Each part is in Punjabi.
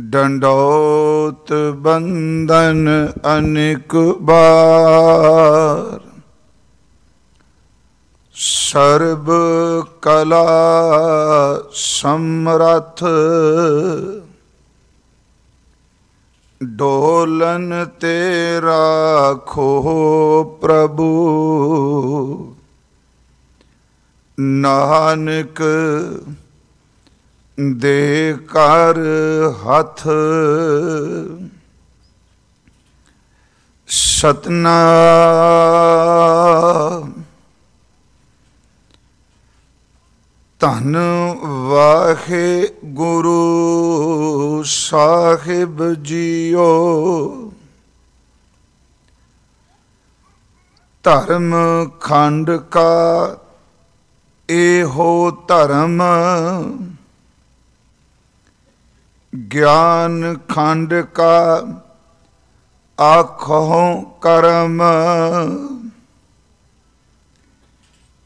ਡੰਡੋਤ ਬੰਦਨ ਅਨੇਕ ਬਾਰ। ਸਰਬ ਕਲਾ ਸਮਰਥ ਡੋਲਨ ਤੇ ਰਾਖੋ ਪ੍ਰਭੂ। ਨਾਨਕ ਦੇ ਕਰ ਹੱਥ। ਸਤਨਾਮ। ਧੰਨ ਵਾਹੇ ਗੁਰੂ ਸਾਹਿਬ ਜੀਓ। ਧਰਮ ਖੰਡ ਕਾ ਇਹੋ ਧਰਮ। ਗਿਆਨ ਖੰਡ ਕਾ ਆਖੋ ਕਰਮ।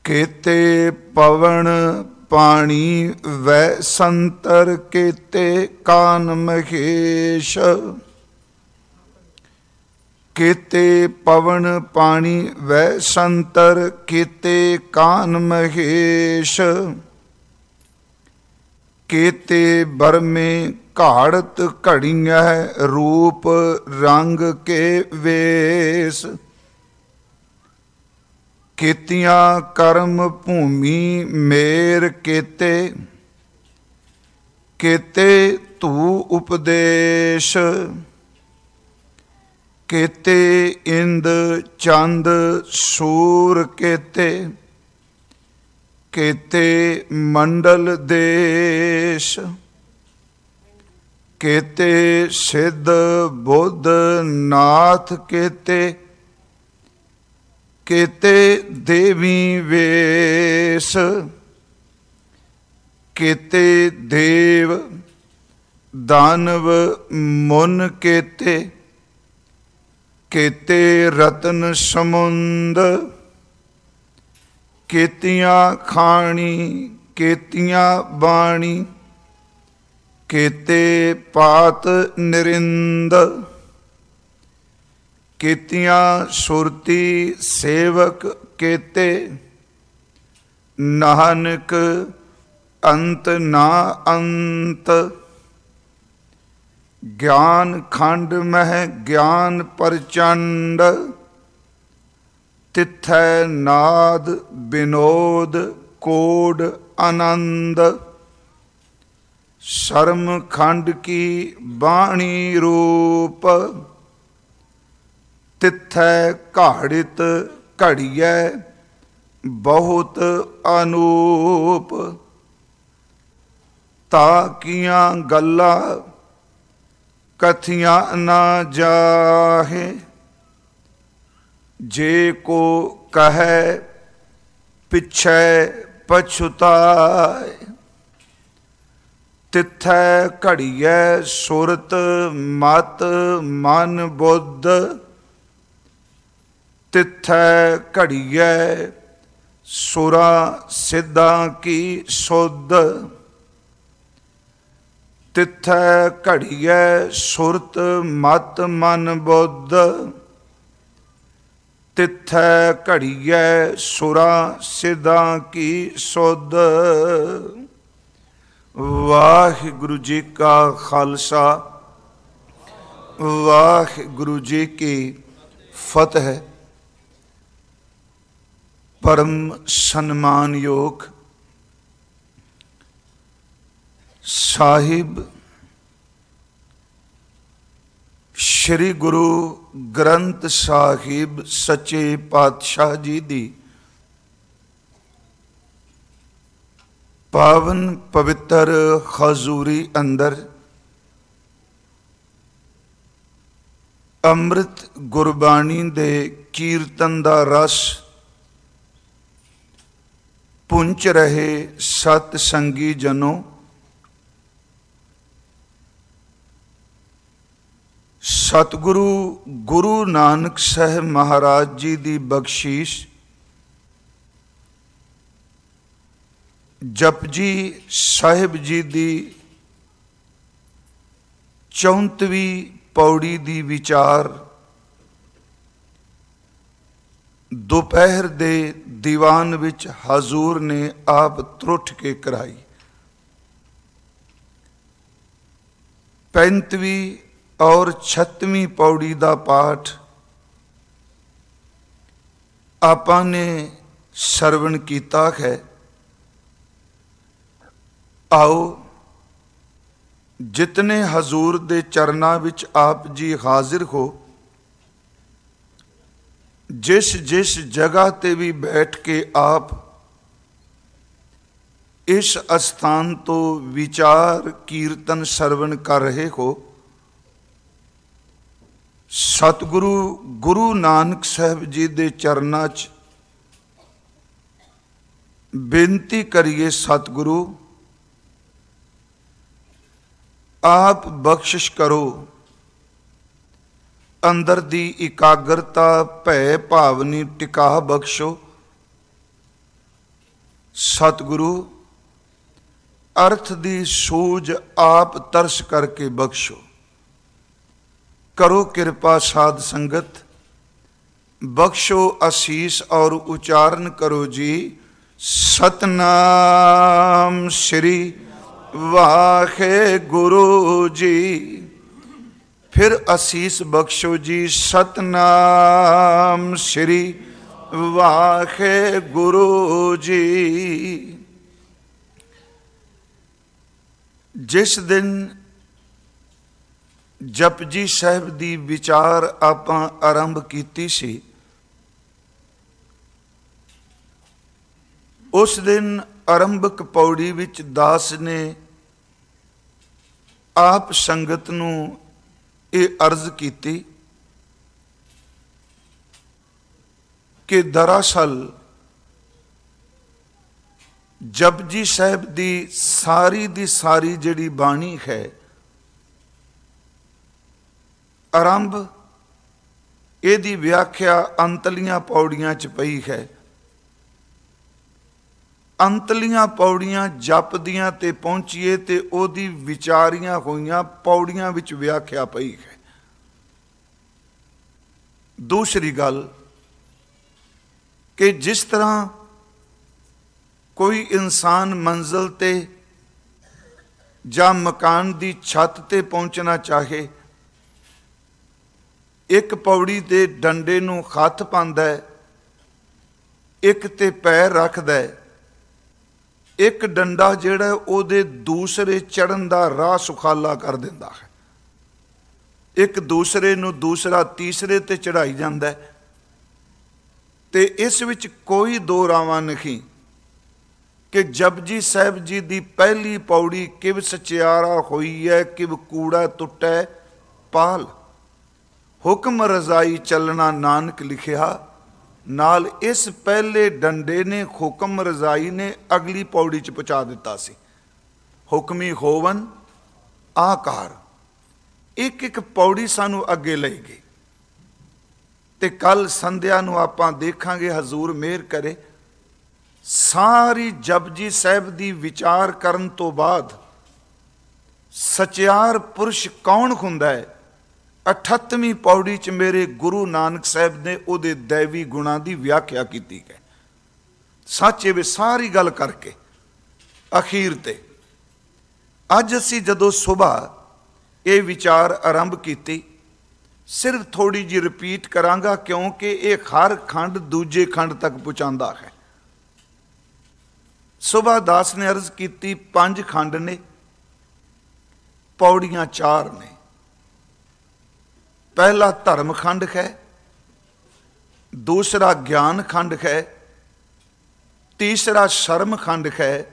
ਕੀਤੇ ਪਵਨ ਪਾਣੀ ਵੈ ਸੰਤਰ ਕੀਤੇ ਕਾਨ ਮਹੇਸ਼। ਕੀਤੇ ਪਵਨ ਪਾਣੀ ਵੈ ਸੰਤਰ ਕੀਤੇ ਕਾਨ ਮਹੇਸ਼। ਕੀਤੇ ਬਰਮੇ ਘਾੜਤ ਘੜੀਆਂ ਰੂਪ ਰੰਗ ਕੇ ਵੇਸ। ਕੀਤੀਆਂ ਕਰਮ ਭੂਮੀ ਮੇਰ ਕੀਤੇ ਕੀਤੇ ਤੂ ਉਪਦੇਸ਼। ਕੀਤੇ ਇੰਦ ਚੰਦ ਸੂਰ ਕੇਤੇ, ਕੀਤੇ ਮੰਡਲ ਦੇਸ਼। ਕੀਤੇ ਸਿੱਧ ਬੁੱਧ ਨਾਥ ਕੀਤੇ ਕੀਤੇ ਦੇਵੀ ਵੇਸ, ਕੀਤੇ ਦੇਵ ਦਾਨਵ ਮੁਨ ਕੀਤੇ ਕੀਤੇ ਰਤਨ ਸਮੁੰਦ, ਕੀਤੀਆਂ ਖਾਣੀ ਕੇਤੀਆਂ ਬਾਣੀ। ਕੀਤੇ ਪਾਤ ਨਰਿੰਦ, ਕੀਤੀਆਂ ਸੁਰਤੀ ਸੇਵਕ ਕੀਤੇ, ਨਾਨਕ ਅੰਤ ਨਾ ਅੰਤ। ਗਿਆਨ ਖੰਡ ਮਹਿ ਗਿਆਨ ਪ੍ਰਚੰਡ, ਤਿਥੈ ਨਾਦ ਬਿਨੋਦ ਕੋਡ ਆਨੰਦ। ਸ਼ਰਮ ਖੰਡ ਕੀ ਬਾਣੀ ਰੂਪ? ਤਿਥੈ ਘਾੜਿਤ ਘੜੀਐ, ਬਹੁਤ ਅਨੂਪ। ਤਾ ਕੀਆਂ ਗੱਲਾਂ ਕਥੀਆਂ ਨਾ ਜਾਹੇ, ਜੇ ਕੋ ਕਹੈ ਪਿਛੈ ਪਛੁਤਾਏ। ਤਿਥੈ ਘੜੀਐ ਸੁਰਤ ਮਤ ਮਨ ਬੁੱਧ। ਤਿਥੈ ਘੜੀਐ ਸੁਰਾ ਸਿੱਧਾਂ ਕੀ ਸੁਧ। ਤਿਥੈ ਘੜੀਐ ਸੁਰਤ ਮਤ ਮਨ ਬੁੱਧ। ਤਿਥੈ ਘੜੀਐ ਸੁਰਾ ਸਿੱਧਾਂ ਕੀ ਸੁਧ। ਵਾਹਿਗੁਰੂ ਜੀ ਕਾ ਖਾਲਸਾ, ਵਾਹਿਗੁਰੂ ਜੀ ਕੀ ਫਤਿਹ। ਪਰਮ ਸਨਮਾਨਯੋਗ ਸਾਹਿਬ, ਸ੍ਰੀ ਗੁਰੂ ਗ੍ਰੰਥ ਸਾਹਿਬ ਸੱਚੇ ਪਾਤਸ਼ਾਹ ਜੀ ਦੀ ਪਾਵਨ ਪਵਿੱਤਰ ਹਜ਼ੂਰੀ ਅੰਦਰ ਅੰਮ੍ਰਿਤ ਗੁਰਬਾਣੀ ਦੇ ਕੀਰਤਨ ਦਾ ਰਸ ਪੁੰਚ ਰਹੇ ਸਤ ਸੰਗੀ ਜਨੋ ਸਤਿਗੁਰੂ ਗੁਰੂ ਨਾਨਕ ਸਾਹਿਬ ਮਹਾਰਾਜ ਜੀ ਦੀ ਬਖਸ਼ੀਸ਼ ਜਪਜੀ ਸਾਹਿਬ ਜੀ ਦੀ 34ਵੀਂ ਪੌੜੀ ਦੀ ਵਿਚਾਰ ਦੁਪਹਿਰ ਦੇ ਦੀਵਾਨ ਵਿੱਚ ਹਜ਼ੂਰ ਨੇ ਆਪ ਤਰੁੱਠ ਕੇ ਕਰਾਈ। 35ਵੀਂ ਔਰ 36ਵੀਂ ਪੌੜੀ ਦਾ ਪਾਠ ਆਪਾਂ ਨੇ ਸਰਵਣ ਕੀਤਾ ਹੈ। ਆਓ, ਜਿਤਨੇ ਹਜ਼ੂਰ ਦੇ ਚਰਨਾਂ ਵਿੱਚ ਆਪ ਜੀ ਹਾਜ਼ਰ ਹੋ, ਜਿਸ ਜਿਸ ਜਗ੍ਹਾ ਤੇ ਵੀ ਬੈਠ ਕੇ ਆਪ ਇਸ ਅਸਥਾਨ ਤੋਂ ਵਿਚਾਰ ਕੀਰਤਨ ਸਰਵਣ ਕਰ ਰਹੇ ਹੋ, ਸਤਿਗੁਰੂ ਗੁਰੂ ਨਾਨਕ ਸਾਹਿਬ ਜੀ ਦੇ ਚਰਨਾਂ 'ਚ ਬੇਨਤੀ ਕਰੀਏ ਸਤਿਗੁਰੂ ਆਪ ਬਖਸ਼ਿਸ਼ ਕਰੋ। ਅੰਦਰ ਦੀ ਇਕਾਗਰਤਾ ਭੈ ਭਾਵਨੀ ਟਿਕਾ ਬਖਸ਼ੋ। ਸਤਿਗੁਰੂ, ਅਰਥ ਦੀ ਸੂਝ ਆਪ ਤਰਸ ਕਰਕੇ ਬਖਸ਼ੋ। ਕਰੋ ਕਿਰਪਾ ਸਾਧ ਸੰਗਤ। ਬਖਸ਼ੋ ਅਸੀਸ ਔਰ ਉਚਾਰਨ ਕਰੋ ਜੀ। ਸਤਨਾਮ ਸ੍ਰੀ ਵਾਖੇ ਗੁਰੂ ਜੀ। ਫਿਰ ਅਸੀਸ ਬਖਸ਼ੋ ਜੀ ਸਤਨਾਮ ਸ੍ਰੀ ਵਾਖੇ ਗੁਰੂ ਜੀ। ਜਿਸ ਦਿਨ ਜਪਜੀ ਸਾਹਿਬ ਦੀ ਵਿਚਾਰ ਆਪਾਂ ਆਰੰਭ ਕੀਤੀ ਸੀ, ਉਸ ਦਿਨ ਆਰੰਭਕ ਪੌੜੀ ਵਿੱਚ ਦਾਸ ਨੇ ਆਪ ਸੰਗਤ ਨੂੰ ਇਹ ਅਰਜ਼ ਕੀਤੀ ਕਿ ਦਰਅਸਲ ਜਪਜੀ ਸਾਹਿਬ ਦੀ ਸਾਰੀ ਦੀ ਸਾਰੀ ਜਿਹੜੀ ਬਾਣੀ ਹੈ, ਆਰੰਭ ਇਹਦੀ ਵਿਆਖਿਆ ਅੰਤਲੀਆਂ ਪੌੜੀਆਂ 'ਚ ਪਈ ਹੈ। ਅੰਤਲੀਆਂ ਪੌੜੀਆਂ ਜਪਦੀਆਂ ਤੇ ਪਹੁੰਚੀਏ ਤੇ ਉਹਦੀ ਵਿਚਾਰੀਆਂ ਹੋਈਆਂ ਪੌੜੀਆਂ ਵਿੱਚ ਵਿਆਖਿਆ ਪਈ ਹੈ। ਦੂਸਰੀ ਗੱਲ ਕਿ ਜਿਸ ਤਰ੍ਹਾਂ ਕੋਈ ਇਨਸਾਨ ਮੰਜ਼ਲ ਤੇ ਜਾਂ ਮਕਾਨ ਦੀ ਛੱਤ ਤੇ ਪਹੁੰਚਣਾ ਚਾਹੇ, ਇੱਕ ਪੌੜੀ ਦੇ ਡੰਡੇ ਨੂੰ ਹੱਥ ਪਾਉਂਦਾ ਹੈ, ਇੱਕ ਤੇ ਪੈਰ ਰੱਖਦਾ ਹੈ ਇੱਕ ਡੰਡਾ ਜਿਹੜਾ ਉਹਦੇ ਦੂਸਰੇ ਚੜਨ ਦਾ ਰਾਹ ਸੁਖਾਲਾ ਕਰ ਦਿੰਦਾ ਹੈ। ਇੱਕ ਦੂਸਰੇ ਨੂੰ ਦੂਸਰਾ ਤੀਸਰੇ ਤੇ ਚੜਾਈ ਜਾਂਦਾ ਹੈ। ਤੇ ਇਸ ਵਿੱਚ ਕੋਈ ਦੋ ਰਾਵਾਂ ਨਹੀਂ ਕਿ ਜਪਜੀ ਸਾਹਿਬ ਜੀ ਦੀ ਪਹਿਲੀ ਪੌੜੀ ਕਿਵ ਸਚਿਆਰਾ ਹੋਈ ਹੈ, ਕਿਵ ਕੂੜਾ ਟੁੱਟੈ ਪਾਲ। ਹੁਕਮ ਰਜ਼ਾਈ ਚੱਲਣਾ ਨਾਨਕ ਲਿਖਿਆ। ਨਾਲ ਇਸ ਪਹਿਲੇ ਡੰਡੇ ਨੇ ਹੁਕਮ ਰਜ਼ਾਈ ਨੇ ਅਗਲੀ ਪੌੜੀ ਚ ਪਹੁੰਚਾ ਦਿੱਤਾ ਸੀ। ਹੁਕਮੀ ਹੋਵਨ, ਆਕਾਰ। ਇੱਕ ਇੱਕ ਪੌੜੀ ਸਾਨੂੰ ਅੱਗੇ ਲੈ ਗਈ ਤੇ ਕੱਲ ਸੰਧਿਆ ਨੂੰ ਆਪਾਂ ਦੇਖਾਂਗੇ, ਹਜ਼ੂਰ ਮਿਹਰ ਕਰੇ। ਸਾਰੀ ਜਪਜੀ ਸਾਹਿਬ ਦੀ ਵਿਚਾਰ ਕਰਨ ਤੋਂ ਬਾਅਦ ਸਚਿਆਰ ਪੁਰਸ਼ ਕੌਣ ਹੁੰਦਾ ਹੈ? 38ਵੀਂ ਪੌੜੀ 'ਚ ਮੇਰੇ ਗੁਰੂ ਨਾਨਕ ਸਾਹਿਬ ਨੇ ਉਹਦੇ ਦੇਵੀ ਗੁਣਾਂ ਦੀ ਵਿਆਖਿਆ ਕੀਤੀ ਹੈ। ਸੱਚੇ ਵੀ ਸਾਰੀ ਗੱਲ ਕਰਕੇ, ਅਖੀਰ ਤੇ। ਅੱਜ ਅਸੀਂ ਜਦੋਂ ਸਵੇਰ ਇਹ ਵਿਚਾਰ ਆਰੰਭ ਕੀਤੀ, ਸਿਰਫ ਥੋੜੀ ਜੀ ਰਿਪੀਟ ਕਰਾਂਗਾ ਕਿਉਂਕਿ ਇਹ ਹਰ ਖੰਡ ਦੂਜੇ ਖੰਡ ਤੱਕ ਪਹੁੰਚਾਉਂਦਾ ਹੈ। ਸੁਭਾ ਦਾਸ ਨੇ ਅਰਜ਼ ਕੀਤੀ, ਪੰਜ ਖੰਡ ਨੇ, ਪੌੜੀਆਂ ਚਾਰ ਨੇ। ਪਹਿਲਾ ਧਰਮ ਖੰਡ ਹੈ, ਦੂਸਰਾ ਗਿਆਨ ਖੰਡ ਹੈ, ਤੀਸਰਾ ਸ਼ਰਮ ਖੰਡ ਹੈ,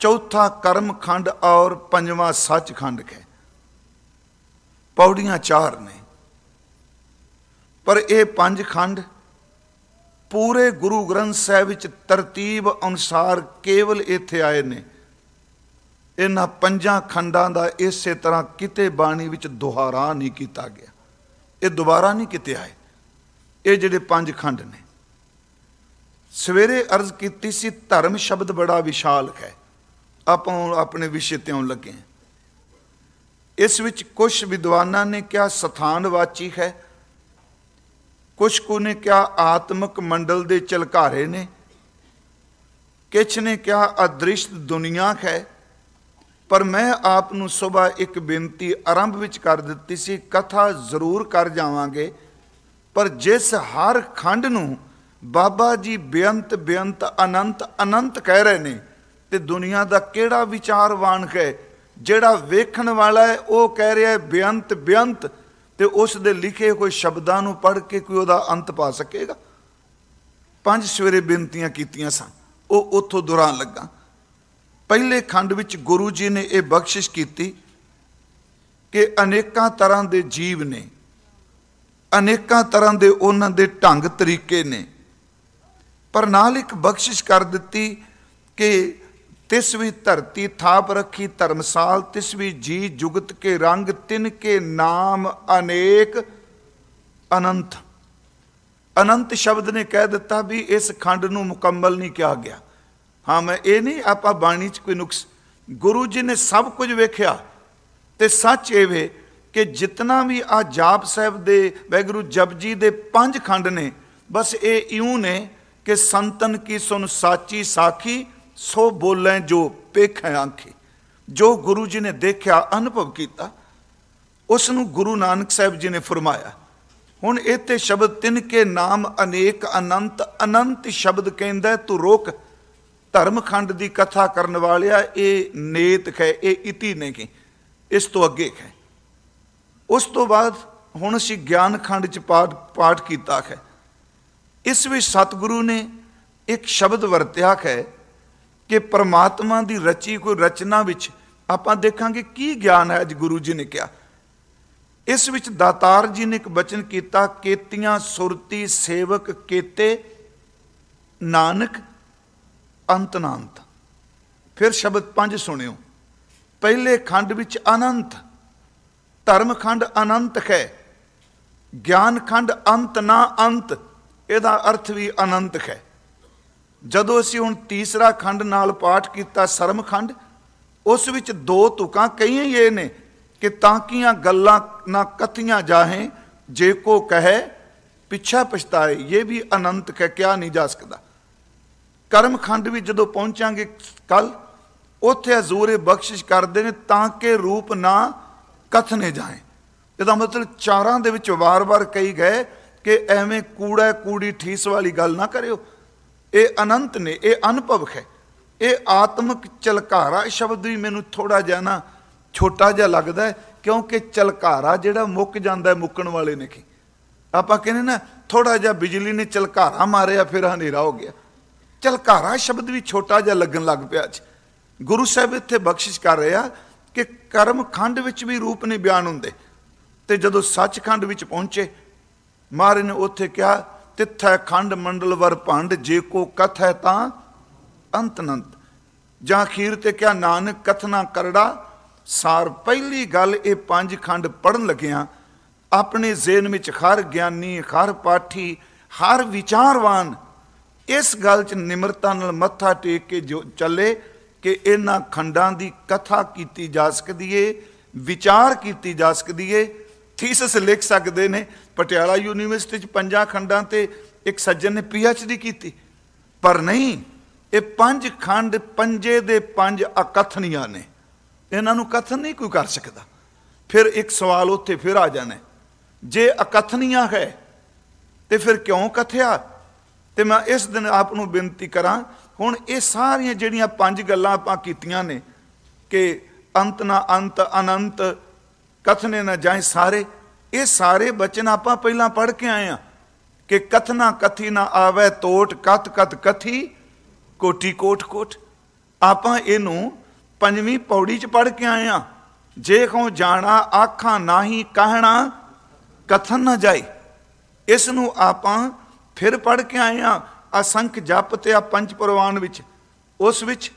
ਚੌਥਾ ਕਰਮ ਖੰਡ ਔਰ ਪੰਜਵਾਂ ਸੱਚ ਖੰਡ ਹੈ। ਪੌੜੀਆਂ ਚਾਰ ਨੇ, ਪਰ ਇਹ ਪੰਜ ਖੰਡ ਪੂਰੇ ਗੁਰੂ ਗ੍ਰੰਥ ਸਾਹਿਬ ਵਿੱਚ ਤਰਤੀਬ ਅਨੁਸਾਰ ਕੇਵਲ ਇੱਥੇ ਆਏ ਨੇ। ਇਹਨਾਂ ਪੰਜਾਂ ਖੰਡਾਂ ਦਾ ਇਸੇ ਤਰ੍ਹਾਂ ਕਿਤੇ ਬਾਣੀ ਵਿੱਚ ਦੁਹਾਰਾ ਨਹੀਂ ਕੀਤਾ ਗਿਆ। ਇਹ ਦੁਬਾਰਾ ਨਹੀਂ ਕਿਤੇ ਆਏ। ਇਹ ਜਿਹੜੇ ਪੰਜ ਖੰਡ ਨੇ। ਸਵੇਰੇ ਅਰਜ਼ ਕੀਤੀ ਸੀ, ਧਰਮ ਸ਼ਬਦ ਬੜਾ ਵਿਸ਼ਾਲ ਹੈ। ਆਪਾਂ ਆਪਣੇ ਵਿਸ਼ੇ ਤੇ ਆਉਣ ਲੱਗੇ ਇਸ ਵਿੱਚ ਕੁਝ ਵਿਦਵਾਨਾਂ ਨੇ ਕਿਹਾ ਸਥਾਨਵਾਚੀ ਹੈ। ਕੁਝ ਕੋ ਨੇ ਕਿਹਾ, ਆਤਮਿਕ ਮੰਡਲ ਦੇ ਚਲਕਾਰੇ ਨੇ। ਕਿਛ ਨੇ ਕਿਹਾ, ਅਦ੍ਰਿਸ਼ਟ ਦੁਨੀਆ ਹੈ। ਪਰ ਮੈਂ ਆਪ ਨੂੰ ਸਵੇਰ ਇੱਕ ਬੇਨਤੀ ਆਰੰਭ ਵਿੱਚ ਕਰ ਦਿੱਤੀ ਸੀ, ਕਥਾ ਜ਼ਰੂਰ ਕਰ ਜਾਵਾਂਗੇ। ਪਰ ਜਿਸ ਹਰ ਖੰਡ ਨੂੰ ਬਾਬਾ ਜੀ ਬੇਅੰਤ ਬੇਅੰਤ, ਅਨੰਤ ਅਨੰਤ ਕਹਿ ਰਹੇ ਨੇ, ਤੇ ਦੁਨੀਆ ਦਾ ਕਿਹੜਾ ਵਿਚਾਰਵਾਨ ਹੈ? ਜਿਹੜਾ ਵੇਖਣ ਵਾਲਾ ਹੈ, ਉਹ ਕਹਿ ਰਿਹਾ ਹੈ, ਬੇਅੰਤ ਬੇਅੰਤ, ਤੇ ਉਸ ਦੇ ਲਿਖੇ ਹੋਏ ਸ਼ਬਦਾਂ ਨੂੰ ਪੜ੍ਹ ਕੇ ਕੋਈ ਉਹਦਾ ਅੰਤ ਪਾ ਸਕੇਗਾ? ਪੰਜ ਸਵੇਰੇ ਬੇਨਤੀਆਂ ਕੀਤੀਆਂ ਸਨ, ਉਹ ਉੱਥੋਂ ਦੁਰਾਨ ਲੱਗਾ। ਪਹਿਲੇ ਖੰਡ ਵਿੱਚ ਗੁਰੂ ਜੀ ਨੇ ਇਹ ਬਖਸ਼ਿਸ਼ ਕੀਤੀ ਕਿ ਅਨੇਕਾਂ ਤਰ੍ਹਾਂ ਦੇ ਜੀਵ ਨੇ, ਅਨੇਕਾਂ ਤਰ੍ਹਾਂ ਦੇ ਉਹਨਾਂ ਦੇ ਢੰਗ ਤਰੀਕੇ ਨੇ। ਪਰ ਨਾਲ ਇੱਕ ਬਖਸ਼ਿਸ਼ ਕਰ ਦਿੱਤੀ ਕਿ ਤਿਸ ਵੀ ਧਰਤੀ ਥਾਪ ਰੱਖੀ ਧਰਮਸਾਲ, ਤਿਸ ਵੀ ਜੀ ਜੁਗਤ ਕੇ ਰੰਗ, ਤਿਨ ਕੇ ਨਾਮ ਅਨੇਕ ਅਨੰਤ। ਅਨੰਤ ਸ਼ਬਦ ਨੇ ਕਹਿ ਦਿੱਤਾ ਵੀ ਇਸ ਖੰਡ ਨੂੰ ਮੁਕੰਮਲ ਨਹੀਂ ਕਿਹਾ ਗਿਆ। ਹਾਂ, ਮੈਂ ਇਹ ਨਹੀਂ ਆਪਾਂ ਬਾਣੀ 'ਚ ਕੋਈ ਨੁਕਸ ਗੁਰੂ ਜੀ ਨੇ ਸਭ ਕੁਝ ਵੇਖਿਆ ਤੇ ਸੱਚ ਇਹ ਵੇ ਕਿ ਜਿਤਨਾ ਵੀ ਆ ਜਾਪ ਸਾਹਿਬ ਦੇ, ਵੈਗੁਰੂ ਜਪਜੀ ਦੇ ਪੰਜ ਖੰਡ ਨੇ, ਬਸ ਇਹ ਇਉਂ ਨੇ ਕਿ ਸੰਤਨ ਕੀ ਸੁਨ ਸਾਚੀ ਸਾਖੀ, ਸੋ ਬੋਲੇ ਜੋ ਪੇਖੈ ਆਂਖੀ। ਜੋ ਗੁਰੂ ਜੀ ਨੇ ਦੇਖਿਆ, ਅਨੁਭਵ ਕੀਤਾ, ਉਸ ਨੂੰ ਗੁਰੂ ਨਾਨਕ ਸਾਹਿਬ ਜੀ ਨੇ ਫਰਮਾਇਆ। ਹੁਣ ਇੱਥੇ ਸ਼ਬਦ ਤਿੰਨ ਕੇ ਨਾਮ ਅਨੇਕ ਅਨੰਤ ਅਨੰਤ ਸ਼ਬਦ ਕਹਿੰਦਾ ਤੂੰ ਰੋਕ। ਧਰਮਖੰਡ ਦੀ ਕਥਾ ਕਰਨ ਵਾਲਿਆ ਇਹ ਨੇਤ ਹੈ ਇਹ ਇਤੀ ਨਹੀਂ ਇਸ ਤੋਂ ਅੱਗੇ ਹੈ ਉਸ ਤੋਂ ਬਾਅਦ ਹੁਣ ਅਸੀਂ ਗਿਆਨ ਖੰਡ ਚ ਪਾਠ ਪਾਠ ਕੀਤਾ ਹੈ ਇਸ ਵਿੱਚ ਸਤਿਗੁਰੂ ਨੇ ਇੱਕ ਸ਼ਬਦ ਵਰਤਿਆ ਹੈ ਕਿ ਪ੍ਰਮਾਤਮਾ ਦੀ ਰਚੀ ਕੋਈ ਰਚਨਾ ਵਿੱਚ ਆਪਾਂ ਦੇਖਾਂਗੇ ਕੀ ਗਿਆਨ ਹੈ ਅੱਜ ਗੁਰੂ ਜੀ ਨੇ ਕਿਹਾ। ਇਸ ਵਿੱਚ ਦਾਤਾਰ ਜੀ ਨੇ ਇੱਕ ਬਚਨ ਕੀਤਾ, ਕੇਤੀਆਂ ਸੁਰਤੀ ਸੇਵਕ ਕੇਤੇ, ਨਾਨਕ ਅੰਤ ਨਾ ਅੰਤ ਫਿਰ ਸ਼ਬਦ ਪੰਜ ਸੁਣਿਓ। ਪਹਿਲੇ ਖੰਡ ਵਿੱਚ ਅਨੰਤ, ਧਰਮ ਖੰਡ ਅਨੰਤ ਹੈ। ਗਿਆਨ ਖੰਡ ਅੰਤ ਨਾ ਅੰਤ, ਇਹਦਾ ਅਰਥ ਵੀ ਅਨੰਤ ਹੈ। ਜਦੋਂ ਅਸੀਂ ਹੁਣ ਤੀਸਰਾ ਖੰਡ ਨਾਲ ਪਾਠ ਕੀਤਾ ਸਰਮ ਖੰਡ, ਉਸ ਵਿੱਚ ਦੋ ਤੁਕਾਂ ਕਈਆਂ ਇਹ ਨੇ ਕਿ ਤਾਂ ਕੀਆਂ ਗੱਲਾਂ ਨਾ ਕਤੀਆਂ ਜਾਹੇ, ਜੇ ਕੋ ਕਹੇ, ਪਿੱਛਾ ਪਛਤਾਏ, ਇਹ ਵੀ ਅਨੰਤ ਕਹਿ ਕਿਆ ਨਹੀਂ ਜਾ ਸਕਦਾ। ਕਰਮਖੰਡ ਵੀ ਜਦੋਂ ਪਹੁੰਚਾਂਗੇ ਕੱਲ ਉੱਥੇ ਹਜ਼ੂਰ ਇਹ ਬਖਸ਼ਿਸ਼ ਕਰਦੇ ਨੇ ਤਾਂ ਕਿ ਰੂਪ ਨਾ ਕਥਨੇ ਜਾਏ। ਇਹਦਾ ਮਤਲਬ ਚਾਰਾਂ ਦੇ ਵਿੱਚ ਵਾਰ-ਵਾਰ ਕਹੀ ਗਏ ਕਿ ਐਵੇਂ ਕੂੜਾ ਕੂੜੀ ਠੀਸ ਵਾਲੀ ਗੱਲ ਨਾ ਕਰਿਓ। ਇਹ ਅਨੰਤ ਨੇ, ਇਹ ਅਨੁਭਵ ਹੈ। ਇਹ ਆਤਮਿਕ ਚਲਕਾਰਾ ਸ਼ਬਦ ਵੀ ਮੈਨੂੰ ਥੋੜਾ ਜਿਹਾ ਨਾ ਛੋਟਾ ਜਿਹਾ ਲੱਗਦਾ ਕਿਉਂਕਿ ਚਲਕਾਰਾ ਜਿਹੜਾ ਮੁੱਕ ਜਾਂਦਾ ਮੁੱਕਣ ਵਾਲੇ ਨੇ ਕੀ। ਆਪਾਂ ਕਹਿੰਦੇ ਨਾ ਥੋੜਾ ਜਿਹਾ ਬਿਜਲੀ ਨੇ ਚਲਕਾਰਾ ਮਾਰਿਆ, ਫਿਰ ਹਨੇਰਾ ਹੋ ਗਿਆ। ਚਲਕਾਰਾ ਸ਼ਬਦ ਵੀ ਛੋਟਾ ਜਿਹਾ ਲੱਗਣ ਲੱਗ ਪਿਆ ਅੱਜ। ਗੁਰੂ ਸਾਹਿਬ ਇੱਥੇ ਬਖਸ਼ਿਸ਼ ਕਰ ਰਿਹਾ ਕਿ ਕਰਮ ਖੰਡ ਵਿੱਚ ਵੀ ਰੂਪ ਨਹੀਂ ਬਿਆਨ ਹੁੰਦੇ। ਤੇ ਜਦੋਂ ਸੱਚਖੰਡ ਵਿੱਚ ਪਹੁੰਚੇ, ਮਹਾਰਾਜ ਨੇ ਉੱਥੇ ਕਿਹਾ, ਤਿੱਥੈ ਖੰਡ ਮੰਡਲ ਵਰ ਭੰਡ, ਜੇ ਕੋ ਕਥ ਹੈ ਤਾਂ ਅੰਤਨੰਤ। ਜਾਂ ਅਖੀਰ ਤੇ ਕਿਹਾ, ਨਾਨਕ ਕਥਨਾ ਕਰੜਾ, ਸਾਰ ਪਹਿਲੀ ਗੱਲ ਇਹ ਪੰਜ ਖੰਡ ਪੜਨ ਲੱਗਿਆ। ਆਪਣੇ ਜ਼ੇਨ ਵਿੱਚ ਹਰ ਗਿਆਨੀ, ਹਰ ਪਾਠੀ, ਹਰ ਵਿਚਾਰਵਾਨ ਇਸ ਗੱਲ 'ਚ ਨਿਮਰਤਾ ਨਾਲ ਮੱਥਾ ਟੇਕ ਕੇ ਜੋ ਚੱਲੇ ਕਿ ਇਹਨਾਂ ਖੰਡਾਂ ਦੀ ਕਥਾ ਕੀਤੀ ਜਾ ਸਕਦੀ ਏ, ਵਿਚਾਰ ਕੀਤੀ ਜਾ ਸਕਦੀ ਏ। ਥੀਸਿਸ ਲਿਖ ਸਕਦੇ ਨੇ, ਪਟਿਆਲਾ ਯੂਨੀਵਰਸਿਟੀ 'ਚ ਪੰਜਾਂ ਖੰਡਾਂ ਤੇ ਇੱਕ ਸੱਜਣ ਨੇ ਪੀਐਚਡੀ ਕੀਤੀ। ਪਰ ਨਹੀਂ, ਇਹ ਪੰਜ ਖੰਡ ਪੰਜੇ ਦੇ ਪੰਜ ਅਕਥਨੀਆਂ ਨੇ। ਇਹਨਾਂ ਨੂੰ ਕਥਨ ਨਹੀਂ ਕੋਈ ਕਰ ਸਕਦਾ। ਫਿਰ ਇੱਕ ਸਵਾਲ ਉੱਥੇ ਫਿਰ ਆ ਜਾਣਾ ਜੇ ਅਕਥਨੀਆਂ ਹੈ, ਤੇ ਫਿਰ ਕਿਉਂ ਕਥਿਆ? ਤੇ ਮੈਂ ਇਸ ਦਿਨ ਆਪ ਨੂੰ ਬੇਨਤੀ ਕਰਾਂ, ਹੁਣ ਇਹ ਸਾਰੀਆਂ ਜਿਹੜੀਆਂ ਪੰਜ ਗੱਲਾਂ ਆਪਾਂ ਕੀਤੀਆਂ ਨੇ ਕਿ ਅੰਤ ਨਾ ਅੰਤ, ਅਨੰਤ, ਕਥਨੇ ਨਾ ਜਾਏ ਸਾਰੇ, ਇਹ ਸਾਰੇ ਬਚਨ ਆਪਾਂ ਪਹਿਲਾਂ ਪੜ੍ਹ ਕੇ ਆਏ ਆ ਕਿ ਕਥਨਾ ਕਥੀ ਨਾ ਆਵੇ ਤੋਟ ਕਤ ਕਤ ਕਥੀ, ਕੋਟੀ ਕੋਟ ਕੋਟ। ਆਪਾਂ ਇਹਨੂੰ ਪੰਜਵੀਂ ਪੌੜੀ 'ਚ ਪੜ੍ਹ ਕੇ ਆਏ ਆ ਜੇ ਕੋ ਜਾਣਾ, ਆਖਾਂ ਨਾਹੀ, ਕਹਿਣਾ, ਕਥਨ ਨਾ ਜਾਏ, ਇਸ ਨੂੰ ਆਪਾਂ ਫਿਰ ਪੜ੍ਹ ਕੇ ਆਏ ਆ ਅਸੰਖ ਜਪ ਤੇ ਆ ਪੰਜ ਪ੍ਰਵਾਨ ਵਿੱਚ। ਉਸ ਵਿੱਚ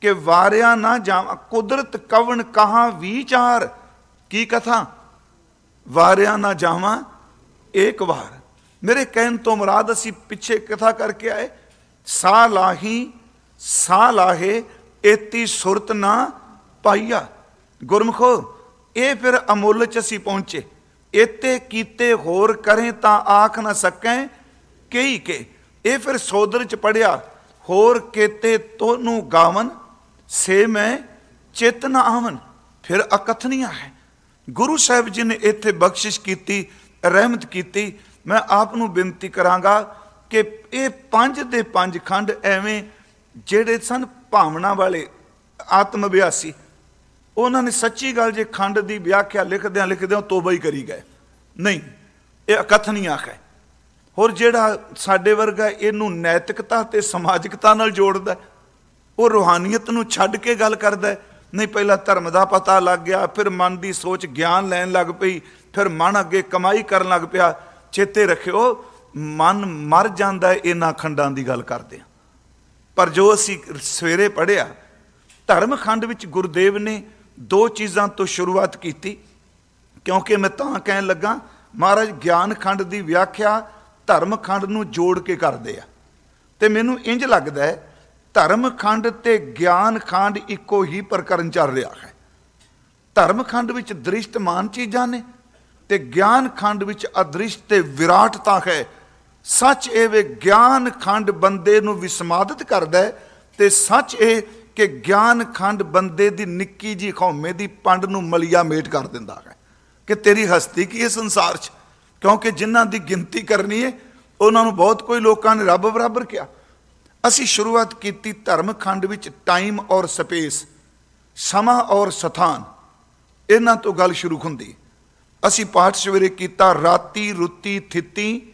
ਕਿ ਵਾਰਿਆ ਨਾ ਜਾਵਾਂ, ਕੁਦਰਤ ਕਵਣ ਕਹਾ ਵਿਚਾਰ? ਕੀ ਕਥਾ? ਵਾਰਿਆ ਨਾ ਜਾਵਾਂ ਇੱਕ ਵਾਰ। ਮੇਰੇ ਕਹਿਣ ਤੋਂ ਮੁਰਾਦ ਅਸੀਂ ਪਿੱਛੇ ਕਥਾ ਕਰਕੇ ਆਏ ਸਾ ਲਾਹੀ ਸਾ ਲਾਹੇ, ਏਤੀ ਸੁਰਤ ਨਾ ਪਾਈਆ। ਗੁਰਮਖੋ, ਇਹ ਫਿਰ ਅਮੁੱਲ ਚ ਅਸੀਂ ਪਹੁੰਚੇ। ਇਤੇ ਕੀਤੇ ਹੋਰ ਕਰੇ ਤਾਂ ਆਖ ਨਾ ਸਕੈ ਕਈ ਕੇ। ਇਹ ਫਿਰ ਸੋਦਰ ਚ ਪੜਿਆ ਹੋਰ ਕੇਤੇ ਤੋਨੂੰ ਗਾਵਨ, ਸੇ ਮੈਂ ਚਿਤ ਨਾ ਆਵਨ। ਫਿਰ ਅਕਥਨੀਆ ਹੈ। ਗੁਰੂ ਸਾਹਿਬ ਜੀ ਨੇ ਇੱਥੇ ਬਖਸ਼ਿਸ਼ ਕੀਤੀ, ਰਹਿਮਤ ਕੀਤੀ। ਮੈਂ ਆਪ ਨੂੰ ਬੇਨਤੀ ਕਰਾਂਗਾ ਕਿ ਇਹ ਪੰਜ ਦੇ ਪੰਜ ਖੰਡ ਐਵੇਂ ਜਿਹੜੇ ਸਨ ਭਾਵਨਾ ਵਾਲੇ ਆਤਮ ਅਭਿਆਸੀ ਉਹਨਾਂ ਨੇ ਸੱਚੀ ਗੱਲ ਜੇ ਖੰਡ ਦੀ ਵਿਆਖਿਆ ਲਿਖਦਿਆਂ ਲਿਖਦਿਆਂ ਤੋਬਾ ਹੀ ਕਰੀ ਗਏ। ਨਹੀਂ, ਇਹ ਅਕਥਨੀਆ ਹੈ। ਹੋਰ ਜਿਹੜਾ ਸਾਡੇ ਵਰਗਾ ਇਹਨੂੰ ਨੈਤਿਕਤਾ ਤੇ ਸਮਾਜਿਕਤਾ ਨਾਲ ਜੋੜਦਾ ਉਹ ਰੂਹਾਨੀਅਤ ਨੂੰ ਛੱਡ ਕੇ ਗੱਲ ਕਰਦਾ ਨਹੀਂ, ਪਹਿਲਾਂ ਧਰਮ ਦਾ ਪਤਾ ਲੱਗ ਗਿਆ, ਫਿਰ ਮਨ ਦੀ ਸੋਚ ਗਿਆਨ ਲੈਣ ਲੱਗ ਪਈ, ਫਿਰ ਮਨ ਅੱਗੇ ਕਮਾਈ ਕਰਨ ਲੱਗ ਪਿਆ। ਚੇਤੇ ਰੱਖਿਓ, ਮਨ ਮਰ ਜਾਂਦਾ ਇਹਨਾਂ ਖੰਡਾਂ ਦੀ ਗੱਲ ਕਰਦੇ ਆ ਪਰ ਜੋ ਅਸੀਂ ਸਵੇਰੇ ਪੜਿਆ ਧਰਮ ਖੰਡ ਵਿੱਚ ਗੁਰਦੇਵ ਨੇ ਦੋ ਚੀਜ਼ਾਂ ਤੋਂ ਸ਼ੁਰੂਆਤ ਕੀਤੀ। ਕਿਉਂਕਿ ਮੈਂ ਤਾਂ ਕਹਿਣ ਲੱਗਾ, ਮਹਾਰਾਜ, ਗਿਆਨ ਖੰਡ ਦੀ ਵਿਆਖਿਆ ਧਰਮ ਖੰਡ ਨੂੰ ਜੋੜ ਕੇ ਕਰਦੇ ਆ। ਤੇ ਮੈਨੂੰ ਇੰਜ ਲੱਗਦਾ ਹੈ ਧਰਮ ਖੰਡ ਤੇ ਗਿਆਨ ਖੰਡ ਇੱਕੋ ਹੀ ਪ੍ਰਕਰਨ ਚੱਲ ਰਿਹਾ ਹੈ। ਧਰਮ ਖੰਡ ਵਿੱਚ ਦ੍ਰਿਸ਼ਟਮਾਨ ਚੀਜ਼ਾਂ ਨੇ ਤੇ ਗਿਆਨ ਖੰਡ ਵਿੱਚ ਅਦ੍ਰਿਸ਼ਟ ਤੇ ਵਿਰਾਟਤਾ ਹੈ। ਸੱਚ ਇਹ ਵੇ ਗਿਆਨ ਖੰਡ ਬੰਦੇ ਨੂੰ ਵਿਸਮਾਦਿਤ ਕਰਦਾ ਹੈ ਤੇ ਸੱਚ ਇਹ ਕਿ ਗਿਆਨ ਖੰਡ ਬੰਦੇ ਦੀ ਨਿੱਕੀ ਜੀ ਖੌਮੇ ਦੀ ਪੰਡ ਨੂੰ ਮਲਿਆ ਮੇਟ ਕਰ ਦਿੰਦਾ ਹੈ। ਕਿ ਤੇਰੀ ਹਸਤੀ ਕੀ ਹੈ ਸੰਸਾਰ 'ਚ? ਕਿਉਂਕਿ ਜਿਨ੍ਹਾਂ ਦੀ ਗਿਣਤੀ ਕਰਨੀ ਹੈ ਉਹਨਾਂ ਨੂੰ ਬਹੁਤ ਕੋਈ ਲੋਕਾਂ ਨੇ ਰੱਬ ਬਰਾਬਰ ਕਿਹਾ। ਅਸੀਂ ਸ਼ੁਰੂਆਤ ਕੀਤੀ ਧਰਮ ਖੰਡ ਵਿੱਚ ਟਾਈਮ ਔਰ ਸਪੇਸ, ਸਮਾਂ ਔਰ ਸਥਾਨ। ਇਹਨਾਂ ਤੋਂ ਗੱਲ ਸ਼ੁਰੂ ਹੁੰਦੀ। ਅਸੀਂ ਪਾਠ ਸਵੇਰੇ ਕੀਤਾ ਰਾਤੀ ਰੁੱਤੀ ਥਿੱਤੀ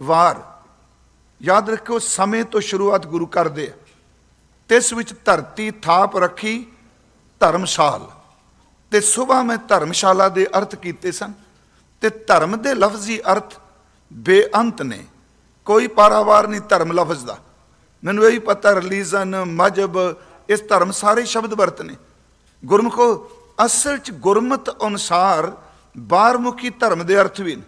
ਵਾਰ। ਯਾਦ ਰੱਖੋ ਸਮੇਂ ਤੋਂ ਸ਼ੁਰੂਆਤ ਗੁਰੂ ਕਰਦੇ ਆ। ਤਿਸ ਵਿੱਚ ਧਰਤੀ ਥਾਪ ਰੱਖੀ ਧਰਮਸ਼ਾਲ। ਤੇ ਸਵੇਰ ਮੈਂ ਧਰਮਸ਼ਾਲਾ ਦੇ ਅਰਥ ਕੀਤੇ ਸਨ। ਤੇ ਧਰਮ ਦੇ ਲਫ਼ਜ਼ੀ ਅਰਥ ਬੇਅੰਤ ਨੇ। ਕੋਈ ਪਾਰਾਵਾਰ ਨਹੀਂ ਧਰਮ ਲਫ਼ਜ਼ ਦਾ। ਮੈਨੂੰ ਇਹੀ ਪਤਾ ਰਿਲੀਜਨ ਮਜਬ ਇਸ ਧਰਮ ਸਾਰੇ ਸ਼ਬਦ ਵਰਤ ਨੇ। ਗੁਰਮੁਖੋ, ਅਸਲ ਚ ਗੁਰਮਤ ਅਨੁਸਾਰ ਬਾਰਮੁਖੀ ਧਰਮ ਦੇ ਅਰਥ ਵੀ ਨੇ।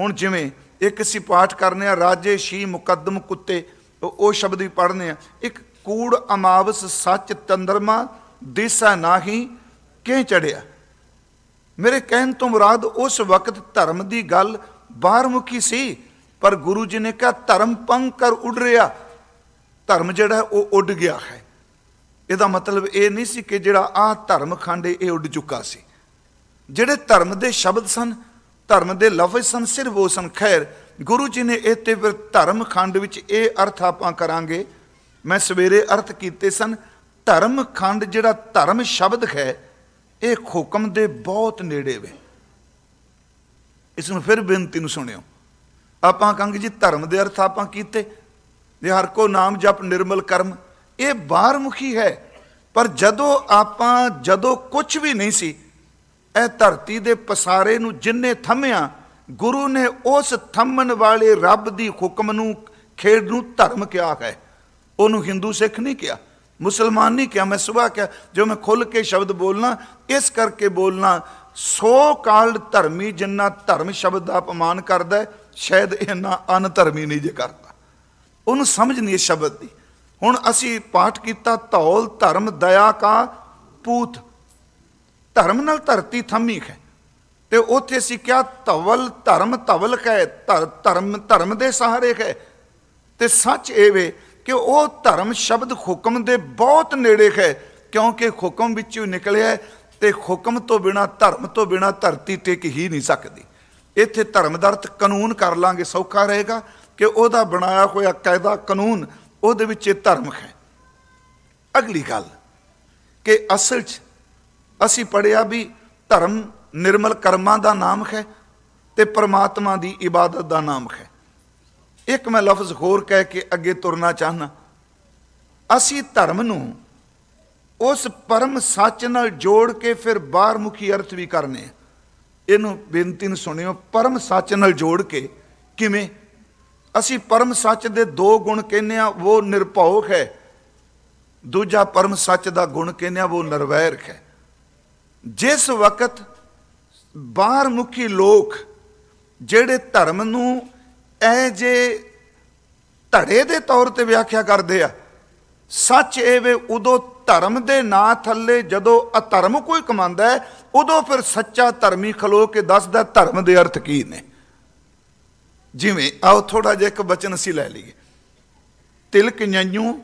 ਹੁਣ ਜਿਵੇਂ ਇੱਕ ਅਸੀਂ ਪਾਠ ਕਰਨੇ ਆ, ਰਾਜੇ, ਸ਼ੀ, ਮੁਕੱਦਮ, ਕੁੱਤੇ, ਉਹ ਸ਼ਬਦ ਵੀ ਪੜ੍ਹਨੇ ਆ। ਇੱਕ ਕੂੜ, ਅਮਾਵਸ, ਸੱਚ, ਤੰਦਰਮਾ, ਦਿਸਾ ਨਾਹੀ ਕਿਹ ਚੜਿਆ ਮੇਰੇ ਕਹਿਣ ਤੋਂ ਮੁਰਾਦ ਉਸ ਵਕਤ ਧਰਮ ਦੀ ਗੱਲ ਬਾਹਰਮੁਖੀ ਸੀ, ਪਰ ਗੁਰੂ ਜੀ ਨੇ ਕਿਹਾ, ਧਰਮ ਪੰਗ ਕਰ ਉੱਡ ਰਿਹਾ। ਧਰਮ ਜਿਹੜਾ ਉਹ ਉੱਡ ਗਿਆ ਹੈ। ਇਹਦਾ ਮਤਲਬ ਇਹ ਨਹੀਂ ਸੀ ਕਿ ਜਿਹੜਾ ਆ ਧਰਮ ਖੰਡ ਇਹ ਉੱਡ ਚੁੱਕਾ ਸੀ। ਜਿਹੜੇ ਧਰਮ ਦੇ ਸ਼ਬਦ ਸਨ, ਧਰਮ ਦੇ ਲਫ਼ਜ਼ ਸਨ, ਸਿਰਫ ਉਹ ਸਨ। ਖੈਰ, ਗੁਰੂ ਜੀ ਨੇ ਇਹ ਤੇ ਫਿਰ ਧਰਮ ਖੰਡ ਵਿੱਚ ਇਹ ਅਰਥ ਆਪਾਂ ਕਰਾਂਗੇ। ਮੈਂ ਸਵੇਰੇ ਅਰਥ ਕੀਤੇ ਸਨ, ਧਰਮ ਖੰਡ ਜਿਹੜਾ ਧਰਮ ਸ਼ਬਦ ਹੈ ਇਹ ਹੁਕਮ ਦੇ ਬਹੁਤ ਨੇੜੇ ਵੇ। ਇਸ ਨੂੰ ਫਿਰ ਬੇਨਤੀ ਨੂੰ ਸੁਣਿਓ। ਆਪਾਂ ਕਹਾਂਗੇ ਜੀ ਧਰਮ ਦੇ ਅਰਥ ਆਪਾਂ ਕੀਤੇ। ਜੇ ਹਰ ਕੋ ਨਾਮ ਜਪ ਨਿਰਮਲ ਕਰਮ, ਇਹ ਬਾਹਰਮੁਖੀ ਹੈ। ਪਰ ਜਦੋਂ ਆਪਾਂ, ਜਦੋਂ ਕੁਝ ਵੀ ਨਹੀਂ ਸੀ, ਇਹ ਧਰਤੀ ਦੇ ਪਸਾਰੇ ਨੂੰ ਜਿੰਨੇ ਥੰਮਿਆ, ਗੁਰੂ ਨੇ ਉਸ ਥੰਮਣ ਵਾਲੇ ਰੱਬ ਦੀ ਹੁਕਮ ਨੂੰ, ਖੇਡ ਨੂੰ ਧਰਮ ਕਿਹਾ ਹੈ। ਉਹਨੂੰ ਹਿੰਦੂ ਸਿੱਖ ਨਹੀਂ ਕਿਹਾ। ਮੁਸਲਮਾਨ ਨਹੀਂ ਕਿਹਾ, ਮੈਂ ਸਵੇਰ ਕਿਹਾ ਜੋ ਮੈਂ ਖੁੱਲ ਕੇ ਸ਼ਬਦ ਬੋਲਣਾ, ਇਸ ਕਰਕੇ ਬੋਲਣਾ ਸੋ ਕਾਲਡ ਧਰਮੀ ਜਿੰਨਾ ਧਰਮ ਸ਼ਬਦ ਦਾ ਅਪਮਾਨ ਕਰਦਾ ਸ਼ਾਇਦ ਇਹਨਾਂ ਅਨਧਰਮੀ ਨਹੀਂ ਜੇ ਕਰਦਾ। ਉਹਨੂੰ ਸਮਝ ਨਹੀਂ ਇਸ ਸ਼ਬਦ ਦੀ। ਹੁਣ ਅਸੀਂ ਪਾਠ ਕੀਤਾ, ਧੌਲ, ਧਰਮ, ਦਇਆ ਕਾ, ਪੂਤ। ਧਰਮ ਨਾਲ ਧਰਤੀ ਥੰਮੀ ਹੈ ਤੇ ਉੱਥੇ ਅਸੀਂ ਕਿਹਾ, ਧਵਲ, ਧਰਮ, ਧਵਲ ਹੈ ਧਰਮ ਧਰਮ ਦੇ ਸਹਾਰੇ ਹੈ ਤੇ ਸੱਚ ਇਹ ਵੇ ਕਿ ਉਹ ਧਰਮ ਸ਼ਬਦ ਹੁਕਮ ਦੇ ਬਹੁਤ ਨੇੜੇ ਹੈ, ਕਿਉਂਕਿ ਹੁਕਮ ਵਿੱਚੋਂ ਨਿਕਲਿਆ ਤੇ ਹੁਕਮ ਤੋਂ ਬਿਨਾ, ਧਰਮ ਤੋਂ ਬਿਨਾ ਧਰਤੀ ਟਿਕ ਹੀ ਨਹੀਂ ਸਕਦੀ। ਇੱਥੇ ਧਰਮ ਦਾ ਅਰਥ ਕਾਨੂੰਨ ਕਰ ਲਾਂਗੇ, ਸੌਖਾ ਰਹੇਗਾ ਕਿ ਉਹਦਾ ਬਣਾਇਆ ਹੋਇਆ ਕਾਇਦਾ ਕਾਨੂੰਨ ਉਹਦੇ ਵਿੱਚ ਇਹ ਧਰਮ ਹੈ। ਅਗਲੀ ਗੱਲ, ਕਿ ਅਸਲ 'ਚ ਅਸੀਂ ਪੜਿਆ ਵੀ ਧਰਮ ਨਿਰਮਲ ਕਰਮਾਂ ਦਾ ਨਾਮ ਹੈ ਤੇ ਪਰਮਾਤਮਾ ਦੀ ਇਬਾਦਤ ਦਾ ਨਾਮ ਹੈ। ਇੱਕ ਮੈਂ ਲਫ਼ਜ਼ ਹੋਰ ਕਹਿ ਕੇ ਅੱਗੇ ਤੁਰਨਾ ਚਾਹਨਾ ਅਸੀਂ ਧਰਮ ਨੂੰ ਉਸ ਪਰਮ ਸੱਚ ਨਾਲ ਜੋੜ ਕੇ ਫਿਰ ਬਾਹਰਮੁਖੀ ਅਰਥ ਵੀ ਕਰਨੇ ਇਹਨੂੰ ਬੇਨਤੀ ਨੂੰ ਸੁਣਿਓ, ਪਰਮ ਸੱਚ ਨਾਲ ਜੋੜ ਕੇ ਕਿਵੇਂ? ਅਸੀਂ ਪਰਮ ਸੱਚ ਦੇ ਦੋ ਗੁਣ ਕਹਿੰਨੇ ਆ, ਉਹ ਨਿਰਭਉ ਹੈ। ਦੂਜਾ ਪਰਮ ਸੱਚ ਦਾ ਗੁਣ ਕਹਿੰਨੇ ਆ, ਉਹ ਨਰਵੈਰ ਹੈ। ਜਿਸ ਵਕਤ ਬਾਹਰਮੁਖੀ ਲੋਕ ਜਿਹੜੇ ਧਰਮ ਨੂੰ ਐ ਜੇ ਧੜੇ ਦੇ ਤੌਰ ਤੇ ਵਿਆਖਿਆ ਕਰਦੇ ਆ, ਸੱਚ ਇਹ ਵੇ ਉਦੋਂ ਧਰਮ ਦੇ ਨਾਂ ਥੱਲੇ ਜਦੋਂ ਅਧਰਮ ਕੋਈ ਕਮਾਉਂਦਾ ਹੈ, ਉਦੋਂ ਫਿਰ ਸੱਚਾ ਧਰਮੀ ਖਲੋ ਕੇ ਦੱਸਦਾ ਧਰਮ ਦੇ ਅਰਥ ਕੀ ਨੇ। ਜਿਵੇਂ, ਆਓ ਥੋੜਾ ਜਿਹਾ ਇੱਕ ਬਚਨ ਅਸੀਂ ਲੈ ਲਈਏ। ਤਿਲਕ ਜੰਜੂ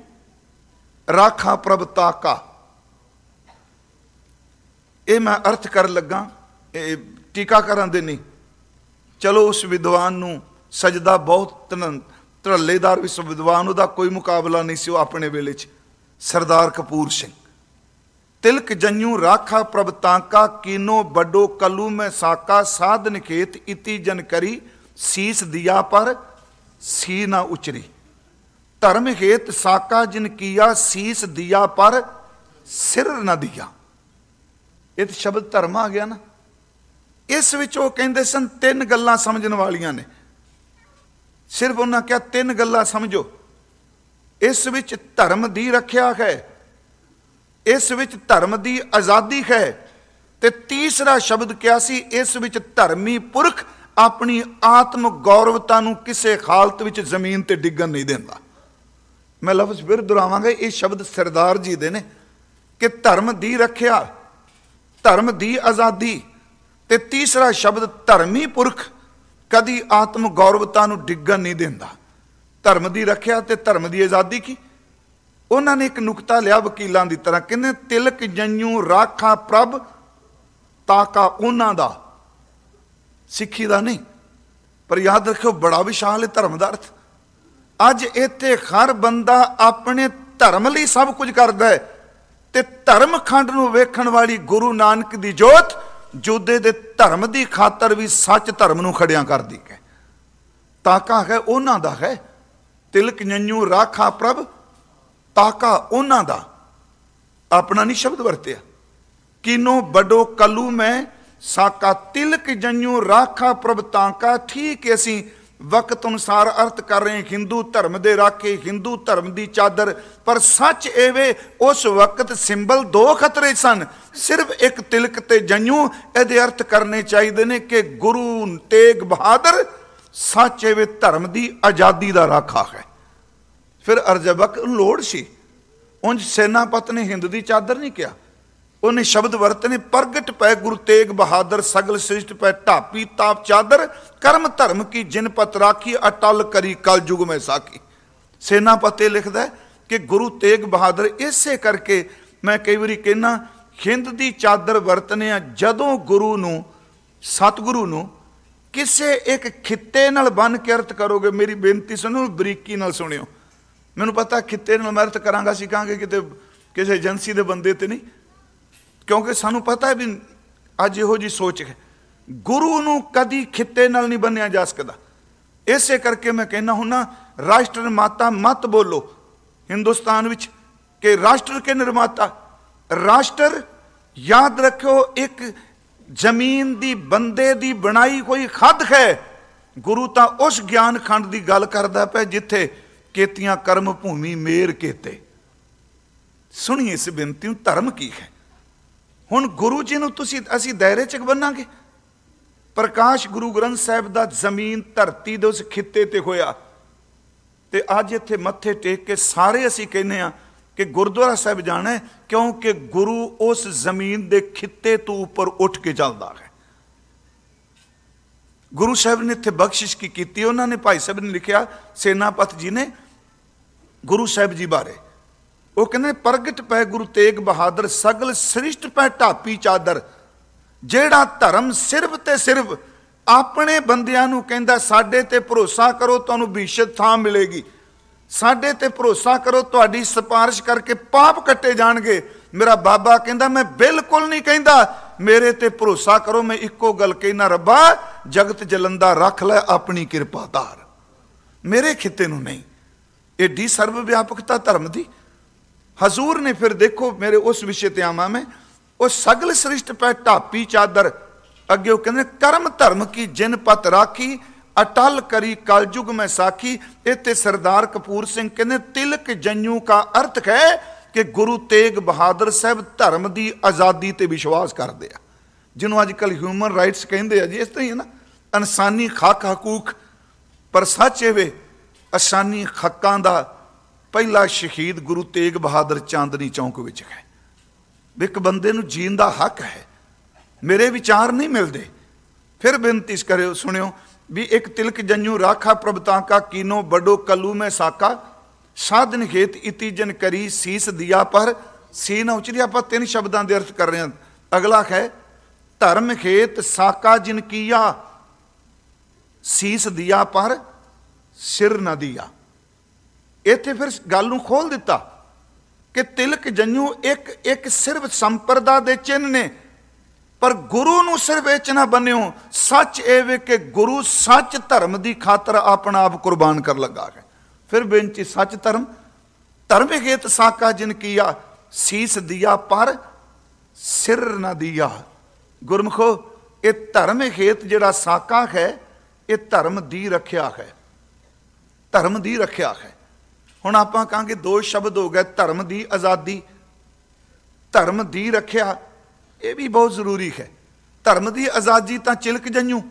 ਰਾਖਾ ਪ੍ਰਭ ਤਾਕਾ। ਇਹ ਮੈਂ ਅਰਥ ਕਰਨ ਲੱਗਾ, ਇਹ ਟੀਕਾਕਰਨ ਦੇ ਨਹੀਂ। ਚਲੋ ਉਸ ਵਿਦਵਾਨ ਨੂੰ ਸਜਦਾ ਬਹੁਤ ਧਰੱਲੇਦਾਰ ਵੀ ਵਿਦਵਾਨ, ਉਹਦਾ ਕੋਈ ਮੁਕਾਬਲਾ ਨਹੀਂ ਸੀ ਉਹ ਆਪਣੇ ਵੇਲੇ 'ਚ। ਸਰਦਾਰ ਕਪੂਰ ਸਿੰਘ। ਤਿਲਕ ਜੰਨੂ ਰਾਖਾ ਪ੍ਰਭ ਤਾਂਕਾ, ਕੀਨੋ ਵੱਡੋ ਕਲੂ, ਮੈਂ ਸਾਕਾ ਸਾਧਨ ਖੇਤ, ਇਤੀ ਜਨ ਕਰੀ, ਸੀਸ ਦਿਆ ਪਰ ਸੀ ਨਾ ਉਚਰੀ। ਧਰਮ ਹੇਤ ਸਾਕਾ ਜਿਨ ਕੀਆ, ਸੀਸ ਦਿਆ ਪਰ ਸਿਰ ਨਾ ਦਿਆ। ਇਹ ਸ਼ਬਦ ਧਰਮ ਆ ਗਿਆ ਨਾ। ਇਸ ਵਿੱਚ ਉਹ ਕਹਿੰਦੇ ਸਨ, ਤਿੰਨ ਗੱਲਾਂ ਸਮਝਣ ਵਾਲੀਆਂ ਨੇ। ਸਿਰਫ ਉਹਨਾਂ ਕਿਹਾ, ਤਿੰਨ ਗੱਲਾਂ ਸਮਝੋ। ਇਸ ਵਿੱਚ ਧਰਮ ਦੀ ਰੱਖਿਆ ਹੈ। ਇਸ ਵਿੱਚ ਧਰਮ ਦੀ ਆਜ਼ਾਦੀ ਹੈ। ਤੇ ਤੀਸਰਾ ਸ਼ਬਦ ਕਿਹਾ ਸੀ, ਇਸ ਵਿੱਚ ਧਰਮੀ ਪੁਰਖ ਆਪਣੀ ਆਤਮ ਗੌਰਵਤਾ ਨੂੰ ਕਿਸੇ ਹਾਲਤ ਵਿੱਚ ਜ਼ਮੀਨ ਤੇ ਡਿੱਗਣ ਨਹੀਂ ਦਿੰਦਾ। ਮੈਂ ਲਫ਼ਜ਼ ਫਿਰ ਦੁਹਰਾਵਾਂਗਾ, ਇਹ ਸ਼ਬਦ ਸਰਦਾਰ ਜੀ ਦੇ ਨੇ ਕਿ ਧਰਮ ਦੀ ਰੱਖਿਆ, ਧਰਮ ਦੀ ਆਜ਼ਾਦੀ। ਤੇ ਤੀਸਰਾ ਸ਼ਬਦ ਧਰਮੀ ਪੁਰਖ ਕਦੀ ਆਤਮ ਗੌਰਵਤਾ ਨੂੰ ਡਿੱਗਣ ਨਹੀਂ ਦਿੰਦਾ। ਧਰਮ ਦੀ ਰੱਖਿਆ ਤੇ ਧਰਮ ਦੀ ਆਜ਼ਾਦੀ ਕੀ? ਉਹਨਾਂ ਨੇ ਇੱਕ ਨੁਕਤਾ ਲਿਆ ਵਕੀਲਾਂ ਦੀ ਤਰ੍ਹਾਂ, ਕਹਿੰਦੇ ਤਿਲਕ ਜੰਨੂ ਰਾਖਾ ਪ੍ਰਭ ਤਾਕਾ ਉਹਨਾਂ ਦਾ। ਸਿੱਖੀ ਦਾ ਨਹੀਂ, ਪਰ ਯਾਦ ਰੱਖਿਓ ਬੜਾ ਵਿਸ਼ਾਲ ਹੈ ਧਰਮ ਦਾ ਅਰਥ। ਅੱਜ ਇੱਥੇ ਹਰ ਬੰਦਾ ਆਪਣੇ ਧਰਮ ਲਈ ਸਭ ਕੁਝ ਕਰਦਾ ਹੈ ਤੇ ਧਰਮ ਖੰਡ ਨੂੰ ਵੇਖਣ ਵਾਲੀ ਗੁਰੂ ਨਾਨਕ ਦੀ ਜੋਤ ਜੋਦੇ ਦੇ ਧਰਮ ਦੀ ਖਾਤਰ ਵੀ ਸੱਚ ਧਰਮ ਨੂੰ ਖੜਿਆਂ ਕਰਦੀ ਹੈ। ਤਾਕਾ ਹੈ ਉਹਨਾਂ ਦਾ ਹੈ। ਤਿਲਕ ਜੰਨੂ ਰਾਖਾ ਪ੍ਰਭ, ਤਾਕਾ ਉਹਨਾਂ ਦਾ। ਆਪਣਾ ਨਹੀਂ ਸ਼ਬਦ ਵਰਤਿਆ। ਕਿਨੋ ਬਡੋ ਕਲੂ ਮੈਂ, ਸਾਕਾ ਤਿਲਕ ਜੰਨੂ ਰਾਖਾ ਪ੍ਰਭ, ਤਾਕਾ ਠੀਕ ਅਸੀਂ ਵਕਤ ਅਨੁਸਾਰ ਅਰਥ ਕਰ ਰਹੇ ਹਿੰਦੂ ਧਰਮ ਦੇ ਰਾਖੇ, ਹਿੰਦੂ ਧਰਮ ਦੀ ਚਾਦਰ। ਪਰ ਸੱਚ ਏਵੇਂ ਉਸ ਵਕਤ ਸਿੰਬਲ ਦੋ ਖਤਰੇ ਸਨ। ਸਿਰਫ ਇੱਕ ਤਿਲਕ ਤੇ ਜੰਨੂ ਇਹਦੇ ਅਰਥ ਕਰਨੇ ਚਾਹੀਦੇ ਨੇ ਕਿ ਗੁਰੂ ਤੇਗ ਬਹਾਦਰ ਸੱਚ ਏਵੇਂ ਧਰਮ ਦੀ ਆਜ਼ਾਦੀ ਦਾ ਰਾਖਾ ਹੈ। ਫਿਰ ਅਰਜਬਕ ਲੋੜ ਸੀ। ਉਂਝ ਸੈਨਾਪਤ ਨੇ ਹਿੰਦ ਦੀ ਚਾਦਰ ਨਹੀਂ ਕਿਹਾ। ਉਹਨੇ ਸ਼ਬਦ ਵਰਤਨੇ, ਪ੍ਰਗਟ ਪੈ ਗੁਰੂ ਤੇਗ ਬਹਾਦਰ, ਸਗਲ ਸ੍ਰਿਸ਼ਟ ਪੈ ਢਾਪੀ, ਤਾਪ ਚਾਦਰ, ਕਰਮ ਧਰਮ ਕੀ ਜਿਨ ਪਤ ਰਾਖੀ, ਅਟਲ ਕਰੀ ਕਲ ਯੁਗ ਮੈਂ ਸਾਖੀ। ਸੈਨਾਪਤੇ ਲਿਖਦਾ ਕਿ ਗੁਰੂ ਤੇਗ ਬਹਾਦਰ ਇਸੇ ਕਰਕੇ ਮੈਂ ਕਈ ਵਾਰੀ ਕਹਿਣਾ ਹਿੰਦ ਦੀ ਚਾਦਰ ਵਰਤਨੇ ਆ ਜਦੋਂ ਗੁਰੂ ਨੂੰ, ਸਤਿਗੁਰੂ ਨੂੰ ਕਿਸੇ ਇੱਕ ਖਿੱਤੇ ਨਾਲ ਬੰਨ ਕੇ ਅਰਥ ਕਰੋਗੇ, ਮੇਰੀ ਬੇਨਤੀ ਸੁਣੋ, ਬਰੀਕੀ ਨਾਲ ਸੁਣਿਓ। ਮੈਨੂੰ ਪਤਾ ਖਿੱਤੇ ਨਾਲ ਮੈਂ ਅਰਥ ਕਰਾਂਗਾ ਸੀ ਕਹਾਂਗੇ ਕਿਤੇ ਕਿਸੇ ਏਜੰਸੀ ਦੇ ਬੰਦੇ ਤੇ ਨਹੀਂ। ਕਿਉਂਕਿ ਸਾਨੂੰ ਪਤਾ ਹੈ ਵੀ ਅੱਜ ਇਹੋ ਜੀ ਸੋਚ ਹੈ। ਗੁਰੂ ਨੂੰ ਕਦੀ ਖਿੱਤੇ ਨਾਲ ਨਹੀਂ ਬੰਨਿਆ ਜਾ ਸਕਦਾ। ਇਸੇ ਕਰਕੇ ਮੈਂ ਕਹਿੰਦਾ ਹੁੰਨਾ, ਰਾਸ਼ਟਰ ਨਿਰਮਾਤਾ ਮਤ ਬੋਲੋ। ਹਿੰਦੁਸਤਾਨ ਵਿੱਚ ਕਿ ਰਾਸ਼ਟਰ ਕੇ ਨਿਰਮਾਤਾ, ਰਾਸ਼ਟਰ ਯਾਦ ਰੱਖਿਓ, ਇੱਕ ਜ਼ਮੀਨ ਦੀ ਬੰਦੇ ਦੀ ਬਣਾਈ ਕੋਈ ਖੱਦ ਹੈ। ਗੁਰੂ ਤਾਂ ਉਸ ਗਿਆਨ ਖੰਡ ਦੀ ਗੱਲ ਕਰਦਾ ਪਿਆ ਜਿੱਥੇ ਕੇਤੀਆਂ ਕਰਮ ਭੂਮੀ ਮੇਰ ਕੇਤੇ। ਸੁਣੀਏ ਇਸ ਬੇਨਤੀ ਨੂੰ, ਧਰਮ ਕੀ ਹੈ? ਹੁਣ ਗੁਰੂ ਜੀ ਨੂੰ ਤੁਸੀਂ, ਅਸੀਂ ਦਾਇਰੇ 'ਚ ਬੰਨਾਂਗੇ। ਪ੍ਰਕਾਸ਼ ਗੁਰੂ ਗ੍ਰੰਥ ਸਾਹਿਬ ਦਾ ਜ਼ਮੀਨ ਧਰਤੀ ਦੇ ਉਸ ਖਿੱਤੇ ਤੇ ਹੋਇਆ। ਤੇ ਅੱਜ ਇੱਥੇ ਮੱਥੇ ਟੇਕ ਕੇ ਸਾਰੇ ਅਸੀਂ ਕਹਿੰਦੇ ਆ ਕਿ ਗੁਰਦੁਆਰਾ ਸਾਹਿਬ ਜਾਣਾ ਹੈ, ਕਿਉਂਕਿ ਗੁਰੂ ਉਸ ਜ਼ਮੀਨ ਦੇ ਖਿੱਤੇ ਤੋਂ ਉੱਪਰ ਉੱਠ ਕੇ ਚੱਲਦਾ ਹੈ। ਗੁਰੂ ਸਾਹਿਬ ਨੇ ਇੱਥੇ ਬਖਸ਼ਿਸ਼ ਕੀ ਕੀਤੀ, ਉਹਨਾਂ ਨੇ ਭਾਈ ਸਾਹਿਬ ਨੇ ਲਿਖਿਆ, ਸੇਨਾਪਤ ਜੀ ਨੇ ਗੁਰੂ ਸਾਹਿਬ ਜੀ ਬਾਰੇ। ਉਹ ਕਹਿੰਦੇ ਪ੍ਰਗਟ ਪੈ ਗੁਰੂ ਤੇਗ ਬਹਾਦਰ, ਸਗਲ ਸ੍ਰਿਸ਼ਟ ਪੈ ਢਾਪੀ ਚਾਦਰ। ਜਿਹੜਾ ਧਰਮ ਸਿਰਫ ਤੇ ਸਿਰਫ ਆਪਣੇ ਬੰਦਿਆਂ ਨੂੰ ਕਹਿੰਦਾ, ਸਾਡੇ ਤੇ ਭਰੋਸਾ ਕਰੋ, ਤੁਹਾਨੂੰ ਬੀਸ਼ਤ ਥਾਂ ਮਿਲੇਗੀ। ਸਾਡੇ ਤੇ ਭਰੋਸਾ ਕਰੋ, ਤੁਹਾਡੀ ਸਿਫਾਰਿਸ਼ ਕਰਕੇ ਪਾਪ ਕੱਟੇ ਜਾਣਗੇ। ਮੇਰਾ ਬਾਬਾ ਕਹਿੰਦਾ, ਮੈਂ ਬਿਲਕੁਲ ਨਹੀਂ ਕਹਿੰਦਾ, ਮੇਰੇ ਤੇ ਭਰੋਸਾ ਕਰੋ, ਮੈਂ ਇੱਕੋ ਗੱਲ ਕਹਿਣਾ ਰੱਬਾ, ਜਗਤ ਜਲੰਦਾ ਰੱਖ ਲੈ ਆਪਣੀ ਕਿਰਪਾਦਾਰ। ਮੇਰੇ ਖਿੱਤੇ ਨੂੰ ਨਹੀਂ। ਏਡੀ ਸਰਵ ਵਿਆਪਕਤਾ ਧਰਮ ਦੀ ਹਜ਼ੂਰ ਨੇ ਫਿਰ ਦੇਖੋ ਮੇਰੇ ਉਸ ਵਿਸ਼ੇ ਤੇ ਆਵਾਂ ਮੈਂ, ਉਹ ਸਗਲ ਸ੍ਰਿਸ਼ਟ ਪੈ ਢਾਪੀ ਚਾਦਰ, ਅੱਗੇ ਉਹ ਕਹਿੰਦੇ ਕਰਮ ਧਰਮ ਕੀ ਜਿਨ ਪਤ ਰਾਖੀ, ਅਟਲ ਕਰੀ ਕਲਯੁਗ ਮੈਂ ਸਾਖੀ। ਇੱਥੇ ਸਰਦਾਰ ਕਪੂਰ ਸਿੰਘ ਕਹਿੰਦੇ, ਤਿਲਕ ਜੰਨੂ ਦਾ ਅਰਥ ਹੈ ਕਿ ਗੁਰੂ ਤੇਗ ਬਹਾਦਰ ਸਾਹਿਬ ਧਰਮ ਦੀ ਆਜ਼ਾਦੀ ਤੇ ਵਿਸ਼ਵਾਸ ਕਰਦੇ ਆ। ਜਿਹਨੂੰ ਅੱਜ ਕੱਲ ਹਿਊਮਨ ਰਾਈਟਸ ਕਹਿੰਦੇ ਆ ਜੀ, ਇਸ ਤਰ੍ਹਾਂ ਹੀ ਹੈ ਨਾ, ਇਨਸਾਨੀ ਹੱਕ ਹਕੂਕ, ਪਰ ਸੱਚ ਇਹ ਵੇ, ਅਸਾਨੀ ਹੱਕਾਂ ਦਾ ਪਹਿਲਾ ਸ਼ਹੀਦ ਗੁਰੂ ਤੇਗ ਬਹਾਦਰ ਚਾਂਦਨੀ ਚੌਂਕ ਵਿੱਚ ਹੈ। ਇੱਕ ਬੰਦੇ ਨੂੰ ਜੀਣ ਦਾ ਹੱਕ ਹੈ। ਮੇਰੇ ਵਿਚਾਰ ਨਹੀਂ ਮਿਲਦੇ। ਫਿਰ ਬੇਨਤੀ ਕਰਿਓ, ਸੁਣਿਓ, ਵੀ ਇੱਕ ਤਿਲਕ ਜੰਨੂ, ਰਾਖਾ ਪ੍ਰਭਤਾ ਕਾ ਕੀਨੋ ਬੜੋ ਕਲੂ ਮੈਂ ਸਾਕਾ। ਸਾਧਨ ਖੇਤ ਇਤੀ ਜਨ ਕਰੀ, ਸੀਸ ਦਿਆ ਪਰ। ਸੀ ਨਾ ਉਚਰੀ ਆਪਾਂ ਤਿੰਨ ਸ਼ਬਦਾਂ ਦੇ ਅਰਥ ਕਰ ਰਹੇ ਹਾਂ। ਅਗਲਾ ਹੈ, ਧਰਮ ਖੇਤ ਸਾਕਾ ਜਿਨ ਕੀਆ। ਸੀਸ ਦਿਆ ਪਰ, ਸਿਰ ਨਾ ਦਿਆ। ਇੱਥੇ ਫਿਰ ਗੱਲ ਨੂੰ ਖੋਲ ਦਿੱਤਾ ਕਿ ਤਿਲਕ ਜੰਨੂ ਇੱਕ ਇੱਕ ਸਿਰਫ ਸੰਪਰਦਾ ਦੇ ਚਿੰਨ ਨੇ, ਪਰ ਗੁਰੂ ਨੂੰ ਸਿਰਫ ਵਿੱਚ ਨਾ ਬੰਨਿਓ, ਸੱਚ ਇਹ ਵੇ ਕਿ ਗੁਰੂ ਸੱਚ ਧਰਮ ਦੀ ਖਾਤਰ ਆਪਣਾ ਆਪ ਕੁਰਬਾਨ ਕਰ ਲੱਗਾ ਹੈ। ਫਿਰ ਬੇਨਤੀ ਸੱਚ ਧਰਮ ਧਰਮ ਹੇਤ ਸਾਕਾ ਜਿਨ ਕੀਆ, ਸੀਸ ਦਿਆ ਪਰ ਸਿਰ ਨਾ ਦਿਆ। ਗੁਰਮਖੋ, ਇਹ ਧਰਮ ਹੇਤ ਜਿਹੜਾ ਸਾਕਾ ਹੈ, ਇਹ ਧਰਮ ਦੀ ਰੱਖਿਆ ਹੈ। ਧਰਮ ਦੀ ਰੱਖਿਆ ਹੈ। ਹੁਣ ਆਪਾਂ ਕਹਾਂਗੇ ਦੋ ਸ਼ਬਦ ਹੋ ਗਏ ਧਰਮ ਦੀ ਆਜ਼ਾਦੀ। ਧਰਮ ਦੀ ਰੱਖਿਆ, ਇਹ ਵੀ ਬਹੁਤ ਜ਼ਰੂਰੀ ਹੈ। ਧਰਮ ਦੀ ਆਜ਼ਾਦੀ ਤਾਂ ਚਿਲਕ ਜੰਨੂ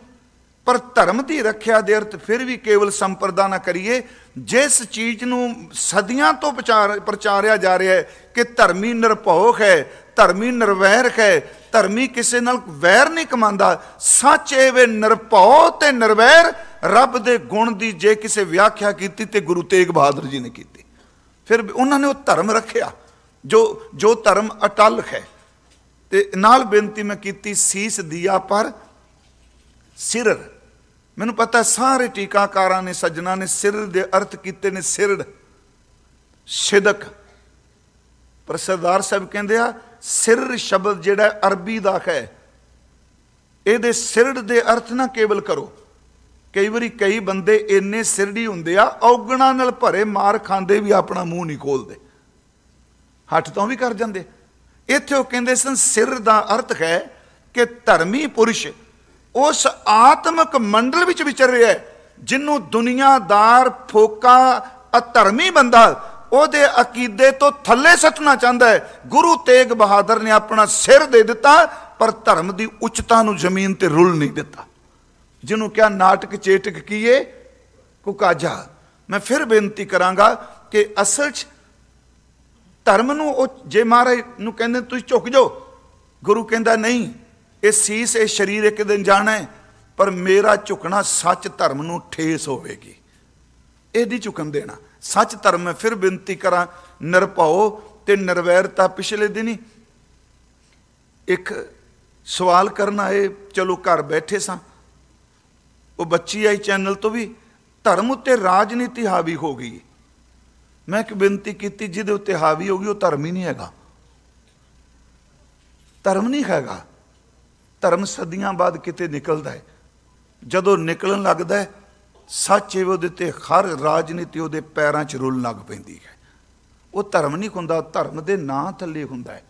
ਪਰ ਧਰਮ ਦੀ ਰੱਖਿਆ ਦੇ ਅਰਥ ਫਿਰ ਵੀ ਕੇਵਲ ਸੰਪਰਦਾ ਨਾ ਕਰੀਏ, ਜਿਸ ਚੀਜ਼ ਨੂੰ ਸਦੀਆਂ ਤੋਂ ਪ੍ਰਚਾਰਿਆ ਜਾ ਰਿਹਾ ਹੈ ਕਿ ਧਰਮੀ ਨਿਰਭਉ ਹੈ, ਧਰਮੀ ਨਿਰਵੈਰ ਹੈ, ਧਰਮੀ ਕਿਸੇ ਨਾਲ ਵੈਰ ਨਹੀਂ ਕਮਾਂਦਾ ਸੱਚ ਇਹ ਵੇ ਨਿਰਭਉ ਤੇ ਨਿਰਵੈਰ, ਰੱਬ ਦੇ ਗੁਣ ਦੀ ਜੇ ਕਿਸੇ ਵਿਆਖਿਆ ਕੀਤੀ ਤੇ ਗੁਰੂ ਤੇਗ ਬਹਾਦਰ ਜੀ ਨੇ ਕੀਤੀ। ਫਿਰ ਉਹਨਾਂ ਨੇ ਉਹ ਧਰਮ ਰੱਖਿਆ, ਜੋ ਜੋ ਧਰਮ ਅਟਲ ਹੈ। ਤੇ ਨਾਲ ਬੇਨਤੀ ਮੈਂ ਕੀਤੀ, ਸੀਸ ਦਿਆ ਪਰ ਸਿਰ ਮੈਨੂੰ ਪਤਾ ਸਾਰੇ ਟੀਕਾਕਾਰਾਂ ਨੇ, ਸੱਜਣਾ ਨੇ ਸਿਰ ਦੇ ਅਰਥ ਕੀਤੇ ਨੇ ਸਿਰੜ ਸਿਦਕ। ਪਰ ਸਰਦਾਰ ਸਾਹਿਬ ਕਹਿੰਦੇ ਆ, ਸਿਰ ਸ਼ਬਦ ਜਿਹੜਾ ਅਰਬੀ ਦਾ ਹੈ। ਇਹਦੇ ਸਿਰੜ ਦੇ ਅਰਥ ਨਾ ਕੇਵਲ ਕਰੋ। ਕਈ ਵਾਰੀ ਕਈ ਬੰਦੇ ਇੰਨੇ ਸਿਰੜੀ ਹੁੰਦੇ ਆ, ਔਗਣਾ ਨਾਲ ਭਰੇ ਮਾਰ ਖਾਂਦੇ ਵੀ ਆਪਣਾ ਮੂੰਹ ਨਹੀਂ ਖੋਲਦੇ। ਹੱਥ ਤੋਂ ਵੀ ਕਰ ਜਾਂਦੇ। ਇੱਥੇ ਉਹ ਕਹਿੰਦੇ ਸਨ, ਸਿਰ ਦਾ ਅਰਥ ਹੈ ਕਿ ਧਰਮੀ ਪੁਰਸ਼ ਉਸ ਆਤਮਿਕ ਮੰਡਲ ਵਿੱਚ ਵਿਚਰ ਰਿਹਾ ਹੈ ਜਿਹਨੂੰ ਦੁਨੀਆਦਾਰ ਫੋਕਾ ਅਧਰਮੀ ਬੰਦਾ ਉਹਦੇ ਅਕੀਦੇ ਤੋਂ ਥੱਲੇ ਸੱਟਣਾ ਚਾਹੁੰਦਾ ਹੈ। ਗੁਰੂ ਤੇਗ ਬਹਾਦਰ ਨੇ ਆਪਣਾ ਸਿਰ ਦੇ ਦਿੱਤਾ, ਪਰ ਧਰਮ ਦੀ ਉੱਚਤਾ ਨੂੰ ਜ਼ਮੀਨ ਤੇ ਰੁਲ ਨਹੀਂ ਦਿੱਤਾ। ਜਿਹਨੂੰ ਕਿਹਾ, ਨਾਟਕ ਚੇਟਕ ਕੀਏ ਕੁਕਾਜਾ ਮੈਂ ਫਿਰ ਬੇਨਤੀ ਕਰਾਂਗਾ ਕਿ ਅਸਲ 'ਚ ਧਰਮ ਨੂੰ ਉਹ, ਜੇ ਮਹਾਰਾਜ ਨੂੰ ਕਹਿੰਦੇ ਤੁਸੀਂ ਝੁਕ ਜਾਓ। ਗੁਰੂ ਕਹਿੰਦਾ, ਨਹੀਂ ਇਹ ਸੀਸ ਇਹ ਸਰੀਰ ਇੱਕ ਦਿਨ ਜਾਣਾ ਹੈ, ਪਰ ਮੇਰਾ ਝੁਕਣਾ ਸੱਚ ਧਰਮ ਨੂੰ ਠੇਸ ਹੋਵੇਗੀ। ਇਹ ਨਹੀਂ ਝੁਕਣ ਦੇਣਾ। ਸੱਚ ਧਰਮ ਮੈਂ ਫਿਰ ਬੇਨਤੀ ਕਰਾਂ, ਨਿਰਭਉ ਤੇ ਨਿਰਵੈਰਤਾ ਪਿਛਲੇ ਦਿਨੀ। ਇੱਕ ਸਵਾਲ ਕਰਨ ਆਏ ਚਲੋ ਘਰ ਬੈਠੇ ਸਾਂ। ਉਹ ਬੱਚੀ ਆਈ ਚੈਨਲ ਤੋਂ ਵੀ, ਧਰਮ ਉੱਤੇ ਰਾਜਨੀਤੀ ਹਾਵੀ ਹੋ ਗਈ। ਮੈਂ ਇੱਕ ਬੇਨਤੀ ਕੀਤੀ, ਜਿਹਦੇ ਉੱਤੇ ਹਾਵੀ ਹੋ ਗਈ, ਉਹ ਧਰਮ ਹੀ ਨਹੀਂ ਹੈਗਾ। ਧਰਮ ਨਹੀਂ ਹੈਗਾ। ਧਰਮ ਸਦੀਆਂ ਬਾਅਦ ਕਿਤੇ ਨਿਕਲਦਾ ਹੈ। ਜਦੋਂ ਨਿਕਲਣ ਲੱਗਦਾ ਹੈ, ਸੱਚ ਉਹਦੇ ਤੇ, ਹਰ ਰਾਜਨੀਤੀ ਉਹਦੇ ਪੈਰਾਂ 'ਚ ਰੁੱਲ ਲੱਗ ਪੈਂਦੀ ਹੈ। ਉਹ ਧਰਮ ਨਹੀਂ ਹੁੰਦਾ ਧਰਮ ਦੇ ਨਾਂ ਥੱਲੇ ਹੁੰਦਾ ਹੈ।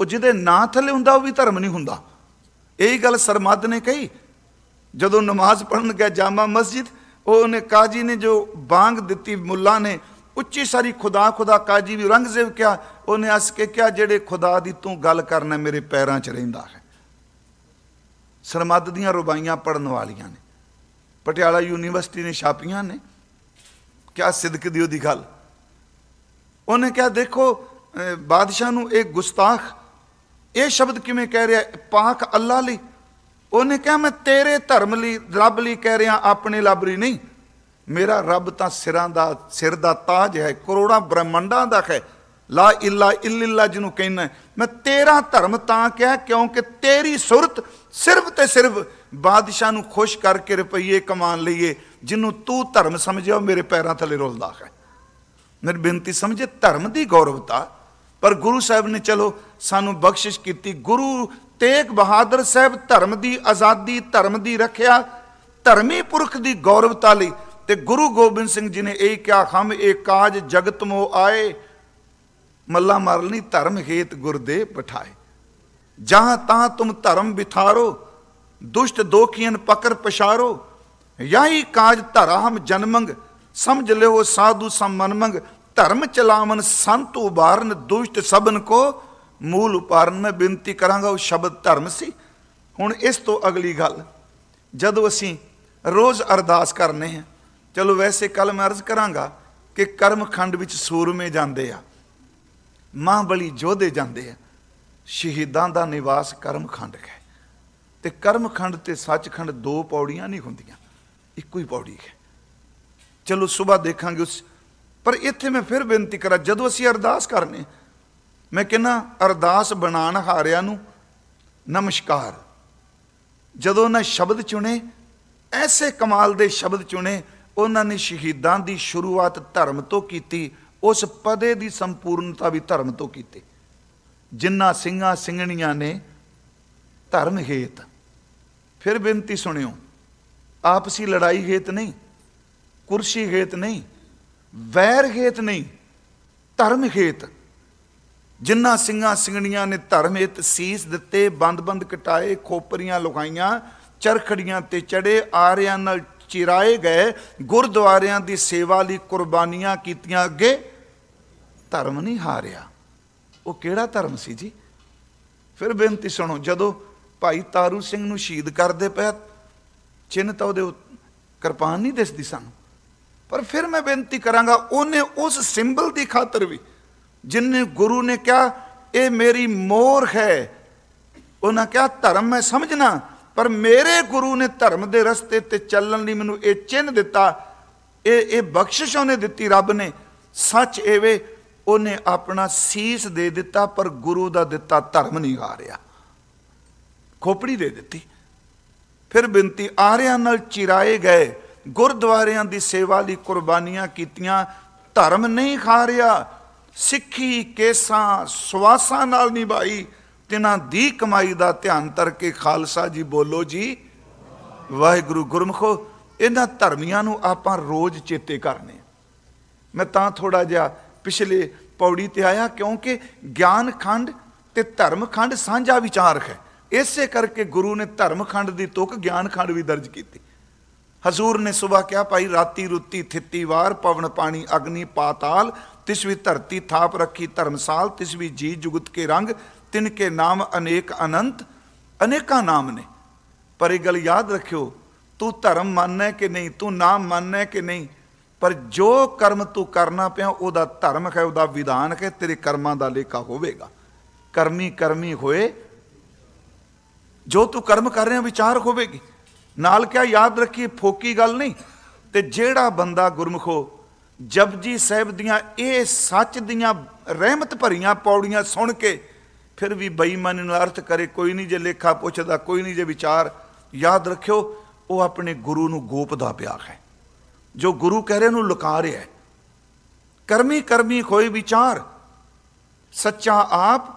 ਉਹ ਜਿਹਦੇ ਨਾਂ ਥੱਲੇ ਹੁੰਦਾ, ਉਹ ਵੀ ਧਰਮ ਨਹੀਂ ਹੁੰਦਾ। ਇਹੀ ਗੱਲ ਸਰਮਦ ਨੇ ਕਹੀ। ਜਦੋਂ ਨਮਾਜ਼ ਪੜਨ ਗਿਆ ਜਾਮਾ ਮਸਜਿਦ ਉਹਨੇ ਕਾਜੀ ਨੇ ਜੋ ਬਾਂਗ ਦਿੱਤੀ ਮੁੱਲਾ ਨੇ, ਉੱਚੀ ਸਾਰੀ ਖੁਦਾ ਖੁਦਾ ਕਾਜੀ ਵੀ ਰੰਗ ਕਿਹਾ, ਉਹਨੇ ਅਸ ਕੇ ਕਿਹਾ, ਜਿਹੜੇ ਖੁਦਾ ਦੀ ਤੂੰ ਗੱਲ ਕਰਨਾ ਮੇਰੇ ਪੈਰਾਂ 'ਚ ਰਹਿੰਦਾ ਹੈ। ਸਰਮਦ ਦੀਆਂ ਰੁਬਾਈਆਂ ਪੜਨ ਵਾਲੀਆਂ ਨੇ। ਪਟਿਆਲਾ ਯੂਨੀਵਰਸਿਟੀ ਨੇ ਛਾਪੀਆਂ ਨੇ। ਕਿਆ ਸਿਦਕ ਦੀ ਉਹਦੀ ਗੱਲ। ਉਹਨੇ ਕਿਹਾ, ਦੇਖੋ ਬਾਦਸ਼ਾਹ ਨੂੰ ਇਹ ਗੁਸਤਾਖ, ਇਹ ਸ਼ਬਦ ਕਿਵੇਂ ਕਹਿ ਰਿਹਾ ਪਾਕ ਅੱਲਾ ਲਈ। ਉਹਨੇ ਕਿਹਾ, ਮੈਂ ਤੇਰੇ ਧਰਮ ਲਈ, ਰੱਬ ਲਈ ਕਹਿ ਰਿਹਾ, ਆਪਣੇ ਲੱਭ ਲਈ ਨਹੀਂ। ਮੇਰਾ ਰੱਬ ਤਾਂ ਸਿਰਾਂ ਦਾ, ਸਿਰ ਦਾ ਤਾਜ ਹੈ, ਕਰੋੜਾਂ ਬ੍ਰਹਮੰਡਾਂ ਦਾ ਹੈ। ਲਾ ਇਲਾ ਇਲਿਲਾ ਜਿਹਨੂੰ ਕਹਿੰਦਾ ਮੈਂ ਤੇਰਾ ਧਰਮ ਤਾਂ ਕਿਹਾ, ਕਿਉਂਕਿ ਤੇਰੀ ਸੁਰਤ ਸਿਰਫ ਤੇ ਸਿਰਫ ਬਾਦਸ਼ਾਹ ਨੂੰ ਖੁਸ਼ ਕਰਕੇ ਰੁਪਈਏ ਕਮਾਨ ਲਈਏ, ਜਿਹਨੂੰ ਤੂੰ ਧਰਮ ਸਮਝਿਆ ਮੇਰੇ ਪੈਰਾਂ ਥੱਲੇ ਰੁਲਦਾ ਹੈ। ਮੇਰੀ ਬੇਨਤੀ ਸਮਝੇ, ਧਰਮ ਦੀ ਗੌਰਵਤਾ। ਪਰ ਗੁਰੂ ਸਾਹਿਬ ਨੇ ਚਲੋ ਸਾਨੂੰ ਬਖਸ਼ਿਸ਼ ਕੀਤੀ, ਗੁਰੂ ਤੇਗ ਬਹਾਦਰ ਸਾਹਿਬ ਧਰਮ ਦੀ ਆਜ਼ਾਦੀ, ਧਰਮ ਦੀ ਰੱਖਿਆ, ਧਰਮੀ ਪੁਰਖ ਦੀ ਗੌਰਵਤਾ ਲਈ। ਤੇ ਗੁਰੂ ਗੋਬਿੰਦ ਸਿੰਘ ਜੀ ਨੇ ਇਹ ਕਿਹਾ, ਹਮ ਇਹ ਕਾਜ ਜਗਤ ਮੋ ਆਏ, ਮੱਲਾ ਮਾਰਲਨੀ ਧਰਮ ਹੇਤ ਗੁਰਦੇ ਪਠਾਏ ਜਹਾਂ ਤਾਂ ਤੁਮ ਧਰਮ ਬਿਥਾਰੋ ਦੁਸ਼ਟ ਦੋਖੀਨ ਪਕਰ ਪਛਾਰੋ ਯਾਹੀ ਕਾਜ ਧਰਾ ਹਮ ਜਨਮੰਗ ਸਮਝ ਲਿਓ ਸਾਧੂ ਸੰਮਨਮੰਗ ਧਰਮ ਚਲਾਵਨ ਸੰਤ ਉਬਾਰਨ ਦੁਸ਼ਟ ਸਭਨ ਕੋ ਮੂਲ ਉਪਾਰਨ ਮੈਂ ਬੇਨਤੀ ਕਰਾਂਗਾ ਉਹ ਸ਼ਬਦ ਧਰਮ ਸੀ ਹੁਣ ਇਸ ਤੋਂ ਅਗਲੀ ਗੱਲ ਜਦੋਂ ਅਸੀਂ ਰੋਜ਼ ਅਰਦਾਸ ਕਰਨੇ ਆ ਚਲੋ ਵੈਸੇ ਕੱਲ ਮੈਂ ਅਰਜ਼ ਕਰਾਂਗਾ ਕਿ ਕਰਮ ਖੰਡ ਵਿੱਚ ਸੂਰਮੇ ਜਾਂਦੇ ਆ ਮਾਂ ਬਲੀ ਜੋਧੇ ਜਾਂਦੇ ਆ ਸ਼ਹੀਦਾਂ ਦਾ ਨਿਵਾਸ ਕਰਮਖੰਡ ਹੈ। ਤੇ ਕਰਮਖੰਡ ਤੇ ਸੱਚਖੰਡ ਦੋ ਪੌੜੀਆਂ ਨਹੀਂ ਹੁੰਦੀਆਂ, ਇੱਕੋ ਹੀ ਪੌੜੀ ਹੈ। ਚਲੋ ਸਵੇਰ ਦੇਖਾਂਗੇ ਉਸ, ਪਰ ਇੱਥੇ ਮੈਂ ਫਿਰ ਬੇਨਤੀ ਕਰਾਂ, ਜਦੋਂ ਅਸੀਂ ਅਰਦਾਸ ਕਰਨੇ, ਮੈਂ ਕਹਿੰਨਾ ਅਰਦਾਸ ਬਣਾਣ ਹਾਰਿਆਂ ਨੂੰ ਨਮਸਕਾਰ। ਜਦੋਂ ਉਹਨਾਂ ਸ਼ਬਦ ਚੁਣੇ, ਐਸੇ ਕਮਾਲ ਦੇ ਸ਼ਬਦ ਚੁਣੇ, ਉਹਨਾਂ ਨੇ ਸ਼ਹੀਦਾਂ ਦੀ ਸ਼ੁਰੂਆਤ ਧਰਮ ਤੋਂ ਕੀਤੀ, ਉਸ ਪਦੇ ਦੀ ਸੰਪੂਰਨਤਾ ਵੀ ਧਰਮ ਤੋਂ ਕੀਤੀ। ਜਿਨ੍ਹਾਂ ਸਿੰਘਾਂ ਸਿੰਘਣੀਆਂ ਨੇ, ਧਰਮ ਹੇਤ। ਫਿਰ ਬੇਨਤੀ ਸੁਣਿਓ, ਆਪਸੀ ਲੜਾਈ ਹੇਤ ਨਹੀਂ, ਕੁਰਸੀ ਹੇਤ ਨਹੀਂ, ਵੈਰ ਹੇਤ ਨਹੀਂ, ਧਰਮ ਹੇਤ। ਜਿਨ੍ਹਾਂ ਸਿੰਘਾਂ ਸਿੰਘਣੀਆਂ ਨੇ ਧਰਮ ਹੇਤ ਸੀਸ ਦਿੱਤੇ, ਬੰਦ-ਬੰਦ ਕਟਾਏ, ਖੋਪਰੀਆਂ ਲੁਕਾਈਆਂ ਚਰਖੜੀਆਂ ਤੇ ਚੜੇ, ਆਰਿਆਂ ਨਾਲ ਚਿਰਾਏ ਗਏ, ਗੁਰਦੁਆਰਿਆਂ ਦੀ ਸੇਵਾ ਲਈ ਕੁਰਬਾਨੀਆਂ ਕੀਤੀਆਂ ਅੱਗੇ, ਧਰਮ ਨਹੀਂ ਹਾਰਿਆ। ਉਹ ਕਿਹੜਾ ਧਰਮ ਸੀ ਜੀ? ਫਿਰ ਬੇਨਤੀ ਸੁਣੋ, ਜਦੋਂ ਭਾਈ ਤਾਰੂ ਸਿੰਘ ਨੂੰ ਸ਼ਹੀਦ ਕਰਦੇ ਪਏ, ਚਿੰਨ ਤਾਂ ਉਹਦੇ ਕਿਰਪਾਨ ਨਹੀਂ ਦਿਸਦੀ ਸਾਨੂੰ। ਪਰ ਫਿਰ ਮੈਂ ਬੇਨਤੀ ਕਰਾਂਗਾ, ਉਹਨੇ ਉਸ ਸਿੰਬਲ ਦੀ ਖਾਤਰ ਵੀ ਜਿਨਨੇ ਗੁਰੂ ਨੇ ਕਿਹਾ, ਇਹ ਮੇਰੀ ਮੋਰ ਹੈ, ਉਹਨਾਂ ਕਿਹਾ, ਧਰਮ ਮੈਂ ਸਮਝਣਾ, ਪਰ ਮੇਰੇ ਗੁਰੂ ਨੇ ਧਰਮ ਦੇ ਰਸਤੇ ਤੇ ਚੱਲਣ ਲਈ ਮੈਨੂੰ ਇਹ ਚਿੰਨ ਦਿੱਤਾ, ਇਹ ਇਹ ਬਖਸ਼ਿਸ਼ ਉਹਨੇ ਦਿੱਤੀ ਰੱਬ ਨੇ। ਸੱਚ ਏਵੇਂ ਉਹਨੇ ਆਪਣਾ ਸੀਸ ਦੇ ਦਿੱਤਾ, ਪਰ ਗੁਰੂ ਦਾ ਦਿੱਤਾ ਧਰਮ ਨਹੀਂ ਹਾਰਿਆ ਖੋਪੜੀ ਦੇ ਦਿੱਤੀ। ਫਿਰ ਬੇਨਤੀ, ਆਰਿਆਂ ਨਾਲ ਚਿਰਾਏ ਗਏ, ਗੁਰਦੁਆਰਿਆਂ ਦੀ ਸੇਵਾ ਲਈ ਕੁਰਬਾਨੀਆਂ ਕੀਤੀਆਂ, ਧਰਮ ਨਹੀਂ ਖਾ ਰਿਹਾ। ਸਿੱਖੀ ਕੇਸਾਂ, ਸਵਾਸਾਂ ਨਾਲ ਨਿਭਾਈ, ਤਿਨਾਂ ਦੀ ਕਮਾਈ ਦਾ ਧਿਆਨ ਤਰ ਕੇ ਖਾਲਸਾ ਜੀ ਬੋਲੋ ਜੀ। ਵਾਹਿਗੁਰੂ ਗੁਰਮਖੋ, ਇਹਨਾਂ ਧਰਮੀਆਂ ਨੂੰ ਆਪਾਂ ਰੋਜ਼ ਚੇਤੇ ਕਰਨੇ। ਮੈਂ ਤਾਂ ਥੋੜਾ ਜਿਹਾ ਪਿਛਲੇ ਪੌੜੀ ਤੇ ਆਇਆ ਕਿਉਂਕਿ ਗਿਆਨ ਖੰਡ ਤੇ ਧਰਮ ਖੰਡ ਸਾਂਝਾ ਵਿਚਾਰ ਹੈ। ਇਸੇ ਕਰਕੇ ਗੁਰੂ ਨੇ ਧਰਮ ਖੰਡ ਦੀ ਤੁਕ ਗਿਆਨ ਖੰਡ ਵੀ ਦਰਜ ਕੀਤੀ। ਹਜ਼ੂਰ ਨੇ ਸਵੇਰ ਕਿਹਾ, ਭਾਈ, ਰਾਤੀ ਰੁੱਤੀ ਥਿੱਤੀ ਵਾਰ, ਪਵਨ ਪਾਣੀ, ਅਗਨੀ ਪਾਤਾਲ, ਤਿਸ ਵੀ ਧਰਤੀ ਥਾਪ ਰੱਖੀ ਧਰਮਸਾਲ, ਤਿਸ ਵੀ ਜੀ ਜੁਗਤ ਕੇ ਰੰਗ, ਤਿਨ ਕੇ ਨਾਮ ਅਨੇਕ ਅਨੰਤ। ਅਨੇਕਾਂ ਨਾਮ ਨੇ। ਪਰ ਇਹ ਗੱਲ ਯਾਦ ਰੱਖਿਓ, ਤੂੰ ਧਰਮ ਮੰਨਣਾ ਕਿ ਨਹੀਂ, ਤੂੰ ਨਾਮ ਮੰਨਣਾ ਕਿ ਨਹੀਂ ਪਰ ਜੋ ਕਰਮ ਤੂੰ ਕਰਨਾ ਪਿਆ, ਉਹਦਾ ਧਰਮ ਹੈ, ਉਹਦਾ ਵਿਧਾਨ ਹੈ, ਤੇਰੇ ਕਰਮਾਂ ਦਾ ਲੇਖਾ ਹੋਵੇਗਾ। ਕਰਮੀ ਕਰਮੀ ਹੋਏ, ਜੋ ਤੂੰ ਕਰਮ ਕਰ ਰਿਹਾ, ਵਿਚਾਰ ਹੋਵੇਗੀ। ਨਾਲ ਕਿਆ ਯਾਦ ਰੱਖੀ ਫੋਕੀ ਗੱਲ ਨਹੀਂ, ਤੇ ਜਿਹੜਾ ਬੰਦਾ ਗੁਰਮਖੋ ਜਪਜੀ ਸਾਹਿਬ ਦੀਆਂ ਇਹ ਸੱਚ ਦੀਆਂ ਰਹਿਮਤ ਭਰੀਆਂ ਪੌੜੀਆਂ ਸੁਣ ਕੇ ਫਿਰ ਵੀ ਬੇਈਮਾਨੀ ਨਾਲ ਅਰਥ ਕਰੇ, ਕੋਈ ਨਹੀਂ ਜੇ ਲੇਖਾ ਪੁੱਛਦਾ, ਕੋਈ ਨਹੀਂ ਜੇ ਵਿਚਾਰ, ਯਾਦ ਰੱਖਿਓ, ਉਹ ਆਪਣੇ ਗੁਰੂ ਨੂੰ ਗੋਪਦਾ ਪਿਆ ਹੈ। ਜੋ ਗੁਰੂ ਕਹਿ ਰਹੇ ਨੂੰ ਲੁਕਾ ਰਿਹਾ ਹੈ। ਕਰਮੀ ਕਰਮੀ ਕੋਈ ਵਿਚਾਰ। ਸੱਚਾ ਆਪ